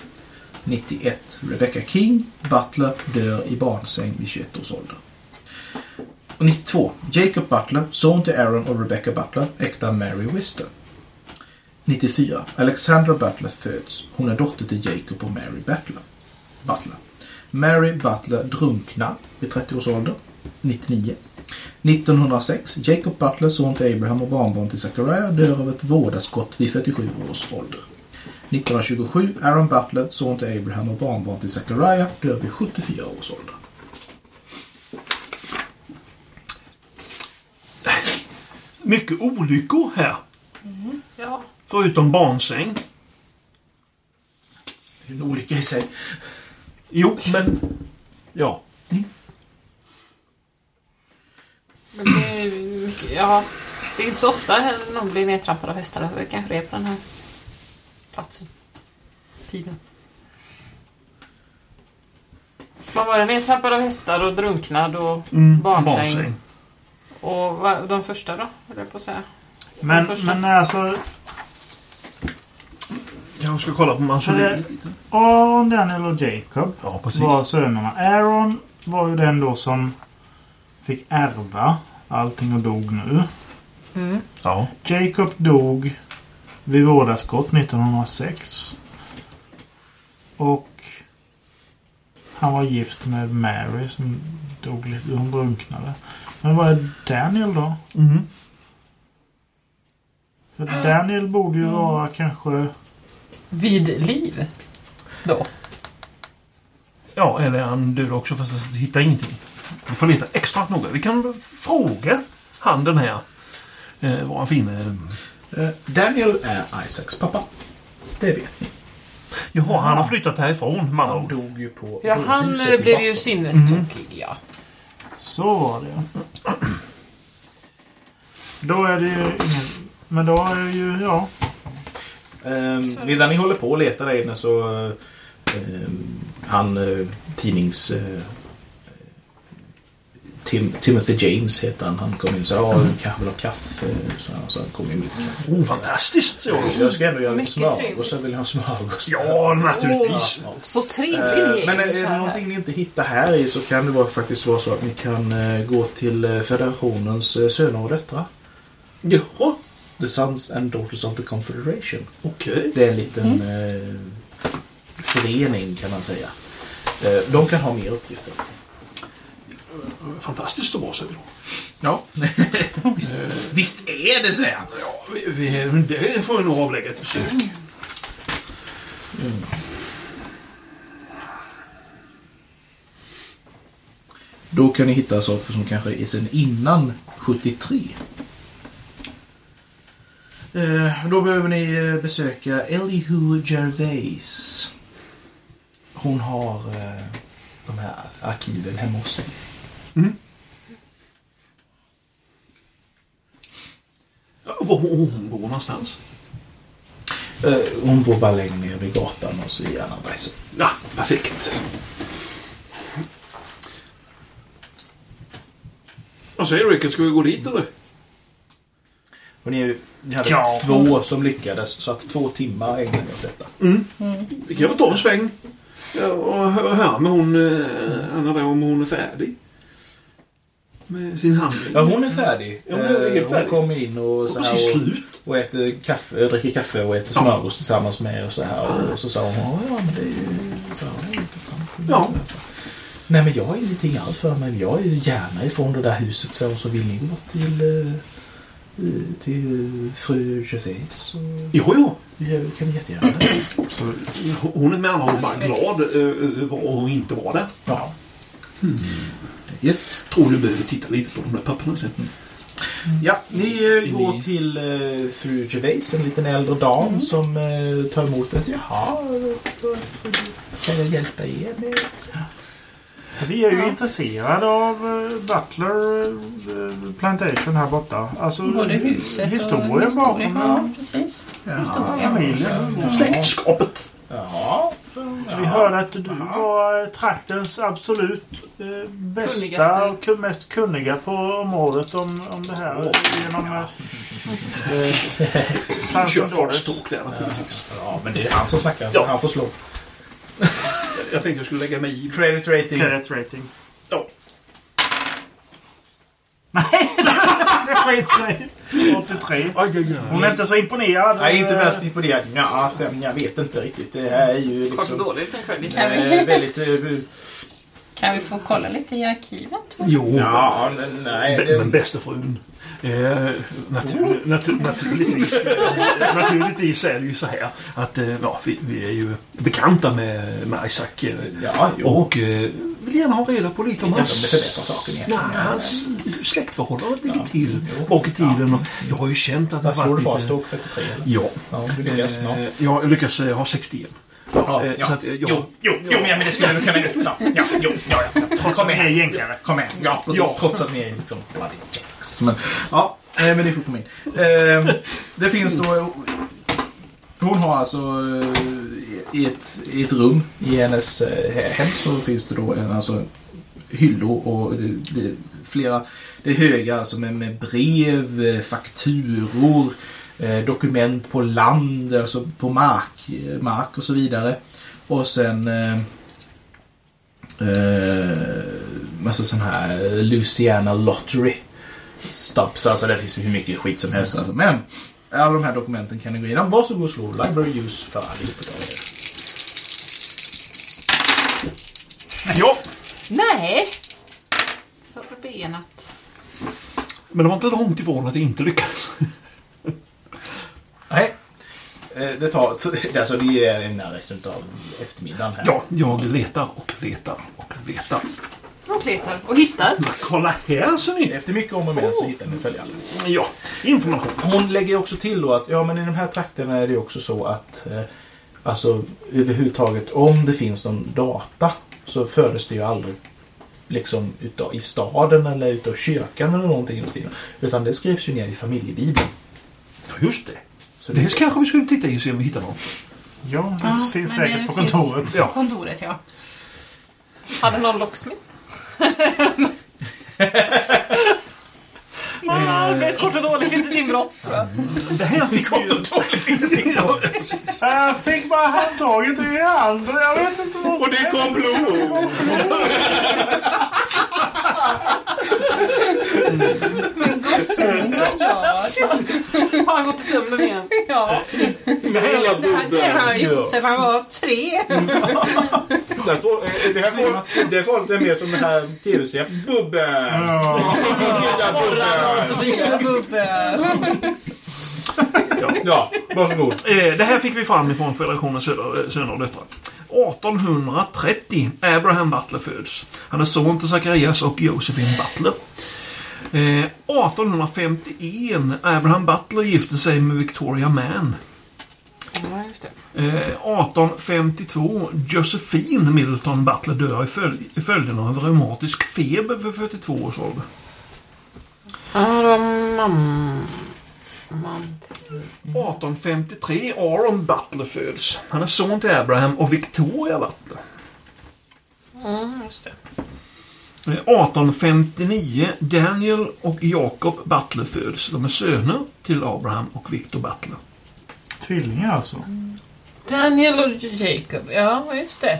91 Rebecca King Butler dör i barnsäng vid 21 års ålder. Och 92 Jacob Butler, son till Aaron och Rebecca Butler, äkta Mary Wister. 94. Alexandra Butler föds. Hon är dotter till Jacob och Mary Butler. Butler. Mary Butler drunknar vid 30 års ålder. 99. 1906. Jacob Butler, son till Abraham och barnbarn till Zachariah, dör av ett vådaskott vid 47 års ålder. 1927. Aaron Butler, son till Abraham och barnbarn till Zachariah, dör vid 74 års ålder. Mycket olyckor här. ja. Förutom barnsäng. Det är en olycka i sig. Jo, men... Ja. Men det är mycket... Ja. Det är inte så ofta någon blir nedtrampad av hästar. Det kanske det är på den här platsen. Tiden. Man var nedtrampad av hästar och drunknad och Mm, barnsäng. Och vad, de första då? Höll jag på att säga. Men, men alltså, Jag ska kolla på Så lite. Aaron, Daniel och Jacob Ja, precis. var sönerna. Aaron var ju den då som fick ärva allting och dog nu. Mm. Ja. Jacob dog vid vårdaskott 1906. Och han var gift med Mary som dog lite, hon drunknade. Men vad är Daniel då? Mm. För Daniel borde ju vara kanske... Vid liv. Då. Ja, eller är han död också fast jag hittar ingenting. Vi får leta extra noga. Vi kan fråga han den här. Eh, vad han finner. Eh, Daniel är Isaacs pappa. Det vet ni. Jaha, han har flyttat härifrån man Han dog ju på Ja, han huset eh, i blev ju Boston. sinnestokig, ja. Så var det. Då är det ju ingen... Men då är det ju, ja. Ehm, medan ni håller på och letar där inne så ehm, han eh, tidnings eh, Tim, Timothy James heter han. Han kom in och sa ja, du kanske vill ha kaffe. Så, så han kom in med lite kaffe. Oh, fantastiskt! Så. Jag ska ändå göra lite smörgås. Så vill jag ha smörgås. Ja, naturligtvis. Ja. Så trevlig Eh, är. Men är så det någonting ni inte hittar här i så kan det vara, faktiskt vara så att ni kan eh, gå till eh, Federationens eh, söner och döttrar. Jaha, The Sons and Daughters of the Confederation. okej. Det är en liten eh, förening kan man säga. Eh, de kan ha mer uppgifter. Fantastiskt så bra, säger då. Ja. visst, visst är det, säger han. Ja, vi, vi, det får vi nog avlägga ett besök. Då kan ni hitta saker som kanske är sedan innan 73. Eh, då behöver ni eh, besöka Elihu Gervais. Hon har eh, de här arkiven hemma hos sig. Ja, Var hon hon bor någonstans? Eh, hon bor bara längre ner vid gatan och så i Anna Weise. Ja, perfekt. Vad säger du, Rickard? Ska vi gå dit eller? Och ni, ni hade Ja. två som lyckades så att två timmar ägnade ni åt detta. Vi kan väl ta en sväng. Ja, och hö- hör med hon, eh, Anna då, om hon är färdig. Med sin handling. Ja, hon är färdig. Ja, hon är helt Eh, färdig. Hon kommer in och, Och så här, och, och äter kaffe, dricker kaffe och äter Ja. smörgås tillsammans med och så här. Och så sa hon, "Ja, ja men det är så här, det är intressant. Ja. Nej men jag har ingenting alls för mig. Jag är gärna ifrån det där huset så, så vill ni gå till, eh, eh, till fru Gervais så Jo, jo. ja, det kan vi jättegärna. Så, hon är med andra ord bara glad över att hon inte var där. Ja. Yes. Tror du behöver titta lite på de där papperna sen. Ja, ni eh, går till eh, fru Gervais, en liten äldre dam som eh, tar emot er. Jaha, då- kan jag hjälpa er med? Vi är ju intresserade av eh, Butler eh, Plantation här borta. Alltså Både huset och historien historien. bakom Ja, precis. Ja, familjen. Släktskapet. Jaha. Vi hörde att du var eh, traktens absolut eh, bästa Kunnigaste. och mest kunniga på området om, om det här. Genom eh, eh, Sons Kör and Daughters. fartstråk där naturligtvis. Ja, men det är han som snackar så Ja. han får slå. Jag tänkte jag skulle lägga mig i. Credit rating. Credit rating. Ja. Nej, det skit sig. 83. Hon är inte så imponerad. Jag är inte värst imponerad. Ja, sen, jag vet inte riktigt. Det här är ju Kort och liksom... dåligt en credit. Kan vi- Eh, väldigt... Eh, Kan vi få kolla lite i arkivet? Jo, ja, nej. men, Det, men bäste frun. Eh, natur, natur, naturligtvis, naturligtvis är det ju så här att eh, ja, vi, vi är ju bekanta med, med Isaac. Eh, ja, och eh, vill gärna ha reda på lite om hans... Nej, hans släktförhållande ligger till i tiden. Och jag har ju känt att det Vad slår du fast lite... då? 43 eller? Ja. Ja, du lyckas. Ja. Eh, jag lyckas ha 61. Ja, eh, ja. så att, eh, jag- Jo, jo, jo, men det skulle du kunna göra. Ja, jo, ja, ja. Trots Kom att ni är igen. jänkare. Kom igen. Ja, precis. Ja. Trots att ni är liksom bloody jacks. Men, ja, eh, men det får komma in. Eh, det finns då... Hon har alltså eh, i ett, i ett rum i hennes hem så finns det då en, alltså, hyllor och det, det, flera... Det är höga alltså med, med brev, fakturor, dokument på land, alltså på mark, eh, mark och så vidare. Och sen eh, eh, massa sån här Louisiana Lottery stubs. Alltså det finns hur mycket skit som helst. Alltså. Men alla de här dokumenten kan ni gå igenom. Varsågod och slå library use för allihopa av er. Ja, Nej! Förbenat. men det var inte långt ifrån att jag inte lyckades. Nej. Eh, Det tar... Alltså det är en resten av eftermiddagen här. Ja, jag letar och letar och letar. Och letar och hittar. Men kolla här ser ni! Efter mycket om och men så hittar ni följande. Ja, information. Hon lägger också till då att ja, men i de här trakterna är det också så att eh, alltså överhuvudtaget om det finns någon data så förs det ju aldrig liksom utav, i staden eller utav kyrkan eller någonting. Utan det skrivs ju ner i familjebibeln. Just det. Så Det kanske vi skulle titta i och se om vi hittar någon. Ja, det Ja, finns säkert det på finns- kontoret. Ja. På kontoret, ja. Hade någon locksmith? Eh, det blev ett kort och dåligt litet inbrott tror jag. Det här fick vi ju... Ja, precis. Jag fick bara handtaget i hand och jag vet inte vad Och det kom blod! Men gossen, vad gör du? Har han gått i sömnen igen? Ja, Med hela det här, det här har han gjort sedan han var tre. Det här får- det får det mer som det här tv-serien. Bubbe! Lilla Bubbe! Bubbe. Ja, varsågod. Eh, Det här fick vi fram ifrån Federationens söner söner och döttrar. 1830 Abraham Butler föds. Han är son till Zacharias och Josephine Butler. Eh, 1851 Abraham Butler gifte sig med Victoria Mann. Ja, just det. Eh, 1852 Josephine Middleton Butler dör i, följ i följden av reumatisk feber för 42 års ålder. Ja, det var mamma. Man. 1853 Aaron Butler föds. Han är son till Abraham och Victoria Butler. Mm, just det. Eh, 1859 Daniel och Jacob Butler föds. De är söner till Abraham och Victor Butler. Tvillingar alltså. Daniel och Jacob, ja just det.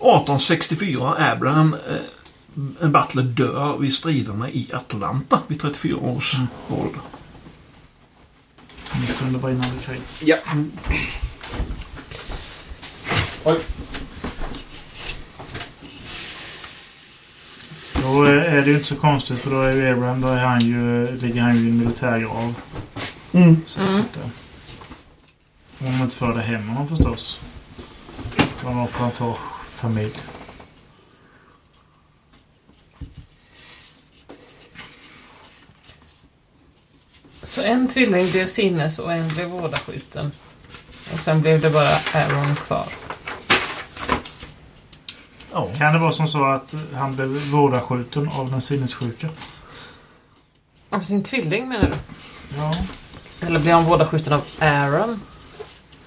1864, Abraham eh, Butler dör vid striderna i Atlanta vid 34 års ålder. Mitt under brinnande krig. Ja. Oj. Då är det ju inte så konstigt för då är ju Abraham, då är han ju, ligger han ju i en militärgrav. Mm. Säkert där. Om de inte förde hem honom förstås. Han var plantagefamilj. Så en tvilling blev sinnes och en blev vådaskjuten. Och sen blev det bara Aaron kvar. Ja. Kan det vara som så att han blev vårdaskjuten av den sinnessjuka? Av sin tvilling menar du? Ja. Eller blev han vådaskjuten av Aaron?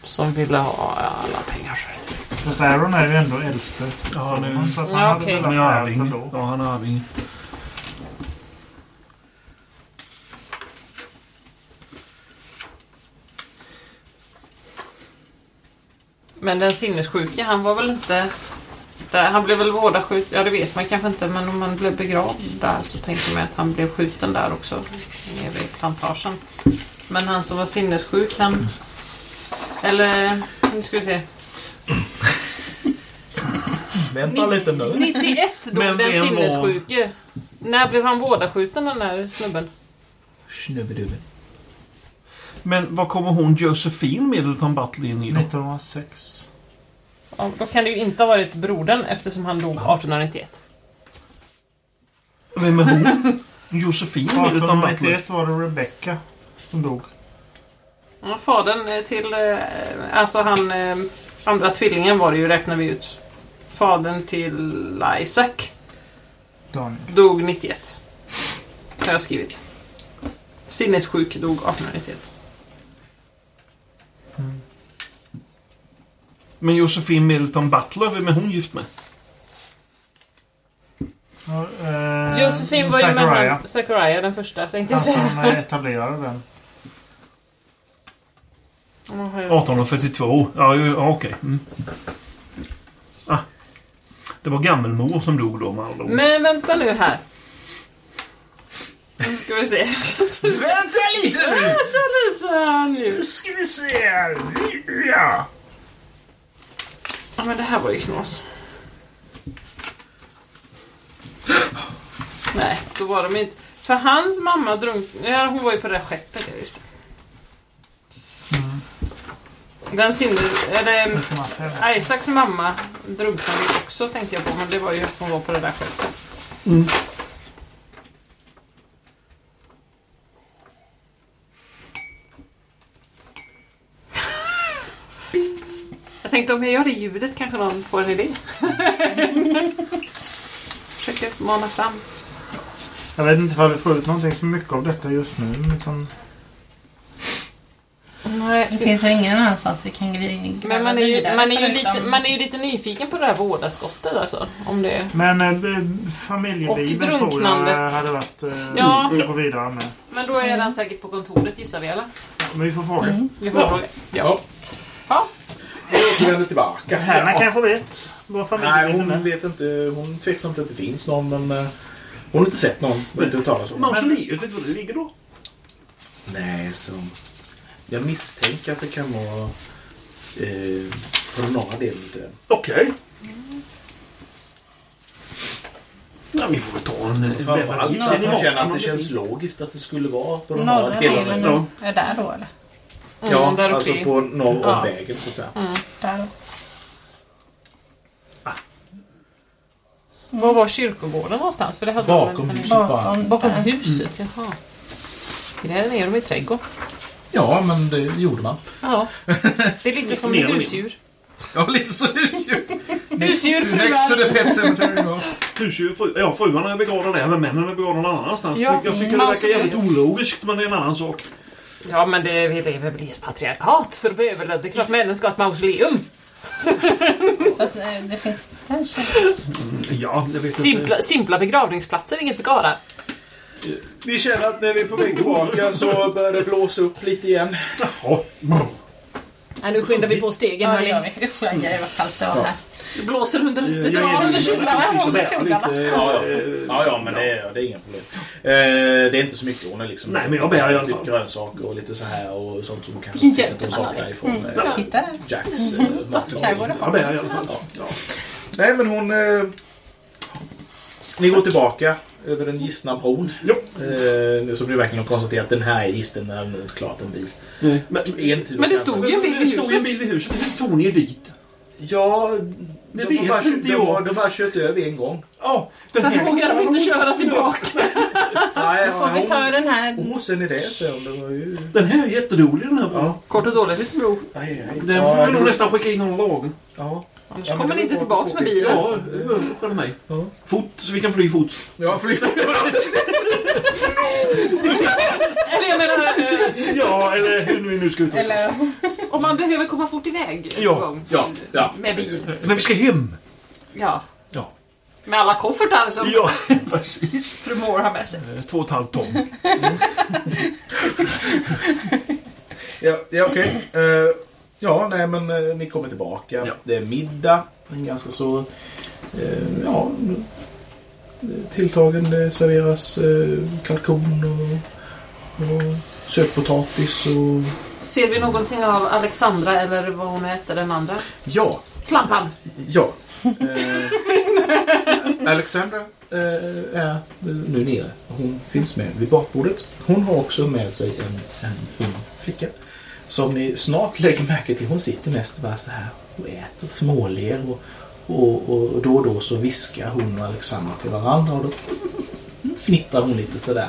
Som ville ha alla pengar själv. Fast Aaron är ju ändå äldste Ja, det- så att han Ja, hade okej. velat Han är ha ärvt arving. Ja, han är arving. Men den sinnessjuke, han var väl inte... Där, han blev väl vådaskjuten, ja det vet man kanske inte, men om han blev begravd där så tänkte man att han blev skjuten där också. Nere i plantagen. Men han som var sinnessjuk, han... Eller, nu ska vi se. Vänta lite nu. 91 dog den sinnessjuke. När blev han vådaskjuten den där snubben? Snubbedubbe. Men vad kommer hon Josephine Middleton Butler in i då? 1906. Ja, då kan det ju inte ha varit brodern eftersom han dog 1891. Vem är hon? Josephine Middleton Butler? 1891 var det Rebecca som dog. Ja, fadern eh, till... eh, Alltså han... eh, Andra tvillingen var det ju, räknar vi ut. Fadern till Isaac Daniel. dog 91. Har jag skrivit. Sinnessjuk dog 1891. Men Josephine Middleton Butler, vem är hon gift med? Ja, eh, Josefin var ju med han... Zachariah den första tänkte jag Han som säga. eh, etablerade den. Ja, har jag- 1842. Ja, ju- ja okej. Mm. Ah. Det var gammelmor som dog då med andra ord. Men vänta nu här. Nu ska vi se. Vänta lite nu! Vänta lite här nu. ska vi se. Ja. Ja, men det här var ju knas. Nej, då var de inte. För hans mamma drunknade. Ja, hon var ju på det där skeppet, ja just det. Den sinne... Eller... 1905. Isaacs mamma drunknade också tänkte jag på, men det var ju att hon var på det där skeppet. Jag tänkte om jag gör det ljudet kanske någon får en idé. Försöker mana fram. Jag vet inte om vi får ut någonting så mycket av detta just nu. Utan Nej, Det finns väl ingen annanstans vi kan gräva Men man är, ju, man, är ju lite, man är ju lite nyfiken på det här vårdaskottet alltså. Om det... Men eh, familjebibeln Och tror jag drunknandet. hade varit eh, Ja. att gå vidare med. Men då är den säkert på kontoret gissar vi eller? Men vi får fråga. Mm. Vi får fråga. Ja. Ja. Vi återvänder tillbaka. Hanna Ja. kanske vet vad Nej, familjebibeln hon är. vet inte. Hon är tveksam till att det finns någon, men eh, hon har inte sett någon. Och inte hört talas om. Mausoleet, vet du var det ligger då? Nej, så... Jag misstänker att det kan vara eh, på den norra delen. Okej. Ja, vi får väl ta en... Framförallt att man känner att det känns logiskt att det skulle vara på den norra Norra delen. delen Ja. är där då eller? Ja, Mm, där uppe alltså på norr om Ja. vägen så att säga. Där då. Var var kyrkogården någonstans? För det hade de Bakom huset bara. Bakom, Bakom där. huset, jaha. Grävde ner dem i trädgården. Ja, men det gjorde man. Ja. Det är lite som husdjur. Ja, lite så husdjur. Husdjur, Next to fruar. the pet cemetery. Ja. Husdjur, fru, ja, fruarna är begravda där, men männen är begravda någon annanstans. Ja, jag tycker det mm, verkar jävligt ologiskt, men det är en annan sak. Ja, men det, vi lever väl i ett patriarkat för att överleva. Det är klart männen ska ha ett mausoleum. Fast eh, det finns kanske... Ja, det vet jag inte. Simpla, simpla begravningsplatser, inget för karlar. Vi känner att när vi är på väg tillbaka så börjar det blåsa upp lite igen. Jaha. Nej, nu skyndar vi på stegen Ja, det gör vi. Usch, aj, aj, vad kallt det var här. Det blåser under, det Jag drar ger under kjolarna. lite, Ja, ja. eh, Ja, ja, men det är, det är inga problem. Eh, det är inte så mycket. Hon är liksom Nej, men jag bär i alla typ fall. grönsaker och lite så här och sånt som kanske hjälte man saknar är. ifrån eh, Titta där. Jacks eh, matlagning. Jag bär i alla fall. Ja. Nej, men hon... Eh, ni går tillbaka över den gistna bron. Jo. Eh, nu så blir det verkligen att konstatera att den här är gisten när den är klart en Men, En tur Men det stod ju en bil det vid stod ju en huset. bil vid huset. Hur tog ni er dit? Ja, Det de vet har bara, inte de, jag. de har kört över en gång. Ja, den Sen vågar de inte köra tillbaka. Då Nej, får vi ta den här... Åh, ser ni det? Så det var ju... Den här är jättedålig den här bron. Ja. Kort och dåligt lite bro. Aj, aj. Den ja, får vi nog det- nästan skicka in någon lagen. Ja. Annars Ja, kommer det ni inte var tillbaks med bilen. Ja, det var mig. Ja. Fort, så vi kan fly fort. Ja, flyg. Eller jag menar, eh, Ja, eller hur vi nu ska uttrycka oss. Eller... om man behöver komma fort iväg Ja, gång. ja, ja. Med bil. Men vi ska hem. Ja. Ja. Med alla koffertar som Ja, precis. fru Moore har med sig. Eh, Två och ett halvt ton. Ja, ja okej. Eh, ja, nej men eh, ni kommer tillbaka. Ja. Det är middag. En ganska så... eh, ja... eh, Tilltagen. Det serveras uh, kalkon och, och sötpotatis och... Ser vi någonting av Alexandra eller vad hon heter, den andra? Ja, Slampan! ja. Eh, Alexandra eh, är nu nere. Hon finns med vid bakbordet. Hon har också med sig en, en ung flicka. Som ni snart lägger märke till. Hon sitter mest bara så här och äter, småler och, och, och då och då så viskar hon och Alexandra till varandra och då fnittrar hon lite sådär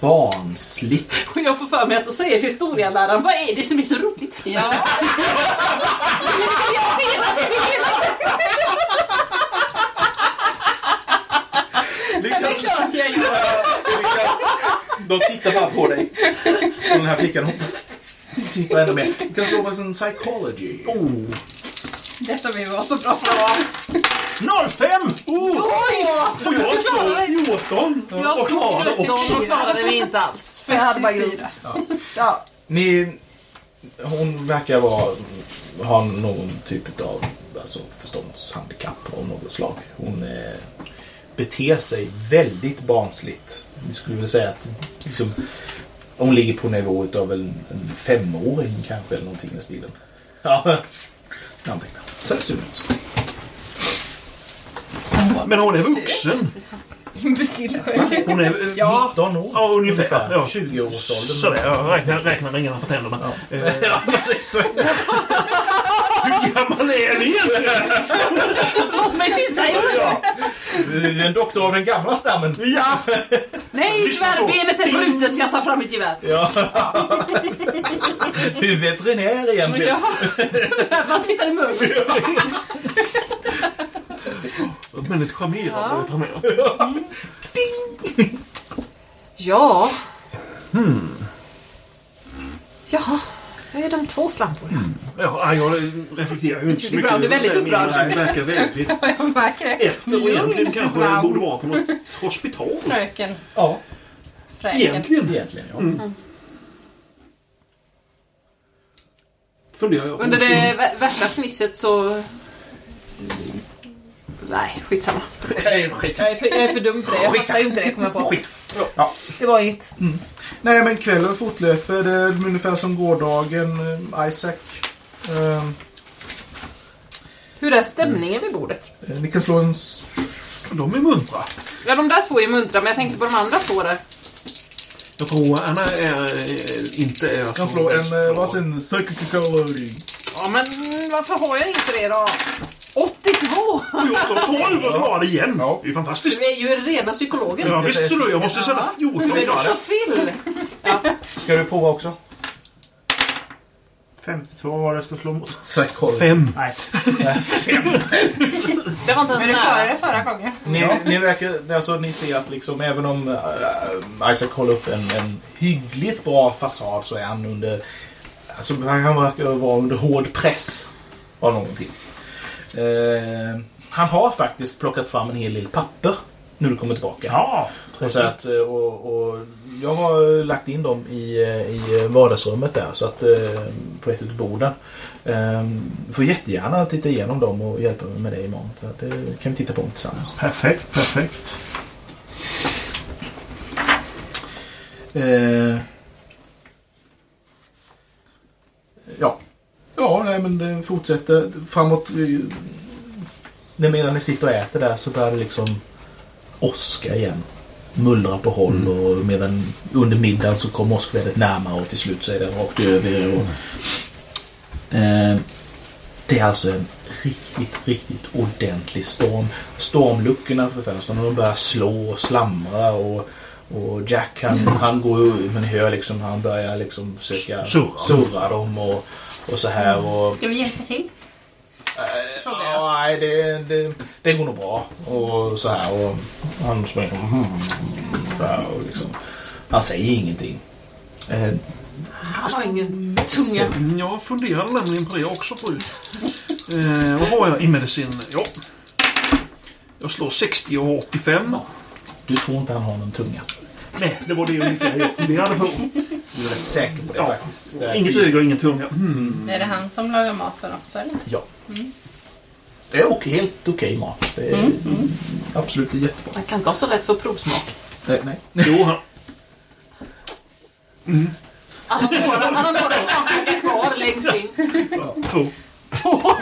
barnsligt. Och jag får för mig att då säger historieläraren, vad är det som är så roligt för Ja, Så vi orienterar det hela. det är klart jag gör. De tittar bara på dig. Och den här flickan hon tittar ännu mer. Du kan slå på en psychology. Oh. Det som vi var så bra på. 05! Oh! Oj! Och jag slår 14! Jag och slog klarade 13 också. och klarade vi inte alls. För jag hade bara grov. 44. Ja. Ni, hon verkar vara, ha någon typ av alltså, förståndshandikapp av något slag. Hon eh, beter sig väldigt barnsligt. Jag skulle vilja säga att liksom, hon ligger på nivå av en, en femåring kanske eller någonting i den stilen. Ja, här ser ut. Men hon är vuxen. Imbecill. Hon är... eh, Ja. 19 år. Ja, ungefär. Ja. 20-årsåldern. Sådär, jag räknar, räknar ringarna på tänderna. Eh, Ja, precis. Hur gammal är ni egentligen? Låt mig titta! Jo. Ja. En doktor av den gamla stammen. ja. Nej, så. tvärbenet är brutet. Jag tar fram mitt gevär. Ja. Du är veterinär egentligen. jag... Man tittar i munnen. Men ett charmerande Ja. ja. med. Ja. Jaha. Nu är de två slampor. Ja, jag reflekterar ju inte så mycket. Brown är väldigt upprörd. Det verkar väldigt Jag märker det. efter och egentligen kanske Brown. borde vara på något hospital. Fröken. Ja, Fröken. Egentligen. egentligen ja. Funderar jag på. Under det vä- värsta fnisset så... Nej, skitsamma. Nej, skit. Jag är för, jag är för dum för det. Jag fattar ju inte det, kommer jag på. Skit. Ja. Det var inget. Nej, men kvällen fortlöper. Det är ungefär som gårdagen. eh, Isaac. Eh, Hur är stämningen vid bordet? eh, ni kan slå en... De är muntra. Ja, de där två är muntra, men jag tänkte på de andra två där. Jag tror Anna är, eh, inte är... kan slå en eh, varsin psychology. Ja, men varför har jag inte det då? 82! Jag slår 12 och klarar det igen. Ja. Det är fantastiskt. Du är ju rena psykologen. Ja, visst så du. Jag måste sätta 14 Du är det. Phil. Ska du prova också? 52 var det jag skulle slå mot. Psychology. Fem. Nej. Det var inte Men ens du klarade det förra gången. Ni, ni, verkar, alltså, ni ser att liksom, även om äh, Isaac håller upp en, en hyggligt bra fasad så är han under... Alltså, han verkar vara under hård press av någonting. Eh, han har faktiskt plockat fram en hel del papper nu du kommer tillbaka. Ja, Och, så att, eh, och, och jag har lagt in dem i, eh, i vardagsrummet där så att, på ett av borden. Du får jättegärna titta igenom dem och hjälpa mig med det imorgon. Så det kan vi titta på tillsammans. Perfekt, perfekt. Eh, ja. Ja, nej men det fortsätter framåt. När medan ni sitter och äter där så börjar det liksom åska igen. Mullra på håll och medan under middagen så kommer åskvädret närmare och till slut så är det rakt över er. Och, eh, det är alltså en riktigt, riktigt ordentlig storm. Stormluckorna för fönstren de börjar slå och slamra och, och Jack han, han går ut men hör liksom han börjar liksom försöka Surra. surra dem och, och så här. Och, Ska vi hjälpa till? Jag. Ja, nej, det, det, det går nog bra. Och så här. Och han springer. Mm, så här, och liksom, han säger ingenting. Eh, Han har ingen tunga. Mm, Jag funderade nämligen på det också förut. Eh, vad har jag i medicin? Ja. Jag slår 60 och 85. du tror inte han har någon tunga. Nej, det var det ungefär jag funderade på. Du är rätt säker på det Ja. faktiskt. Inget öga och ingen tunga. Mm. Är det han som lagar maten också eller? Ja. Det är okej, helt okej mat. Det är absolut jättebra. Han kan inte ha så lätt för provsmak. Nej. Jo, han, några, han har några smaklökar kvar längst in. två.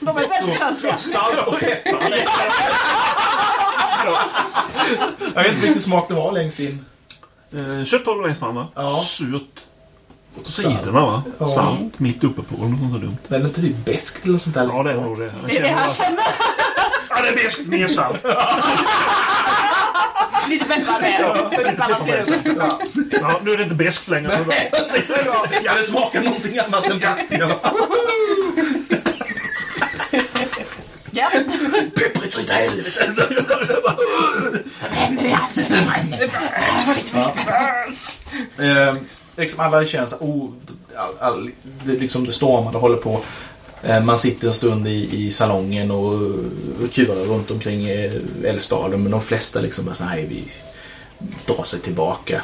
De är väldigt känsliga. Salt och peppar. Jag vet inte vilken smak du har längst in. Eh, kött har du längst fram va? Ja. Surt. På sidorna va? Ja. Salt mitt uppe på. Något sånt där dumt. Men är det inte typ beskt eller sånt där? Ja, det är nog det. Det är det han känner. Ja, det är beskt. Mer salt. Lite peppar med. För att balansera upp. Ja, nu är det inte beskt längre. bra. Precis. Ja, det smakar någonting annat än beskt i alla fall. Ja. Pepprigt utav helvete. Eh, liksom alla känner så oh, all, all, det, liksom det stormar, det håller på. Eh, man sitter en stund i, i salongen och, och kurar runt omkring eh, eldstaden men de flesta liksom bara så nej vi drar sig tillbaka.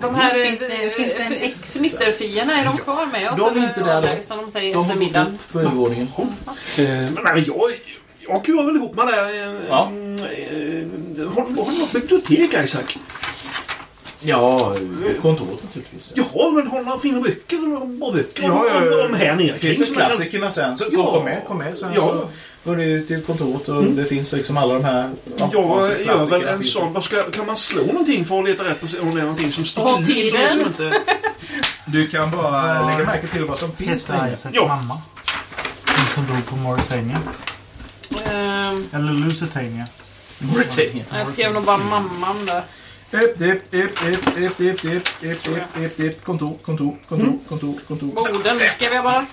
De här Finns det- finns det en eh, fnitterfierna, är de kvar med oss? De är inte där, de- Som de säger De efter har gått middagen. upp på övervåningen. Eh, men nej, men jag, jag kurar väl ihop med det. Eh, Ja. eh, har, har du något bibliotek, Isaac? Ja, kontoret naturligtvis. Jaha, men har några fina böcker? Bra böcker Ja, ja, ja. om, om här nere Det finns som jag kan- klassikerna sen. Så Ja. kom med, kom med sen. Ja. Så går ni till kontoret och det finns liksom alla de här Jag gör väl en finns sån. Vad ska, kan man slå någonting för att leta rätt på om det är någonting som Håll sticker ut? tiden. Som inte, Du kan bara lägga märke till vad som finns Hette där. Isaacs Ja. mamma. Hon som dog på Mauritania. Eller Lusitania. Britannia. Jag skrev nog bara mamman där. Upp, upp, upp, upp, upp, upp, upp, upp, upp, upp, upp, kontor, kontor, kontor, kontor, kontor. Borden skrev jag bara.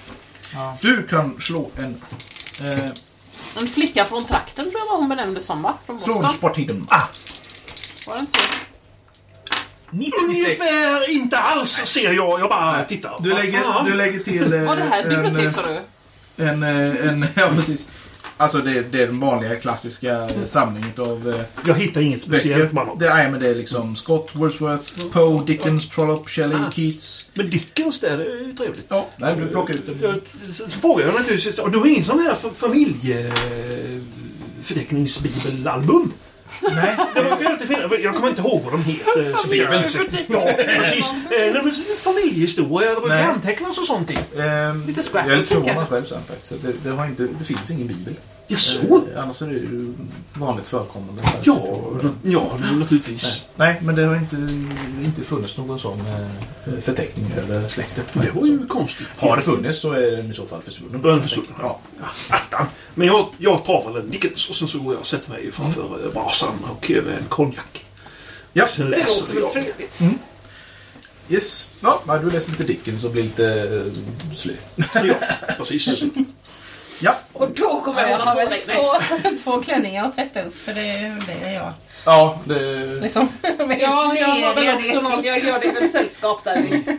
Du kan slå en... Eh, En flicka från trakten tror jag var hon benämndes som va? Från slå en Boston. sporttiden. Var det inte så? 96. ungefär inte alls ser jag. Jag bara tittar. Du lägger, du lägger till... eh, Var det här ett en, bibliotek sa du? En, eh, en, ja precis. Alltså det, det är den vanliga klassiska samlingen av eh, Jag hittar inget speciellt man. Det är, men det är liksom Scott, Wordsworth, Poe, Dickens, Trollope, Shelley, Ah. Keats. Men Dickens där, det är ju trevligt. Ja, nej, du plockar ut en. Jag, så, frågar jag naturligtvis, du har ingen sån här fa- familjeförteckningsbibelalbum? Nej, Det brukar alltid finnas. Jag kommer inte ihåg vad de heter. så Bibeln. Ja, precis. Eh, nej, men Familjehistoria, det brukar Nej. antecknas och sånt i. ehm, Lite jag scrapbook, är lite förvånad själv sen faktiskt. Så Det, det, har inte, det finns ingen bibel. Jaså? Eh, annars är det ju vanligt förekommande. Ja, ja, naturligtvis. Nej, men det har inte, inte funnits någon sån eh, förteckning över släktet. Det var ju konstigt. Har det funnits så är den i så fall försvunnen. Den försvunnen. Ja. Attan. Men jag, jag tar väl en Dickens och sen så går jag och sätter mig framför mm. brasan och eh, en konjak. Ja. Sen Det läser låter väl trevligt. Yes. Ja, men du läser lite Dickens och blir lite uh, slö. Ja, precis. Ja. Och då kommer Ja, jag jag har väl två, två klänningar att tvätta upp för det, det är jag. Ja, det... Liksom. Ja, jag har väl också någon. Jag gör det väl sällskap där vid,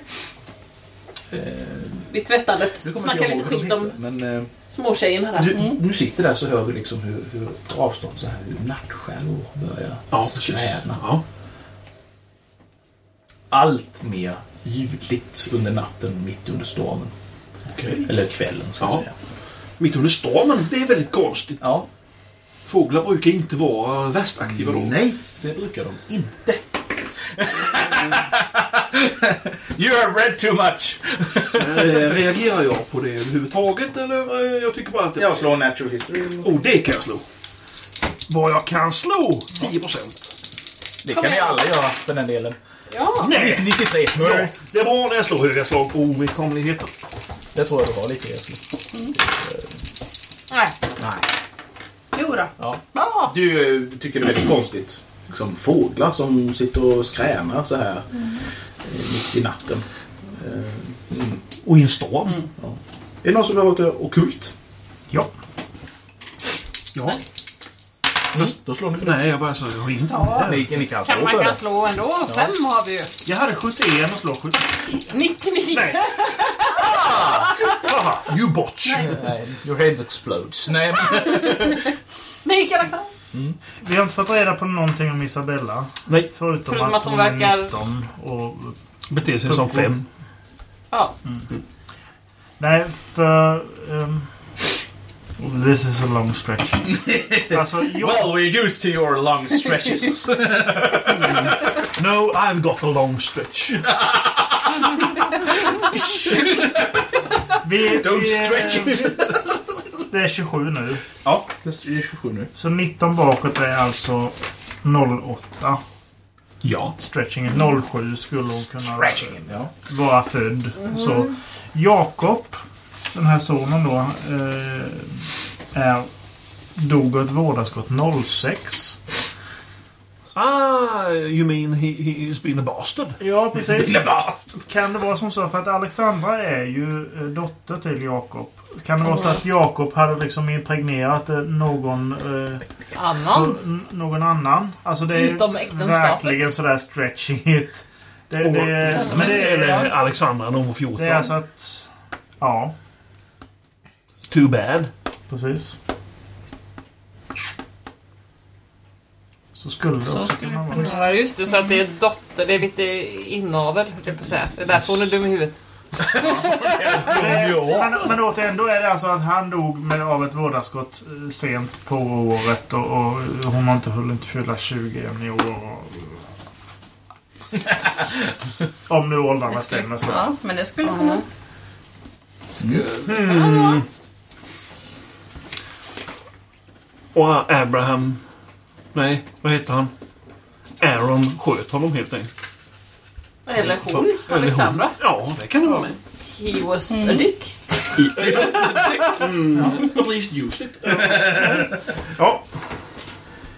Eh, vid tvättandet. Snackar lite skit om Men eh, småtjejerna där. nu, nu sitter där så hör vi liksom hur, hur avstånd så här, hur nattstjärnor börjar Ja, skräna. Ja. allt mer ljudligt under natten mitt under stormen. Okej. Eller kvällen ska jag Ja. säga. Mitt under stormen, det är väldigt konstigt. Ja. Fåglar brukar inte vara västaktiva då. Nej, det brukar de inte. you have read too much. Eh, Reagerar jag på det överhuvudtaget eller? eh, Jag tycker bara att... Jag slår natural history. Oh, det kan jag slå. Vad jag kan slå? 10 procent. Det kan ni alla göra för den delen. Ja. Nej! 93. Nu är Ja, det- det är bra när jag slår höga slag på ovidkommligheter. Det tror jag du har lite Esli. Nej. Nej. Jo då. Ja. Ja. Du eh, tycker det är väldigt konstigt. Liksom fåglar som sitter och skränar så här eh, mitt i natten. Eh, mm. Och i en storm. Mm. Är det någon som hört det ockult? Ja. Ja. Då, då slår ni för. Nej, jag bara så jag har inte. Ni, ni kan slå Kan man kan det. slå ändå. Fem har vi ju. Jag hade 71 och slår 70. 99. Nej. Haha, you botch. Nej, your head explodes. Nej, men... Nej, karaktär. Vi har inte fått reda på någonting om Isabella. Nej, Förutom, Förutom att, att hon hon är verkar- 19 och... beter sig som fem. Ja. Nej, för... Um, this is a long stretch. alltså, jag, Well, we're used to your long stretches. No, I've got a long stretch. vi, Don't stretch it. Det är 27 nu. ja, det är 27 nu. Så 19 bakåt är alltså 08. Ja. Stretchingen 07 skulle hon kunna Ja. vara född. Så Jakob, den här sonen då, eh, är, dog av ett vårdaskott 06. Ah, you mean he, he's been a bastard? Ja, precis. Kan det vara som så? För att Alexandra är ju eh, dotter till Jakob. Kan det vara så att Jakob hade liksom impregnerat eh, någon, eh, Annan. någon annan? Alltså det är Utom äktenskapet. verkligen sådär stretching it. Det, det, men det Eller är, Alexandra var 14. det är alltså att... Ja, Too bad. precis. Så skulle det Så också skulle kunna det vara. Ja, just det. Så att det är dotter. Det är lite inavel, höll jag på att säga. Det är därför hon är dum i huvudet. Det- Men, men återigen, då är det alltså att han dog med, av ett vårdaskott eh, sent på året och, och hon har inte hunnit fylla 20 än i år. Om nu åldrarna stämmer så. Ja, men det skulle kunna... Hmm. Och Abraham... Nej, vad heter han? Aaron sköt honom helt enkelt. Eller hon, Eller hon. Alexandra. Ja, det kan det vara med. He was a dick. Mm. At least used it. ja.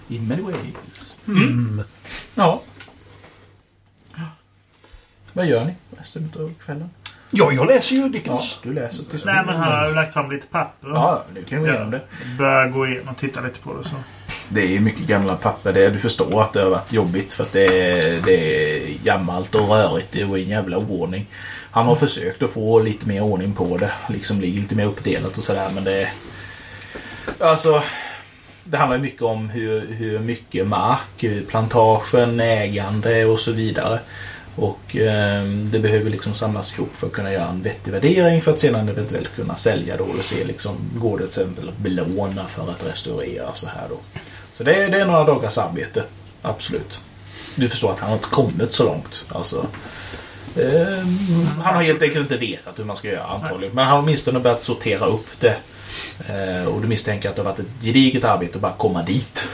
In many ways. Mm. Ja. Vad gör ni resten av kvällen? Ja, jag läser ju Ja, Dickens. du läser till Nej men han har ju lagt fram lite papper. Ja, nu kan vi gå igenom det. Börjar gå igenom och titta lite på det så. Det är mycket gamla papper. Det, du förstår att det har varit jobbigt för att det är, det är gammalt och rörigt. Det var en jävla oordning. Han har försökt att få lite mer ordning på det. Liksom ligga lite mer uppdelat och sådär men det... Alltså... Det handlar ju mycket om hur, hur mycket mark, plantagen, ägande och så vidare. Och eh, det behöver liksom samlas ihop för att kunna göra en vettig värdering för att sedan eventuellt kunna sälja då och se liksom går det till exempel att belåna för att restaurera så här då. Så det är, det är några dagars arbete. Absolut. Du förstår att han har inte kommit så långt. Alltså, eh, han har helt enkelt inte vetat hur man ska göra antagligen. Men han har åtminstone börjat sortera upp det. Eh, och du misstänker att det har varit ett gediget arbete att bara komma dit.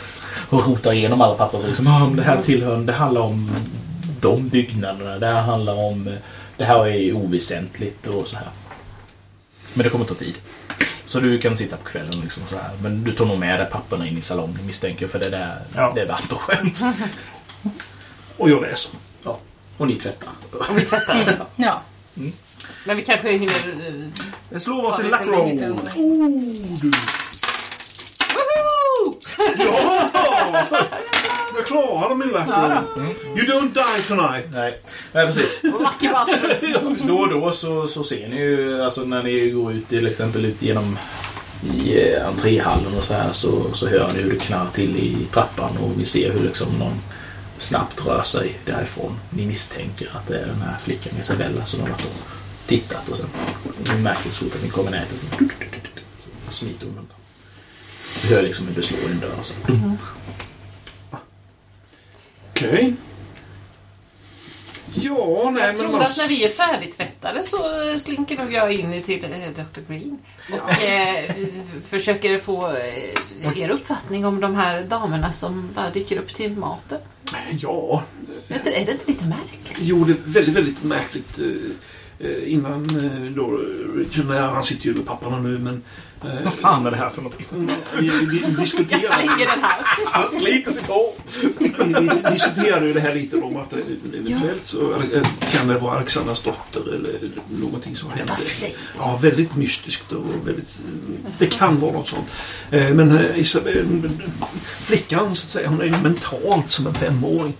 Och rota igenom alla papper. Liksom, ah, det här tillhör, det handlar om de byggnaderna. Det här handlar om, det här är oväsentligt och så här. Men det kommer ta tid. Så du kan sitta på kvällen liksom så här. Men du tar nog med dig papperna in i salongen misstänker jag, för det där Ja. det är varmt och skönt. Och jag läser. Ja. Och ni tvättar. Och vi tvättar. Ja. Men vi kanske hinner... Det slår oss Ja, en lite luck roll. Oh, du. Woho! Ja! Jag klarade min lack roll. You don't die tonight. Nej, Nej precis. Lucky bastards. Då och då så, så ser ni ju, alltså när ni går ut till exempel ut genom i eh, entréhallen och så här så, så hör ni hur det knarrar till i trappan och vi ser hur liksom någon snabbt rör sig därifrån. Ni misstänker att det är den här flickan Isabella som har varit och tittat och sen ni märker så fort att ni kommer nätet så smiter hon undan. Du hör liksom hur det slår i en dörr och så. Okej. Ja, nej Jag tror man- att när vi är färdigtvättade så slinker nog jag in till eh, Dr. Green och eh, försöker få eh, er uppfattning om de här damerna som bara dyker upp till maten. Ja, Är inte- är det inte lite märkligt? Jo, det är väldigt, väldigt märkligt. Eh, Innan eh, då, Richard, nej, han sitter ju med papporna nu, men... eh, Vad fan är det här för någonting? Vi, vi, vi, Jag diskuterar, slänger den här. Han sliter sitt hår. vi, diskuterade ju det här lite om att eventuellt så kan det vara Alexandras dotter eller någonting som hände. Ja, väldigt mystiskt och väldigt... Det kan vara något sånt. Men Isabel, flickan så att säga, hon är ju mentalt som en femåring.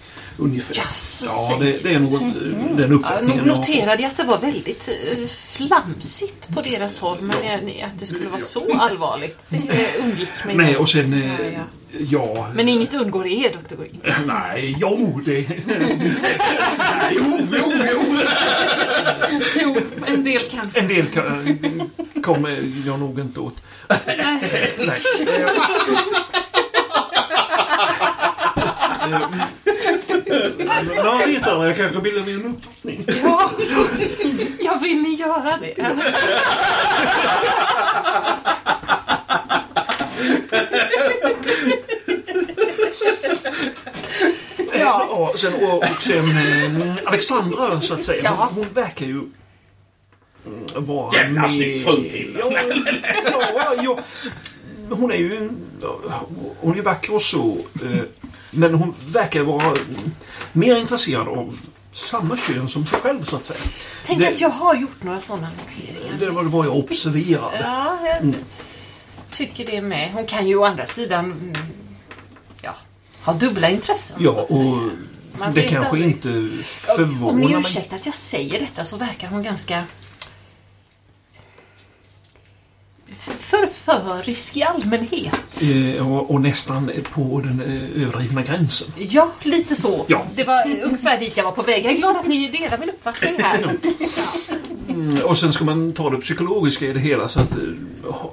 Ungefär. Jaså, ja, det, det är nog den Jag uppfattningen jag fått. noterade att det var väldigt eh, flamsigt på deras håll men eh, att det skulle vara så allvarligt det undgick mig. Nej, och sen... Ja, eh, ja. Ja... Men inget undgår er, Dr. Green. Nej, jo, det... Nej, jo, jo, jo. Jo, en del kanske. En del kan, kommer jag nog inte åt. Nej. Jag vet inte, jag kanske bildar mig en uppfattning. Ja, ja vill ni göra det? Ja. Ja, sen, och, och sen eh, Alexandra, så att säga. Ja. Hon, hon verkar ju mm, vara... Jävla med- snyggt fruntimmer. Ja, ja, ja. Hon är ju... en- Hon är vacker och så. eh, Men hon verkar vara mer intresserad av samma kön som sig själv, så att säga. Tänk Det- att jag har gjort några sådana noteringar. Det var vad jag observerade. Ja, jag tycker det med. Hon kan ju å andra sidan mm, ja, ha dubbla intressen. så Ja, att säga. och Man det kanske aldrig. inte Om förvånar ni mig. ursäktar att jag säger detta så verkar hon ganska förförisk i allmänhet. Eh, Och, och nästan på den eh, överdrivna gränsen. Ja, lite så. Ja. Det var eh, ungefär dit jag var på väg. Jag är glad att ni delar min uppfattning här. Mm, Och sen ska man ta det psykologiska i det hela så att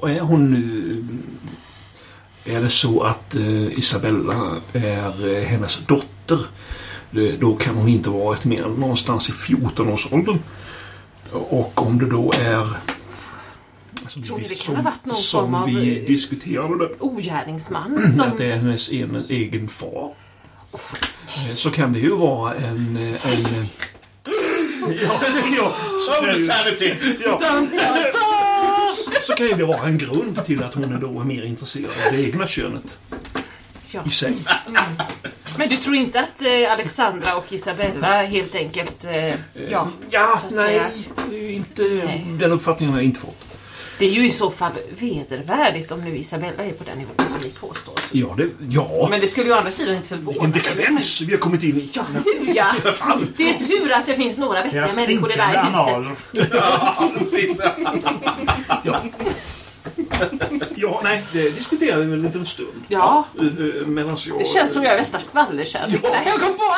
eh, är hon nu... Är det så att eh, Isabella är eh, hennes dotter då kan hon inte vara ett mer någonstans i 14-årsåldern. Och om det då är... Som, Tror ni det kan som, ha varit någon som form av, vi eh, diskuterade. Ogärningsman som... Att det är hennes en, egen far. Eh, Så kan det ju vara en... eh, en ja, ja, så, kan ju, sanity! ja, så kan ju det vara en grund till att hon är då mer intresserad av det egna könet Ja. i sig. Men du tror inte att eh, Alexandra och Isabella helt enkelt... Eh, ja, Ja, nej, säga. det är ju inte, Nej. den uppfattningen har jag inte fått. Det är ju i så fall vedervärdigt om nu Isabella är på den nivån som ni påstår. Ja, det, ja. Men det skulle ju å andra sidan inte vilken förvåna dekadens vi har kommit in i. Ja, ja. Det är tur att det finns några vettiga människor i det här huset. Ja, precis. Ja. ja, nej, det diskuterade vi väl en liten stund. Ja. Eh, eh, Medan jag... Det känns som jag är värsta skvallerkärringen. Ja. Nej, Jag kom på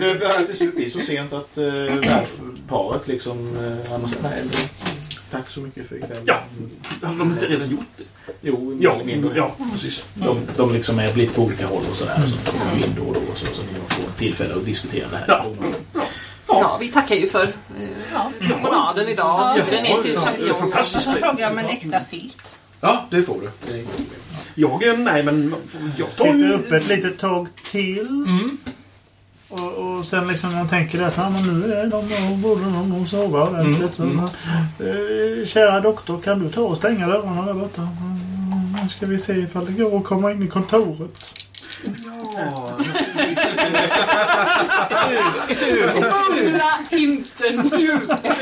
det! Det, slut bli så sent att uh, paret liksom... Han sa, nej, det- tack så mycket för ikväll. Ja. Hade de inte redan gjort det? Jo, Ja, ja precis. De, de liksom är lite på olika håll och sådär. Så de kommer in då och då så, så ni får tillfälle att diskutera det här. Ja. Ja, vi tackar ju för eh, promenaden idag turen ner till Ja, det är Champignon. fantastiskt. Jag frågar om en extra filt. Ja, det får du. Det är inget problem. Jag, eh, nej men jag tar Sitter uppe ett litet tag till. Mm. Och, och sen liksom när man tänker att ja, men nu är de borde de nog sova ordentligt. Så, Mm. eh, kära doktor, kan du ta och stänga dörrarna där borta? Mm, Nu ska vi se ifall det går att komma in i kontoret. Bubbla inte nu!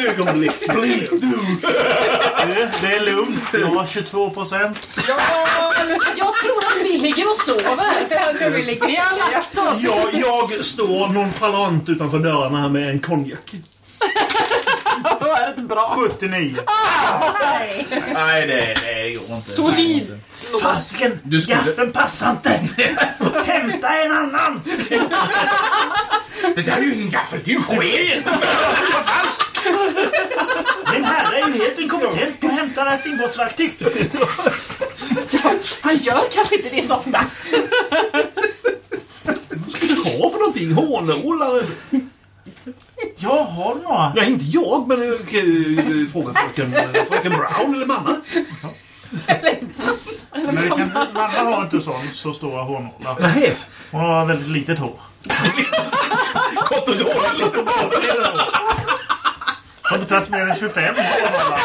Ögonblick, please do! Det, det är lugnt. Jag har 22 procent. Ja, jag tror att vi ligger och sover. Vi har lagt oss. Jag, jag står nonchalant utanför dörrarna med en konjak. Då är det bra. 79. Nej. Nej, det, det går inte. Solidt. Fasken! Du skulle- Gaffeln passar inte! Hämta en annan! Det där är ju ingen gaffel, det är ju sked! Vad falskt! Min herre är ju helt inkompetent på att hämta ett inbrottsverktyg. Han gör kanske inte det så ofta. Vad för någonting? Hårnålar? Jag har några. Nej, inte jag, men jag kan ju fråga fröken, fröken Brown eller mamma. Men det kan, mamma har inte så, så stora hårnålar. Nej. Hon har väldigt litet hår. Kort och dåligt, kort och dåligt. Har inte plats mer än 25 hårnålar.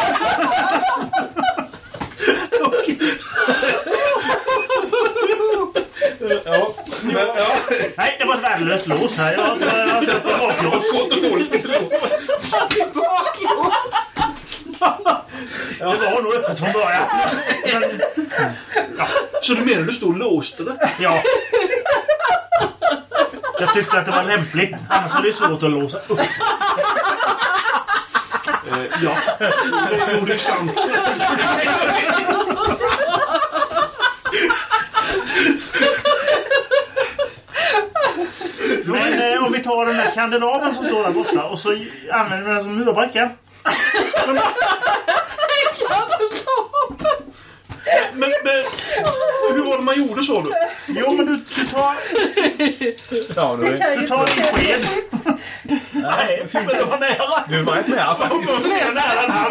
Ja, men, ja. Nej, det var ett värdelöst lås här. Jag har jag har sett en baklås. Kort och dåligt. Satt i baklås. Det var nog öppet från början. Men, Så du menar du stod och låste det? ja. Jag tyckte att det var lämpligt. Annars är det svårt att låsa upp. Eh, ja. Jo, det är sant. Men eh, om vi tar den där kandelabern som står där borta och så använder vi den som murbräcka. Men, men hur var det man gjorde så du? Jo, men du, du tar, Ja, du, du tar en sked. Nej, men det var nära. du var rätt nära faktiskt.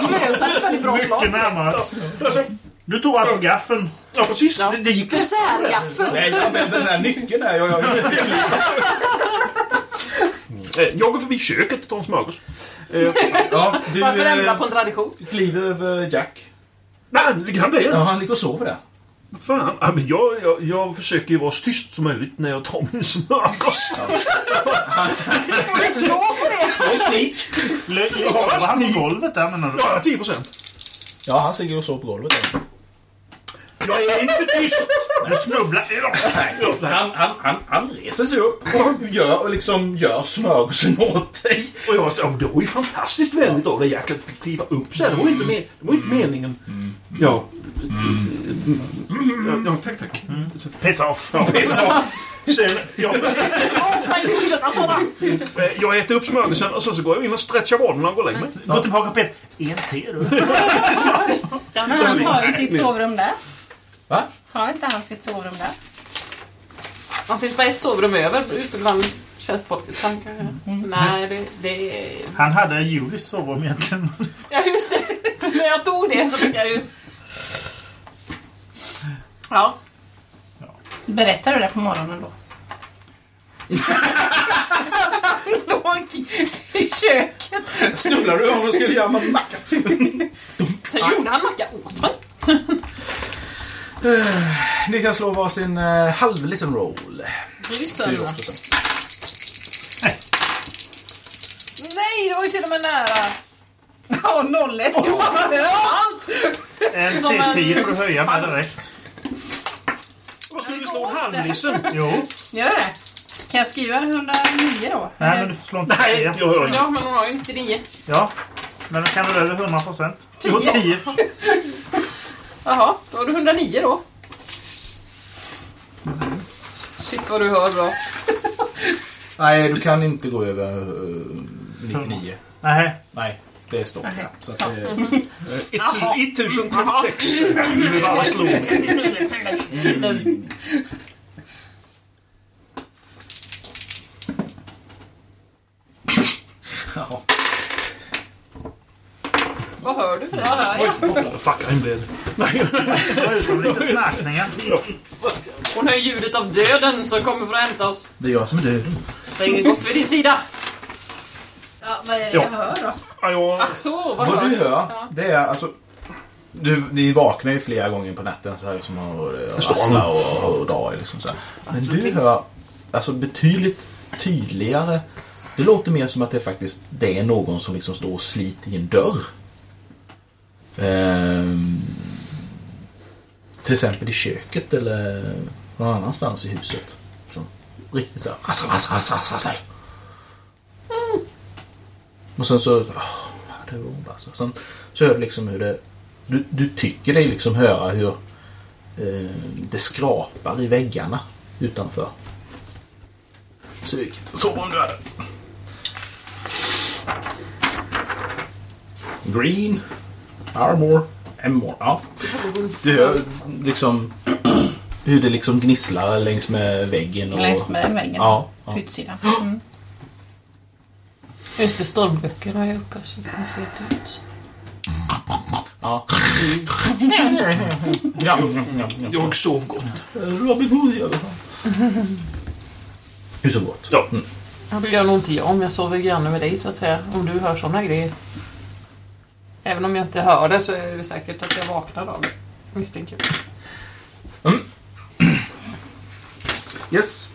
Slösat väldigt bra Mycket slag. närmare. Du tog alltså gaffeln. ja, precis. Ja. Det, det gick Dessertgaffel. Nej, jag använde den där nyckeln där. Jag, jag, Eh, Jag går förbi köket och tar en smörgås. Eh, ja, du Varför ändra eh, på en tradition? kliver över Jack. Nej, ligger han där? Ja, han ligger och sover där. Fan, ja, men jag, jag, jag försöker ju vara så tyst som möjligt när jag tar min smörgås. Får du slå för det? Och sneak. Sover han på golvet där menar du? Ja, 10 procent. Ja, han ligger och sover på golvet där. Jag är inte tyst! Du snubblar. Nej, han, han, han, han reser sig upp och gör, och liksom gör smörgåsen åt dig. Och jag sa, det var ju fantastiskt vänligt av dig Jack att kliva upp så här. Det var ju inte, med, det var inte meningen. Ja. Ja, Ja, tack, tack. Piss off. Piss off. Sen, jag, eh, jag äter upp smörgåsen och sen så går jag in och stretchar vaderna och går och lägger mig. Gå tillbaka Peter. En till du. Ja, men han har ju sitt sovrum där. Va? Har inte han sitt sovrum där? Det finns bara ett sovrum över ute bland tjänstefolket. så han kan- Nej, det, det är... Han hade Julis sovrum egentligen. Ja, just det. När jag tog det så fick jag ju... Ja. Berättar du det på morgonen då? Låg i köket. Snubblar du om du skulle göra macka? Sen gjorde han macka åt mig. Ni kan slå varsin uh, halv liten roll. Det så. Nej, det var ju till och med nära. Ja, noll ett. En Som till en- tio får du höja med direkt. Vad skulle du slå halvnissen? Jo. Gör det? Kan jag skriva 109 då? Nej, men du får slå inte Nej, jag hör inte. Ja, men hon har ju 99. Ja. Men då kan du över 100 procent. Jo, Tio. 10. Jaha, då har du 109 då. Shit vad du hör bra. Nej, du kan inte gå över eh, 99. Nej. Nej, det är stopp där. Så att, det- 1036. Nu bara slog. ja. Det? Vad hör jag? Fuck, I'm dead. Lite snarkningar. Hon hör ljudet av döden som kommer för att hämta oss. Det är jag som är död. Det är inget gott vid din sida. Ja, vad är det Ja. jag hör då? Ja, jag, Ack så, vad, Vad du hör, Ja. det är alltså... Du, ni vaknar ju flera gånger på natten så här som att rassla och, och dra. Liksom, så här. Men du hör alltså betydligt tydligare. Det låter mer som att det faktiskt det är någon som liksom står och sliter i en dörr. Ehm, till exempel i köket eller någon annanstans i huset. Så, riktigt så här. Rassel, rassel, rassel, rassel, Mm. Och sen så... åh, det var alltså. Sen så hör du liksom hur det... Du, du tycker dig liksom höra hur eh, det skrapar i väggarna utanför. Så vilket om du hade. Green. Armor. Emmor. Ja. Du hör liksom hur det liksom gnisslar längs med väggen. Och, Längs med den väggen. Ja. ja. På utsidan. Mm. Just det, stormböckerna är uppe så det kan se ut. ja. ja, ja, ja. Jag sov gott. Robin Hood i alla fall. Hur så gott? Ja. Ja, det gör nog inte jag om jag sover granne med dig så att säga. Om du hör såna grejer. Även om jag inte hör det så är det säkert att jag vaknar av det. Misstänker jag. Yes.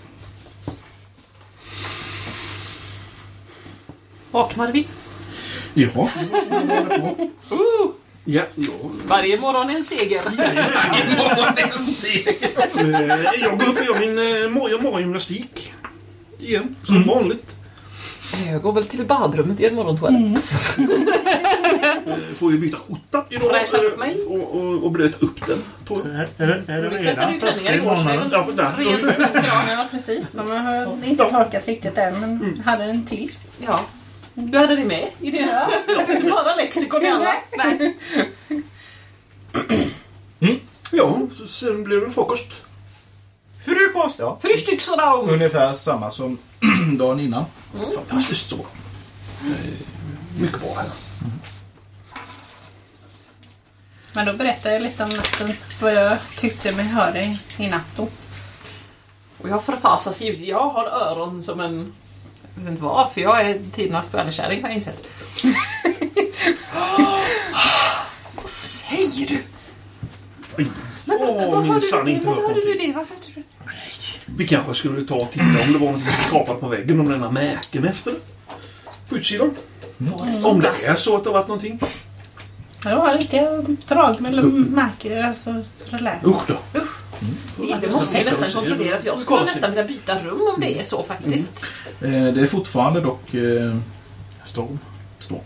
Vaknade vi? Ja. Ja, ja. Varje morgon en seger. Eh, Jag går upp och gör min eh, jag morgongymnastik. Igen, som vanligt. Jag går väl till badrummet i en morgontoalett. Eh, Får ju byta skjorta idag. Fräscha upp mig. Och, och, och blöta upp den. Så är, är, det- är det redan första i månaden? Ja, ja. Ja, precis. De har inte torkat riktigt än, men hade en till. ja. Du hade det med i det? Bara lexikon i alla? Nej. Ja, sen blir det frukost. Frukost! Ja. Frühstücksraum! Ungefär samma som dagen innan. Fantastiskt så. Eh, Mycket bra här. Men då berättade jag lite om nattens, vad jag tyckte mig höra i, i natt då. Och jag förfasas givetvis. Jag har öron som en... Jag vet inte vad, för jag är tidernas skvallerkärring har jag insett. vad säger du? Oj. Men Åh, vad hörde minsann du det? hört hörde du det? Varför inte du? Vi kanske skulle ta och titta om det var något skrapat på väggen. Om den har mäken efter. På utsidan. Så Om det är så att det har varit någonting. Ja, det var riktiga drag eller märken, alltså lät. Usch då. Ja, det måste jag nästan kontrollera för jag skulle nästan vilja byta rum om det är så faktiskt. Eh, Det är fortfarande dock eh, Storm. storm.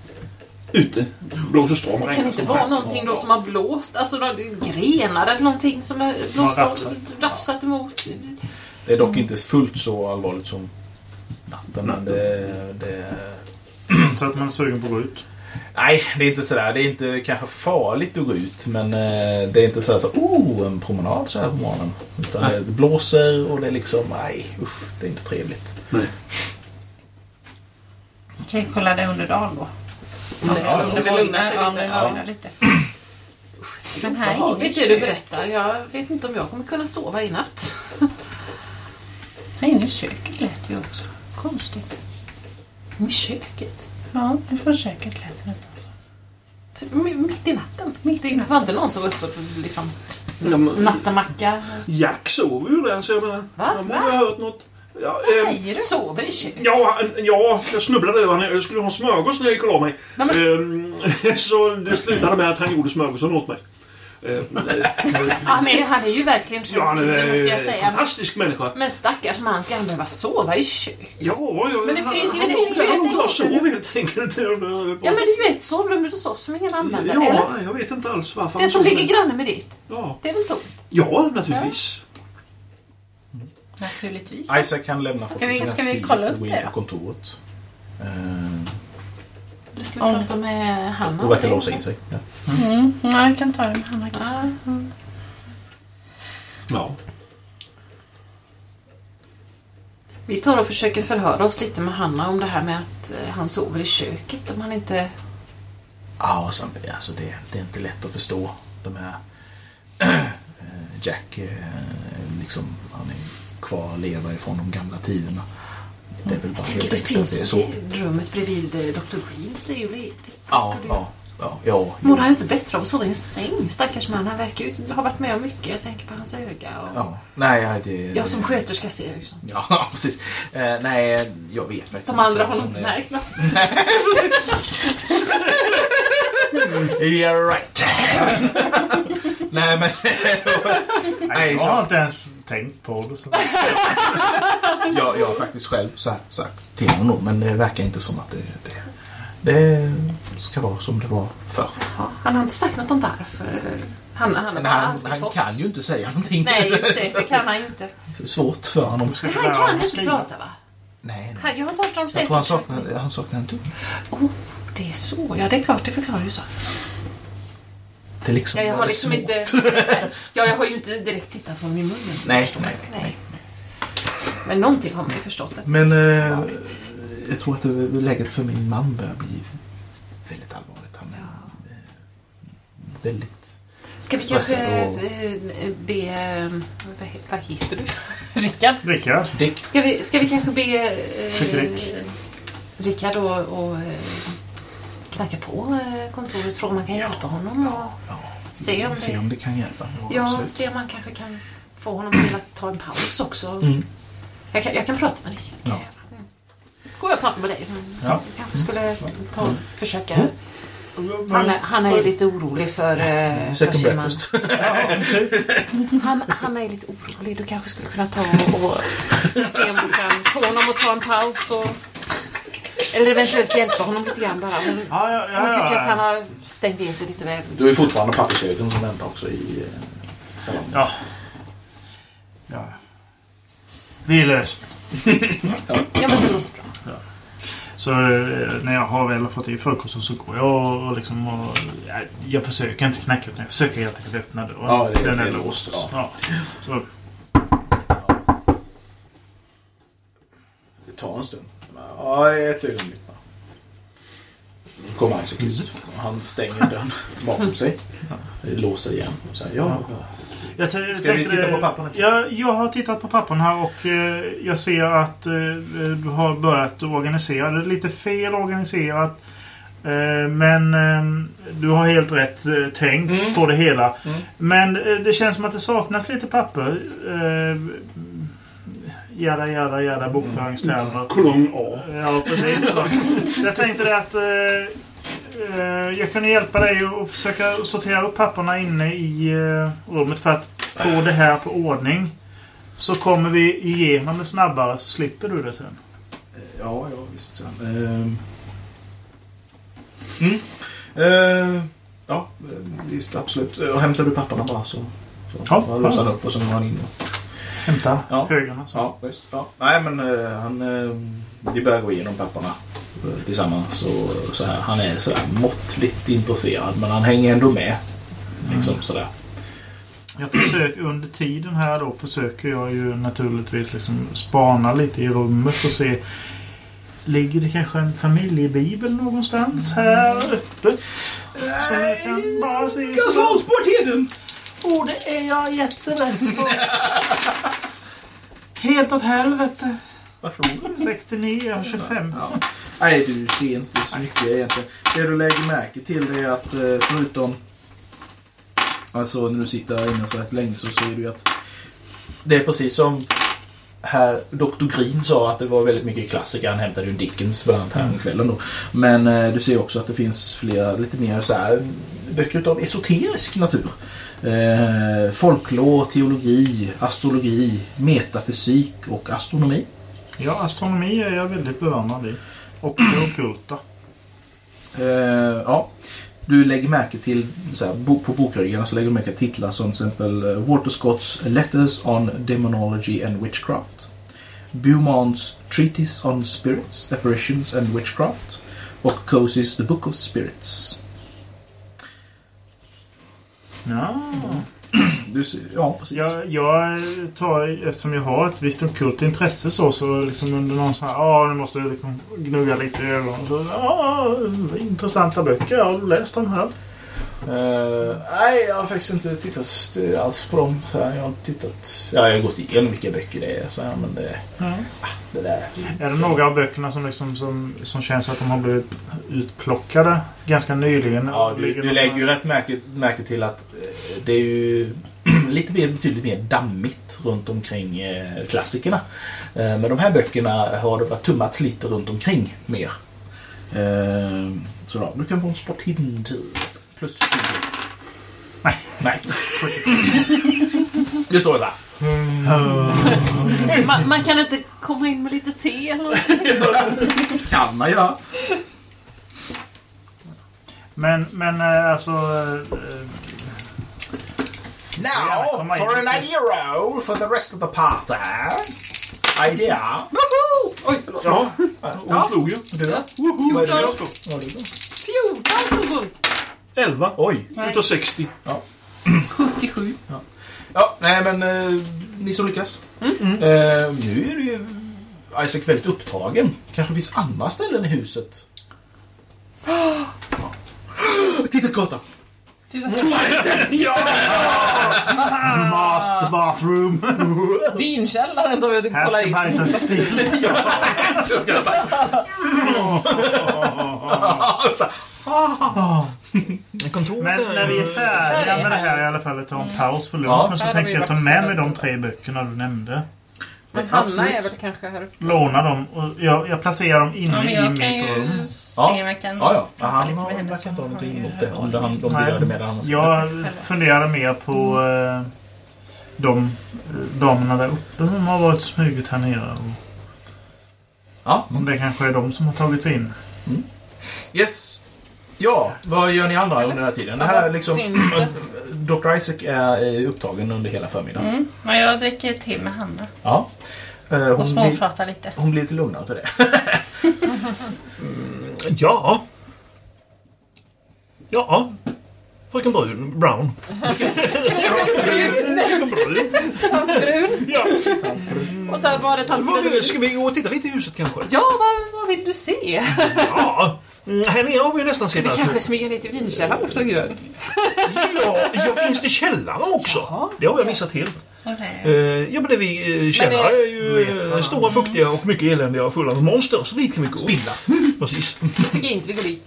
Ute. Blåser storm. Det kan inte vara någonting då som har blåst, alltså grenar eller någonting som är blåst Har och rafsat. rafsat emot. Det är dock inte fullt så allvarligt som natten. Men det, det, Så att man är sugen på att gå ut. nej, det är inte sådär. Det är inte kanske farligt att gå ut. Men eh, det är inte sådär så oh, en promenad så här på morgonen. Utan det, det blåser och det är liksom, nej usch, det är inte trevligt. Nej. Kan jag kolla det under dagen då? Om det är lugnt, det lugnar sig Ja, lite. det Ja. lite. Men här är inget det du berättar. Jag vet inte om jag kommer kunna sova i natt. Här inne i köket lät ju också. Konstigt. I köket? Ja, från köket lät det nästan så. M- Mitt i natten? Mitt i det var inte någon som var uppe för liksom, nattamacka? Jack sover ju där så jag menar. Va? Jag borde ha hört något. Ja, Vad ehm, säger du? Sover i köket? Ja, ja, jag snubblade över honom. Jag skulle ha smörgås när jag gick och la mig. Nej, men- Ehm, så det slutade med att han gjorde smörgåsen åt mig. Han är, han är ju verkligen ja, han sånt, är det måste jag säga. fantastisk människa. Men stackars man, ska han behöva sova i köket? Ja, ja Men det han- finns han- det finns ju han ett bara sovrum. sov helt enkelt. Ja, men det är ju ett sovrum hos oss som ingen använder, Ja, eller? jag vet inte alls varför Det han som ligger granne med ditt, Ja, det är väl tomt? ja naturligtvis. Naturligtvis. Isaac kan lämna Ska vi- sina ska vi ska vi prata med Hanna och verkar låsa in sig. Ja. Mm. Ja, jag kan ta det med Hanna. Ja. Ja. Vi tar och försöker förhöra oss lite med Hanna om det här med att eh, han sover i köket. Om han inte... Ja, och sen, alltså det, det är inte lätt att förstå. De här... eh, Jack, eh, liksom, han är kvar och lever ifrån de gamla tiderna. Det är väl bara helt det finns det så. rummet bredvid eh, Dr. Reeves. är ju ledigt. Ja, ja, ja, ja. Mår han inte bättre av att sova i en säng? Stackars man, han verkar ju ha varit med om mycket. Jag tänker på hans öga. Och... ja. Nej, det... Jag som sköterska ser ju sånt. Ja, precis. Eh, nej, jag vet faktiskt De andra har nog inte märkt något. Yeah, right. Nej, men... nej, jag har inte ens tänkt på det. Så. jag, jag har faktiskt själv så här, sagt till honom, men det verkar inte som att det... det, det ska vara som det var förr. Ja, han har inte sagt något om varför. Han, han, Men han, han fått. kan ju inte säga någonting. Nej, det. Det kan han ju inte. Det är svårt för honom. Men han kan inte skriva? prata va? Nej, nej. Han, jag har inte hört honom säga Jag tror han det. saknar, han saknar en tumme. Oh, det är så. Ja, det är klart. Det förklarar ju så. Är liksom Ja, jag har liksom inte... Ja, jag har ju inte direkt tittat honom i munnen. Nej, nej, jag. nej. Men någonting har man ju förstått. Att... Men eh, jag tror att det, läget för min man börjar bli väldigt allvarligt. Han är eh, väldigt... Ska vi kanske och- eh, be... Vad, he- vad heter du? Rickard? Rickard? Dick. Ska vi, ska vi kanske be eh, Rick. Rickard och, och eh, knacka på eh, kontoret fråga om man kan hjälpa honom och Ja, se om se det... om det kan hjälpa. Ja, absolut. se om man kanske kan få honom till att ta en paus också. Mm. Jag, kan, jag kan prata med dig. Ja. Mm. Går jag och pratar med dig? Mm. Ja. Jag kanske skulle ta och försöka... Han är, han är lite orolig för, eh, för sin man. Ja. Han, han är lite orolig. Du kanske skulle kunna ta och, och se om du kan få honom att ta en paus. Och, eller eventuellt hjälpa honom lite grann bara. Hon, Ja, ja, ja, hon tycker ja. att han har stängt in sig lite väl. Du är fortfarande pappershögen som väntar också i eh, salongen. Ja. ja. Vi löser Ja, men det låter bra. Så eh, när jag har väl fått i frukosten så går jag och, och liksom... Och, ja, jag försöker inte knacka utan jag försöker helt enkelt öppna dörren. Ja, det- Den är är låst. låst, Ja. Så, Det tar en stund. Ja, ett ögonblick bara. Då kommer Isaac ut. och Han stänger dörren bakom sig. Låser igen. Och säger, ja, jag t- Ska vi titta på papperna? Jag, jag har tittat på papperna och eh, jag ser att eh, du har börjat organisera. Det är lite fel organiserat. Eh, men du har helt rätt tänk Mm. på det hela. Mm. Men det känns som att det saknas lite papper. Jada, jada, jada, bokföringstermer. Kolong A. Ja, precis. Jag tänkte det att eh, eh, jag kunde hjälpa dig att försöka sortera upp papperna inne i eh, rummet för att få det här på ordning. Så kommer vi igenom det snabbare så slipper du det sen. Ja, ja visst. Ehm. Mm. Ehm, ja, visst absolut. Och hämtar du papperna bara så, så Ja, låser han upp och så går han in. Och, Hämta Ja. högarna. Så. ja, visst. Ja. Nej, men eh, han... Uh, vi börjar gå igenom papperna eh, tillsammans. Och, så här. Han är sådär måttligt intresserad men han hänger ändå med. Liksom sådär. Jag försöker, under tiden här då försöker jag ju naturligtvis liksom spana lite i rummet och se Ligger det kanske en familjebibel någonstans här öppet? Som jag kan bara se. så- Sportheden! Åh, det är jag jättebäst på. Helt åt helvete. Varsågod. 69, jag har 25. Ja. Nej, du ser inte så mycket egentligen. Det du lägger märke till är att eh, förutom... Alltså när du sitter inne så rätt länge så ser du att... Det är precis som här Dr. Green sa att det var väldigt mycket klassiker. Han hämtade ju Dickens bland här om kvällen då. Men eh, du ser också att det finns flera lite mer så här böcker av esoterisk natur. Eh, folklor, teologi, astrologi, metafysik och astronomi. Ja, astronomi är jag väldigt bevandrad i. Och det ockulta. Eh, ja. Du lägger märke till, så här, på bokryggarna så lägger du märke till titlar som till exempel eh, Walter Scotts Letters on Demonology and Witchcraft. Beaumont's Treatise on Spirits, Apparitions and Witchcraft. Och Cozy's The Book of Spirits. Ja. Du ser, ja, precis. Jag, jag tar, eftersom jag har ett visst ockult intresse så, så liksom under någon sån här, ja nu måste jag liksom gnugga lite i ögonen. Så, ja, intressanta böcker, har du läst dem här? Eh, nej, jag har faktiskt inte tittat alls på dem. Så här, jag har inte tittat... Ja, jag har gått igenom vilka böcker det är. Så här, men det, Ja. det där... Är det några av böckerna som, liksom, som, som känns att de har blivit utplockade ganska nyligen? Ja, du, du lägger ju rätt märke, märke till att eh, det är ju lite mer, betydligt mer dammigt runt omkring eh, klassikerna. Eh, men de här böckerna har det varit tummats lite runt omkring mer. Eh, så då, du kan få en sport tid. Plus 20. Nej. Nej. Det står där. Man, man kan inte komma in med lite te eller något? Kan man göra. Men, men eh, alltså... eh, Now, for an idea roll for the rest of the party. Idea. Woho! Oj, förlåt. Ja, hon slog ju. Du då? Vad är det? Jag slog. Vad är det då? 14 slog hon. 11 Oj. utav 60. 77. Ja, nej men eh, ni som lyckas. Mm. Eh, nu är det ju Isaac väldigt upptagen. Kanske finns andra ställen i huset. Titta gatan! Master bathroom. Vinkällaren tar vi och Här kollar ska in. bajsas still. Kontoret Men är när vi är färdiga med det här i alla fall, ta en paus för lunchen, Ja. så tänker jag ta med mig hela de tre böckerna du nämnde. Men Hanna Absolut. är väl kanske här uppe. Låna dem och jag, jag placerar dem Ja, inne men i jag kan mitt rum. ju se Ja. om jag kan... Ja, ja. Han har verkar inte ha någonting emot det. Om det, han, de vill göra det med det Jag funderar mer på eh, de eh, damerna där uppe som har varit smugit här nere. Och Ja. om det kanske är de som har tagit sig in. Yes. Ja, vad gör ni andra under den här tiden? Det här liksom... Dr. Isaac är upptagen under hela förmiddagen. Mm. Men jag dricker te med Hanna Ja. Eh, och Hon blir, småpratar lite. hon blir lite lugnare av det. Ja. Ja. Fröken Brun. Brown. Fröken Brun. Tant Brun. Ja. Och där var det tant Vad vill- Brun. Ska vi gå och titta lite i huset kanske? Ja, vad, vad vill du se? Ja. Mm, Här nere har vi nästan Ska sett vi allt. kanske smyga ner till vinkällaren också, Grön? Ja, ja, finns det källare också? Jaha. Det har jag missat helt. Det- Eh, ja, men det vi eh, känner Men det- är ju eh, stora, fuktiga och mycket eländiga och fulla av monster. Så dit kan vi gå. Spilla. Precis. Jag tycker inte vi går dit.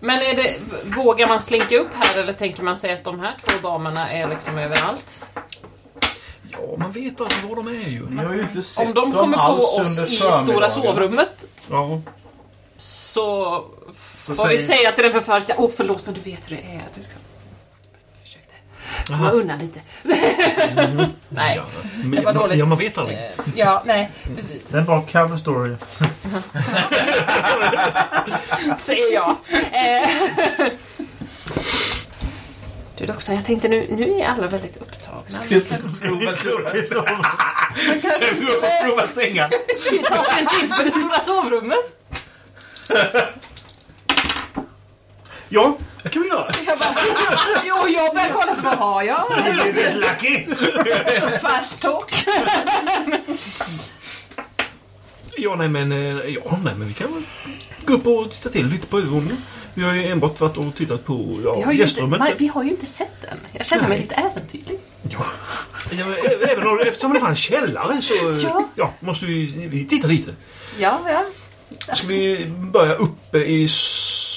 Men är det, vågar man slinka upp här eller tänker man sig att de här två damerna är liksom överallt? Ja, man vet aldrig var de är ju. Ni har ju inte sett Om de dem kommer på alls oss under i stora förmiddagen. sovrummet Ja. så Så får vi säger- säga till den förföriska åh förlåt men du vet hur det är. Du ska... Försökte komma undan lite. Nej. Ja, men, var dåligt. ja, man vet aldrig. Eh, Ja, nej. Det är en bra cover story. Säger jag. Eh, Du doktor, jag tänkte nu, nu är alla väldigt upptagna. Ska vi prova Ska vi prova sängen? Vi tar oss en titt på det stora sovrummet. Ja, det kan vi göra. Jag bara, jo, jag börjar kolla så vad har jag? Du är lucky! Fast talk. Ja, nej men, eh, ja, nej, men vi kan väl gå upp och titta till lite på övervåningen. Vi har ju enbart varit och tittat på Vi ja, har, ju inte, gästrummet. nej, vi har ju inte sett den. Jag känner mig Nej. lite äventyrlig. Ja. Ja, men ä- Även om, eftersom det fanns källare så Ja. ja, måste vi, vi titta lite. Ja, ja. Ska vi börja uppe i,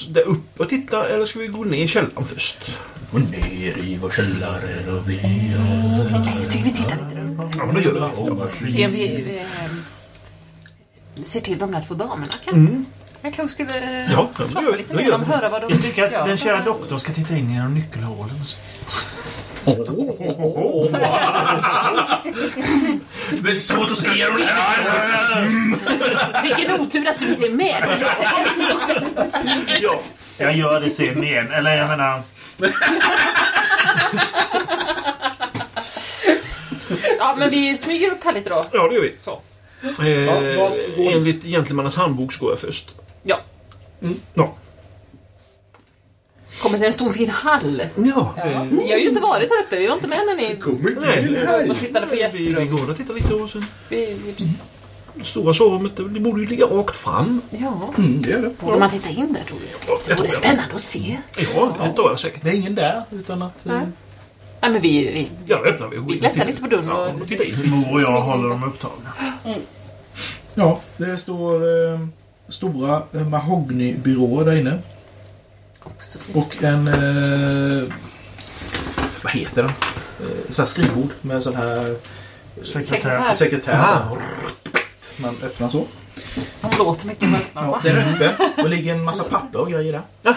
där uppe och titta eller ska vi gå ner i källaren först? Gå ner i vår källare och vi... Nej, jag tycker vi tittar lite runt. Ja, men då gör vi det. Se om vi eh, ser till de där två damerna kan. Jag kanske skulle eh, Ja, ja, det prata lite dem, vi. höra vad de Jag tycker att gör. den kära doktorn ska titta in genom nyckelhålen. och se. Det är svårt att se genom det här. Vilken otur att du inte är med. Ja. Jag gör det sen igen. Eller jag menar... Ja, men vi smyger upp här lite då. ja, det gör vi. Så. Eh, vad går- enligt Gentlemannas handbok så går jag först. Ja. Ja. Kommer till en stor fin hall. Ja, Ja. Vi har ju inte varit här uppe. Vi var inte med när ni nej. och tittade på Vi, vi gästrum. går och tittar lite och sen Vi, vi, det stora sovrummet, det borde ju ligga rakt fram. ja. Mm, det gör det. Borde man titta in där tror du? Ja, Det vore spännande att se. Ja, det tror jag säkert. Det är ingen där utan att... eh, Nej. Nej, men vi, vi, Ja, då öppnar vi Vi lättar lite på dörren Ja, och- och tittar in. Mor och jag håller dem upptagna. Ja, det står eh, stora eh, mahognybyråer där inne. fint. Och en... Eh, vad heter den? Eh, så här skrivbord med sån här Sekretär. sekretär. Aha. Man öppnar så. De låter mycket Ja, mörkare. den är öppen. Och det ligger en massa papper och grejer där. Ja,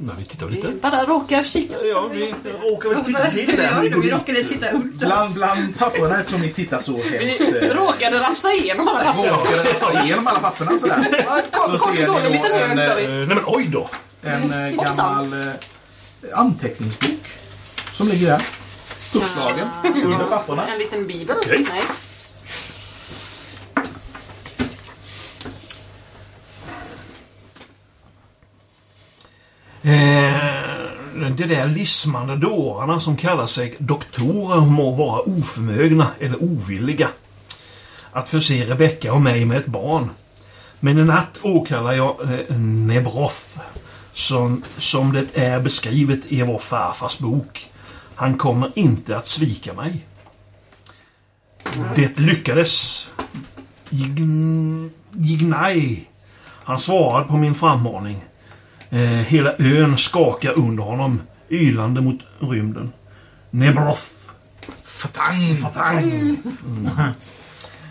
men vi tittar lite. Vi bara råkar kika. Ja, vi råkar väl titta till där vi Vi råkade titta upp Bland, bland papperna, eftersom ni tittar så hemskt... Vi Eh, råkade rafsa igenom alla papper. råkade läsa igenom alla papperna sådär. Ja, Så ser ni liten då en, Eh, vi. Nej men oj då! en eh, Hoppsan. gammal anteckningsbok som ligger där. Uppslagen under papperna. En liten bibel? Nej. Eh, de där lismande dårarna som kallar sig doktorer må vara oförmögna eller ovilliga att förse Rebecka och mig med ett barn. Men i natt åkallar jag eh, Nebroff, som, som det är beskrivet i vår farfars bok. Han kommer inte att svika mig. Det lyckades. Gign- Gignai. Han svarade på min frammaning. Eh, hela ön skakar under honom, ylande mot rymden. Nebroth. Fatang! Fatang. Mm.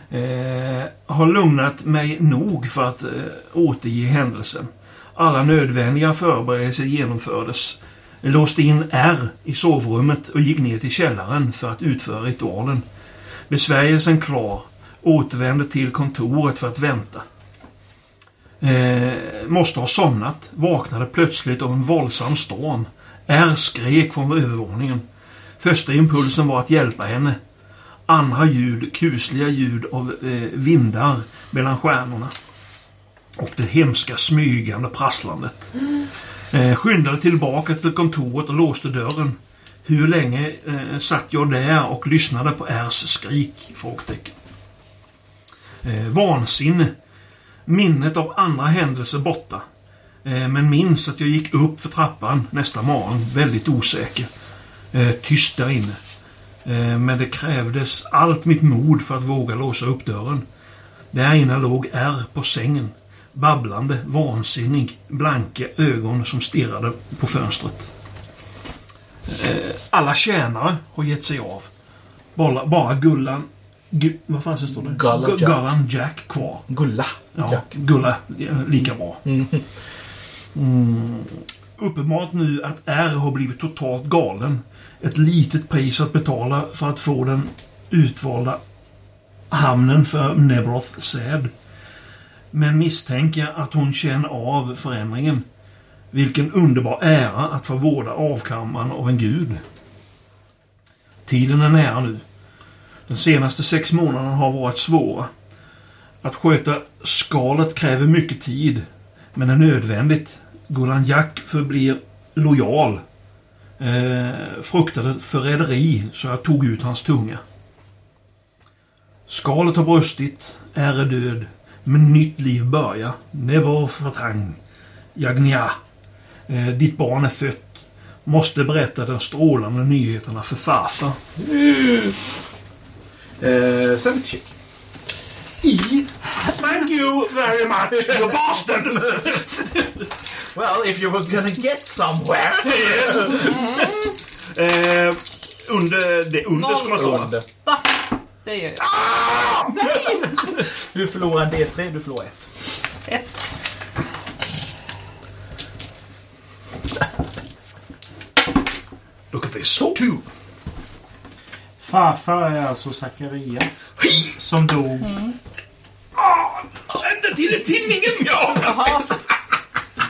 Eh, har lugnat mig nog för att eh, återge händelsen. Alla nödvändiga förberedelser genomfördes. Jag låste in R i sovrummet och gick ner till källaren för att utföra ritualen. Besvärjelsen klar. Återvände till kontoret för att vänta. Eh, måste ha somnat. Vaknade plötsligt av en våldsam storm. R skrek från övervåningen. Första impulsen var att hjälpa henne. Andra ljud, kusliga ljud av eh, vindar mellan stjärnorna. Och det hemska smygande prasslandet. Eh, skyndade tillbaka till kontoret och låste dörren. Hur länge eh, satt jag där och lyssnade på Rs skrik? Frågetecken. Eh, vansinne. Minnet av andra händelser borta. Eh, men minns att jag gick upp för trappan nästa morgon väldigt osäker. Eh, tyst där inne. Eh, men det krävdes allt mitt mod för att våga låsa upp dörren. Där inne låg R på sängen. Babblande, vansinnig, blanka ögon som stirrade på fönstret. Alla tjänare har gett sig av. Bara, bara Gullan... Gu, vad fan står det? Gullan Gu- Jack. Gullan Jack kvar. Gulla. Ja, Jack. Gulla, lika bra. Mm. Uppenbart nu att R har blivit totalt galen. Ett litet pris att betala för att få den utvalda hamnen för Nebroth säd. Men misstänker att hon känner av förändringen. Vilken underbar ära att få vårda avkammaren av en gud. Tiden är nära nu. De senaste sex månaderna har varit svåra. Att sköta skalet kräver mycket tid, men är nödvändigt. Golan Jack förblir lojal. Eh, fruktade förräderi, så jag tog ut hans tunga. Skalet har brustit, är är död, men nytt liv börjar. Never fatang. Jagnia. Eh, ditt barn är fött. Måste berätta de strålande nyheterna för farfar. Eh, Sanity check. I... Thank you very much, you bastard! Well, if you were gonna get somewhere. eh, under det under ska man. Under. Va? Det gör jag. Du förlorar en D3, du förlorar ett. Ett. Look at this. Two. Farfar är alltså Zacharias. Som dog. Ända till i tinningen! Ja!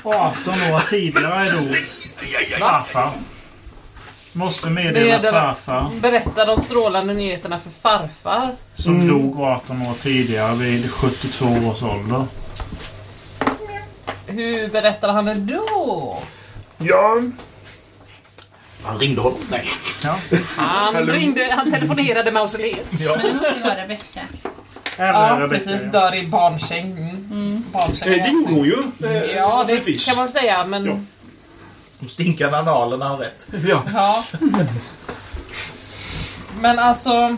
18 år tidigare dog farfar. Måste meddela Meddela- farfar. Berätta de strålande nyheterna för farfar. Som dog 18 år tidigare vid 72 års ålder. Hur berättade han det då? Ja. Han ringde honom. Nej. Ja. Han ringde, han telefonerade mausoleet. Ja. Men det måste vara Rebecka. Ja, Rebecca, precis. ja. Dör i barnsäng. Mm. barnsäng. Eh, det gjorde hon ju. Eh, Ja, det naturligtvis. kan man säga, men... Ja. De stinkande analerna har rätt. Ja. Ja. Men alltså...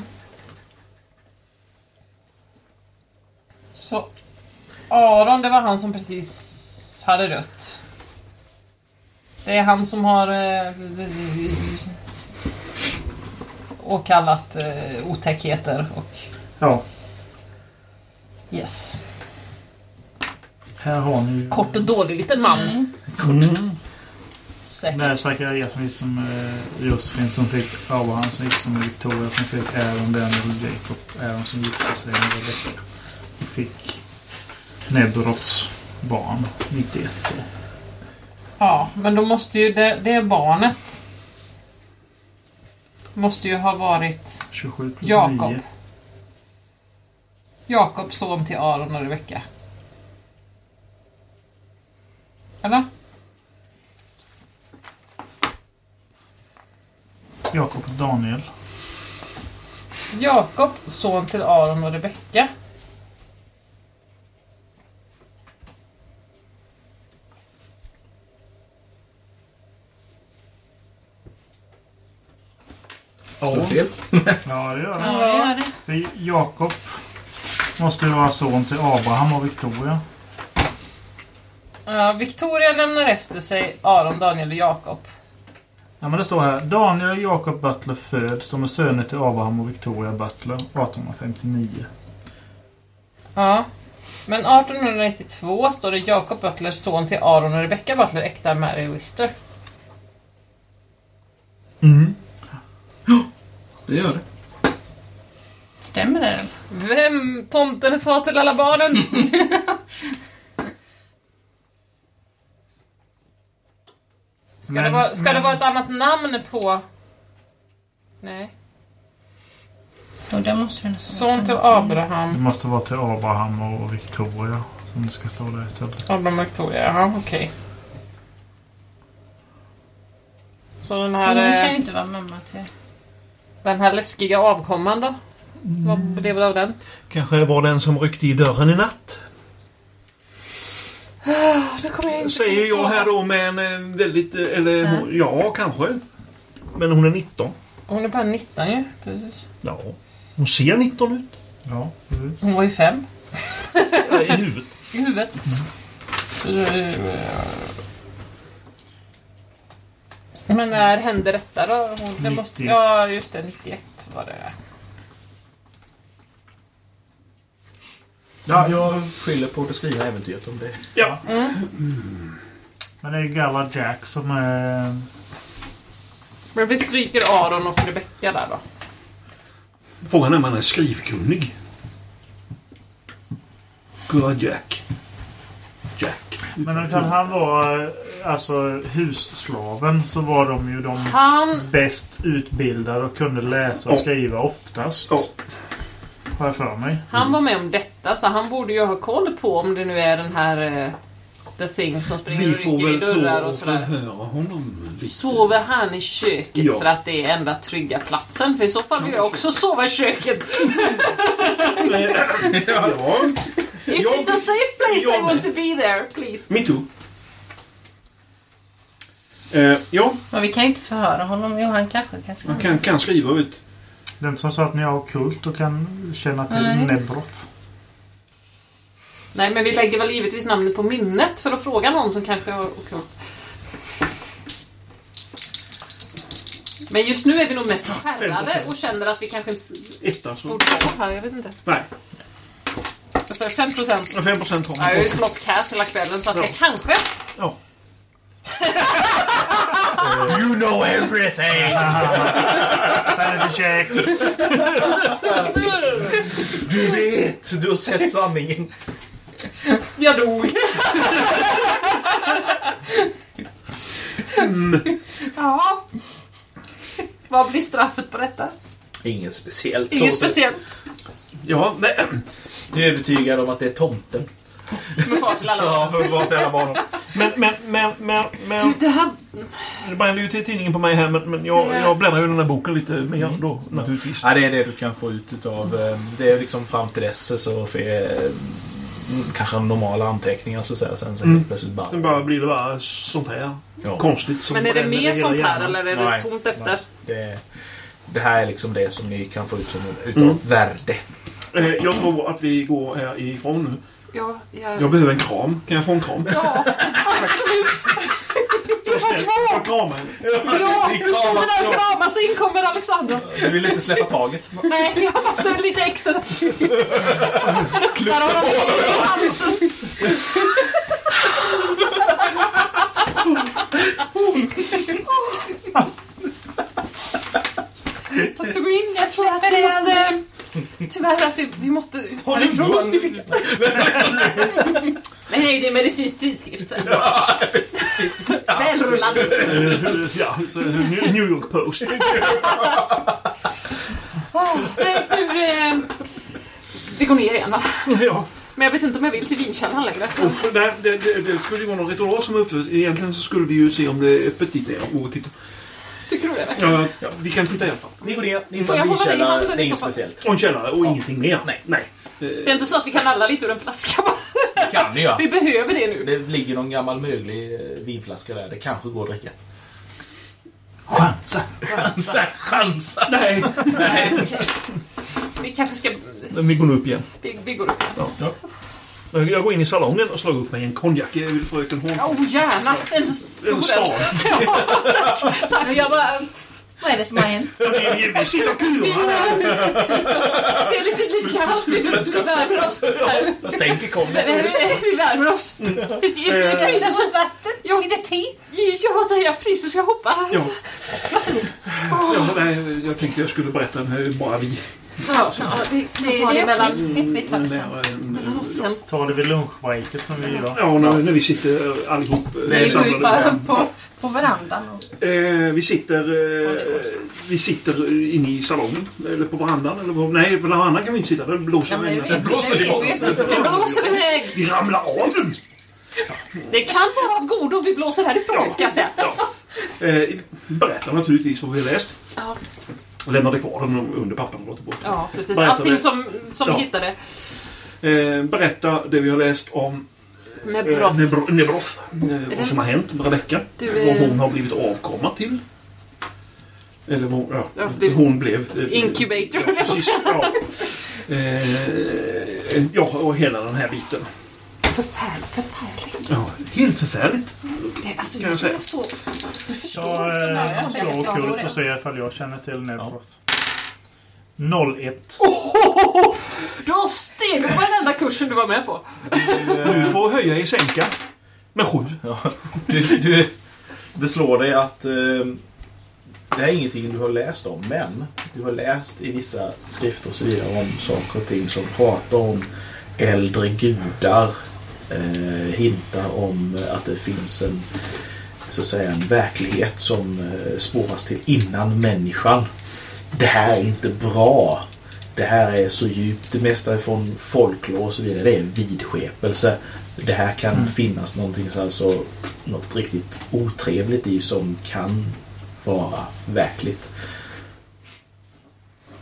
Så... Aron, det var han som precis hade dött. Det är han som har... Eh, åkallat eh, otäckheter och... Ja, Yes. här har ni ju... Kort och dålig liten man. Mm. Säkert. Det är Zacharias som gick som eh, Josefin som fick Abraham som gick som Victoria som fick Aaron, Daniel och Jacob. Aaron som gifte sig med Rebecca. Och fick Nebroths barn 91. Ja, men då måste ju det, det barnet måste ju ha varit 27 plus Jakob. 9. Jakob son till Aron och Rebecka. Eller? Jakob och Daniel. Jakob son till Aron och Rebecka. Står det fel? Ja, det gör det. Ja, det gör det. Jakob måste ju vara son till Abraham och Victoria. Ja, Victoria lämnar efter sig Aron, Daniel och Jakob. Ja, men det står här. Daniel och Jakob Butler föds. De är söner till Abraham och Victoria Butler 1859. Ja. Men 1892 står det Jacob Butler son till Aron och Rebecca Butler äkta Mary Wister. Mm. Det gör det. Stämmer det? Vem tomten är far till alla barnen? Ska, det, Men- vara, ska men- det vara ett annat namn på... Nej. Jo, det måste det Son till Det Abraham. måste vara till Abraham och Victoria som det ska stå där istället. Abraham och Victoria, jaha okej. Så den Hon här, kan ju eh, inte vara mamma till... den här läskiga avkomman då? Vad blev det av den? Kanske det var den som ryckte i dörren i natt. Det kommer jag inte Säger jag här då med en eh, väldigt... eh, Eller hon- ja, kanske. Men hon är 19. Hon är bara 19 ju. Precis. Ja. Hon ser 19 ut. Ja, precis. Hon var ju fem. eh, I huvudet. I huvudet. Men när hände detta då? Hon, det måste, 91. ja, just det. 91 var det. Ja, jag skyller på att skriva äventyret om det. Ja. Men det är Galla Jack som är... Men vi stryker Aron och Rebecca där då. Frågan är om han är skrivkunnig. Good Jack. Jack. Men ifall han var eh, alltså husslaven så var de ju de Han... bäst utbildade och kunde läsa och skriva oftast. Ja. Har jag för mig. Han var med om detta, så han borde ju ha koll på om det nu är den här... eh, The Thing som springer Vi och får rycker i väl dörrar ta och och sådär. förhöra honom lite. Sover han i köket Ja. för att det är enda trygga platsen? För i så fall vill jag också sova i köket. ja. If it's a safe place I want to be there, please. Me too. Eh, ja, Men vi kan ju inte förhöra honom. Jo, han kanske kan man skriva. kan, kan skriva ut. Den som sa att ni har kult och kan känna till Nej. Nebroth. Nej, men vi lägger väl givetvis namnet på minnet för att fråga någon som kanske har okult. Men just nu är vi nog mest skärrade 5%. och känner att vi kanske inte Ett alltså. borde vara här. Jag vet inte. Nej, Jag sa 5 procent. 5 procent har Jag har ju man. slått cast hela kvällen så att jag Ja. kanske... Ja. you know everything! Sanity check! Du vet! Du har sett sanningen. Jag dog. Ja. Vad blir straffet på detta? Inget speciellt. Inget så speciellt. Ja, nej. Du är övertygad om att det är tomten. Som är far till alla Ja, barn. för att vara till alla barnen. Men, men, men, men, men. Det här... Det brände ju till tidningen på mig här, men, men jag, jag bläddrar ju den här boken lite mer då, naturligtvis. Ja, det är det du kan få ut utav... eh, Det är liksom fram till dess så är eh, kanske normala anteckningar så att säga. Sen så Mm. plötsligt bara... Sen bara blir det bara sånt här Ja. konstigt som Men är det mer sånt här eller är det Nej, tomt efter? nej. Det, det här är liksom det som ni kan få ut som utav Mm. värde. Eh, jag tror att vi går härifrån nu. Ja, jag... Jag behöver en kram. Kan jag få en kram? Ja, absolut. Du får två! henne. Ja, nu står där och kramar så inkommer Alexandra. Du vill inte släppa taget. Nej, jag måste lite extra. Där har de i halsen. Dr. Green, jag tror att vi måste... Tyvärr att vi, vi måste ut Har du i fickan? Nej, nej, det är medicinsk tidskrift sen. Välrullad. Eh, ja, så, eh, New York Post. Nej, nu... Eh, vi går ner igen va? Ja. Men jag vet inte om jag vill till vinkällaren längre. Usch, det, det, det, det skulle ju vara någon ritual som är uppfylld. Egentligen så skulle vi ju se om det är öppet dit ner och titta. Tycker du det? Ja, ja, vi kan titta i alla fall. Ni går ner, ni Får jag hålla dig i handen det är i så fall? speciellt. Och en källare och ingenting mer. Nej. Nej. Det är inte så att vi kan alla lite ur en flaska bara. Det kan ni göra. Vi behöver det nu. Det ligger någon gammal möglig eh, vinflaska där. Det kanske går att dricka. Chansa! Chansa, chansa! Nej. Nej. Vi kanske ska... Vi går nog upp igen. Vi, vi går upp igen. Ja. Jag går in i salongen och slår upp mig en konjak. eh, Fröken Holm. Oh, gärna! En stor En en. stad. Och jag bara... Vad är det som har hänt? Vi, sitter och kurar. det är lite, lite kallt. Vi, vi värmer oss. Vad stänker Vi, kommer? vi, värmer oss. Eh. vi fryser så... vatten? Ja. Lite te? Ja, jag fryser så jag hoppar. Ja. Ja, nej, jag tänkte jag skulle berätta en hur bara vi. Ja, ja, vi Det tar det är mellan, När, vatten. eh, mellan oss sen. Ta det vid lunchbreaket som vi gör. Ja, när, när vi sitter eh, allihop eh, går ut samlade. på, på verandan. Eh, vi sitter eh, Vi sitter inne i salongen. Eller på verandan. Eller på, nej, på verandan kan vi inte sitta. Det blåser ja, det blåser det blåser iväg. Vi ramlar av den! Det kan vara av godo om vi blåser härifrån, ska jag säga. Ja. Eh, berättar naturligtvis vad vi har läst. Ja, lämnade kvar den under pappan och bort. ja precis. Berätta Allting som, som Ja. vi hittade. Eh, berätta det vi har läst om eh, Nebroth. Nebro- Nebroth. Eh, vad som har hänt med Rebecka. Du, Vad hon har blivit avkomma till. Eller vad ja, Ja, hon blev... Incubator, Ja, precis. Ja. Ja, och hela den här biten. Förfärligt, förfärligt. Ja, helt förfärligt. Det, alltså, Kan jag säga. det är så... Förstår Jag inte. eh, slår kult och ser ifall jag känner till Nebroth. 01. Du har steg på varenda kursen du var med på. Du får höja i sänka. Med sju. Ja. Du, du, det slår dig att eh, det här är ingenting du har läst om, men du har läst i vissa skrifter och så vidare om saker och ting som pratar om äldre gudar. Eh, hintar om att det finns en, så att säga, en verklighet som eh, spåras till innan människan. Det här är inte bra. Det här är så djupt. Det mesta är från folklore och så vidare. Det är vidskepelse. Det här kan finnas någonting så alltså, något riktigt otrevligt i som kan vara verkligt.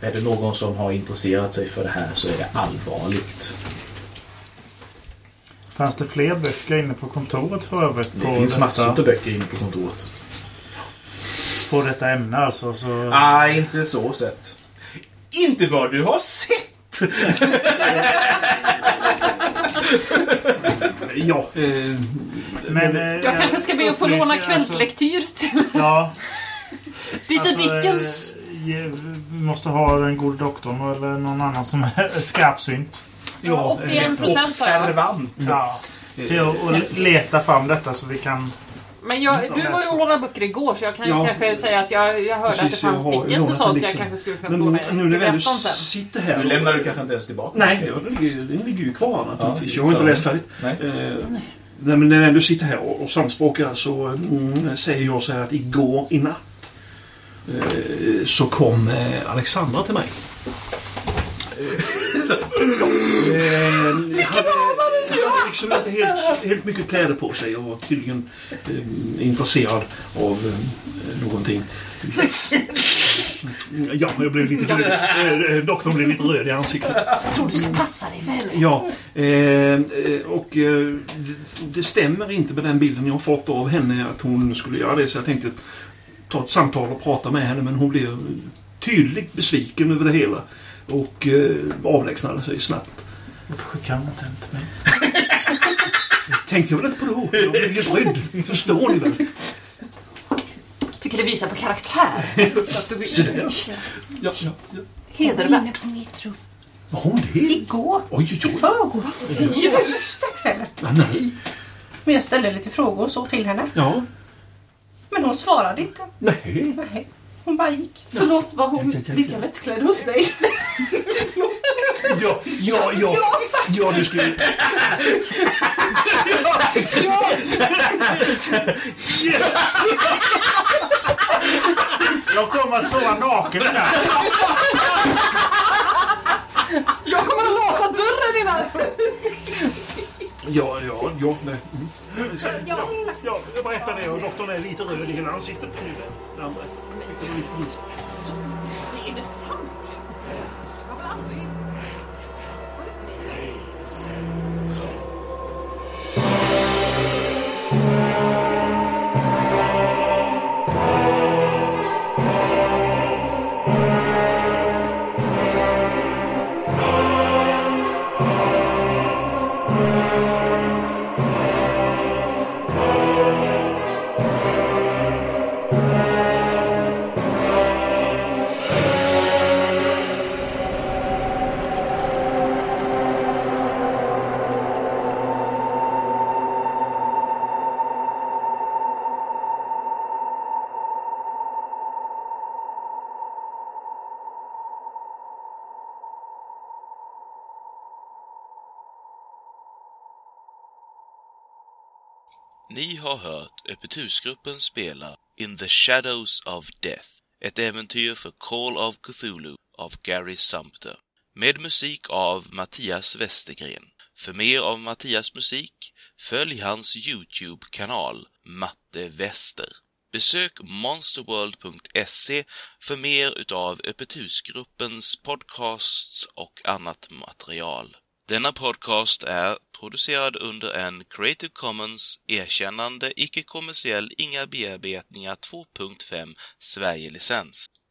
Är det någon som har intresserat sig för det här så är det allvarligt. Fanns det fler böcker inne på kontoret för övrigt? Det finns detta, massor av böcker inne på kontoret. På detta ämne alltså. Så... Nej, inte så sett. Inte vad du har sett! Ja, eh, Men, eh, Jag kanske ska be att få låna alltså- kvällslektyr till Ja, lite alltså, Dickens. eh, ge- Vi måste ha den gode doktorn eller någon annan som är skarpsynt. Ja, 81 procent. Observant. Ja. Till att leta fram detta så vi kan... Men jag, du var ju och lånade böcker igår så jag kan ju Ja. kanske säga att jag, jag hörde att det Precis, jag fanns har Dickens och sånt den jag liksom. kanske skulle kunna Men låna nu när sen. sitter här... Nu lämnar du kanske inte ens tillbaka. Nej, den, ligger, den ligger ju kvar naturligtvis. Ja, jag har inte läst färdigt. Nej. Eh, nej, men när vi ändå sitter här och, och samspråkar så mm, säger jag så här att igår i natt eh, så kom eh, Alexandra till mig. Eh, hade, hade liksom inte helt, helt mycket kläder på sig och var tydligen eh, intresserad av eh, någonting. Ja, jag blev lite röd. Eh, Doktorn blev lite röd i ansiktet. Jag tror du ska passa dig väl. Ja, eh, eh, och eh, det- det stämmer inte med den bilden jag har fått av henne att hon skulle göra det. Så jag tänkte ta ett samtal och prata med henne men hon blev tydligt besviken över det hela. Och eh, avlägsnade sig snabbt. Varför skickar hon inte till mig? Tänkte jag väl inte på då. Jag blev helt rädd. Förstår ni väl? Tycker det visar på karaktär. Så du där. Ja, ja, ja. hedervärd. Inne på mitt rum. Var hon det? Igår. Oj, oj, I oj. förrgår. Vad säger du? första kvällen. Ja, nej. Men jag ställde lite frågor och så till henne. Ja. Men hon svarade inte. Nej. Nej. Hon bara gick. Förlåt, var hon lika lättklädd hos dig? Ja, ja, ja. Ja, du skulle... ja! Jag kommer att sova naken i natt. Jag kommer att låsa dörren innan! Ja, ja, ja. Nej. Mm. Ja, ja, jag berättar det och doktorn är lite röd i hela ansiktet. Det andra. Så ser det sant? Jag Ni har hört Öppet spela In the Shadows of Death, ett äventyr för Call of Cthulhu av Gary Sumter, med musik av Mattias Westergren. För mer av Mattias musik, följ hans Youtube-kanal Matte Wester. Besök monsterworld.se för mer utav Öppet husgruppens podcasts och annat material. Denna podcast är producerad under en Creative Commons erkännande icke-kommersiell inga bearbetningar 2.5 Sverige-licens.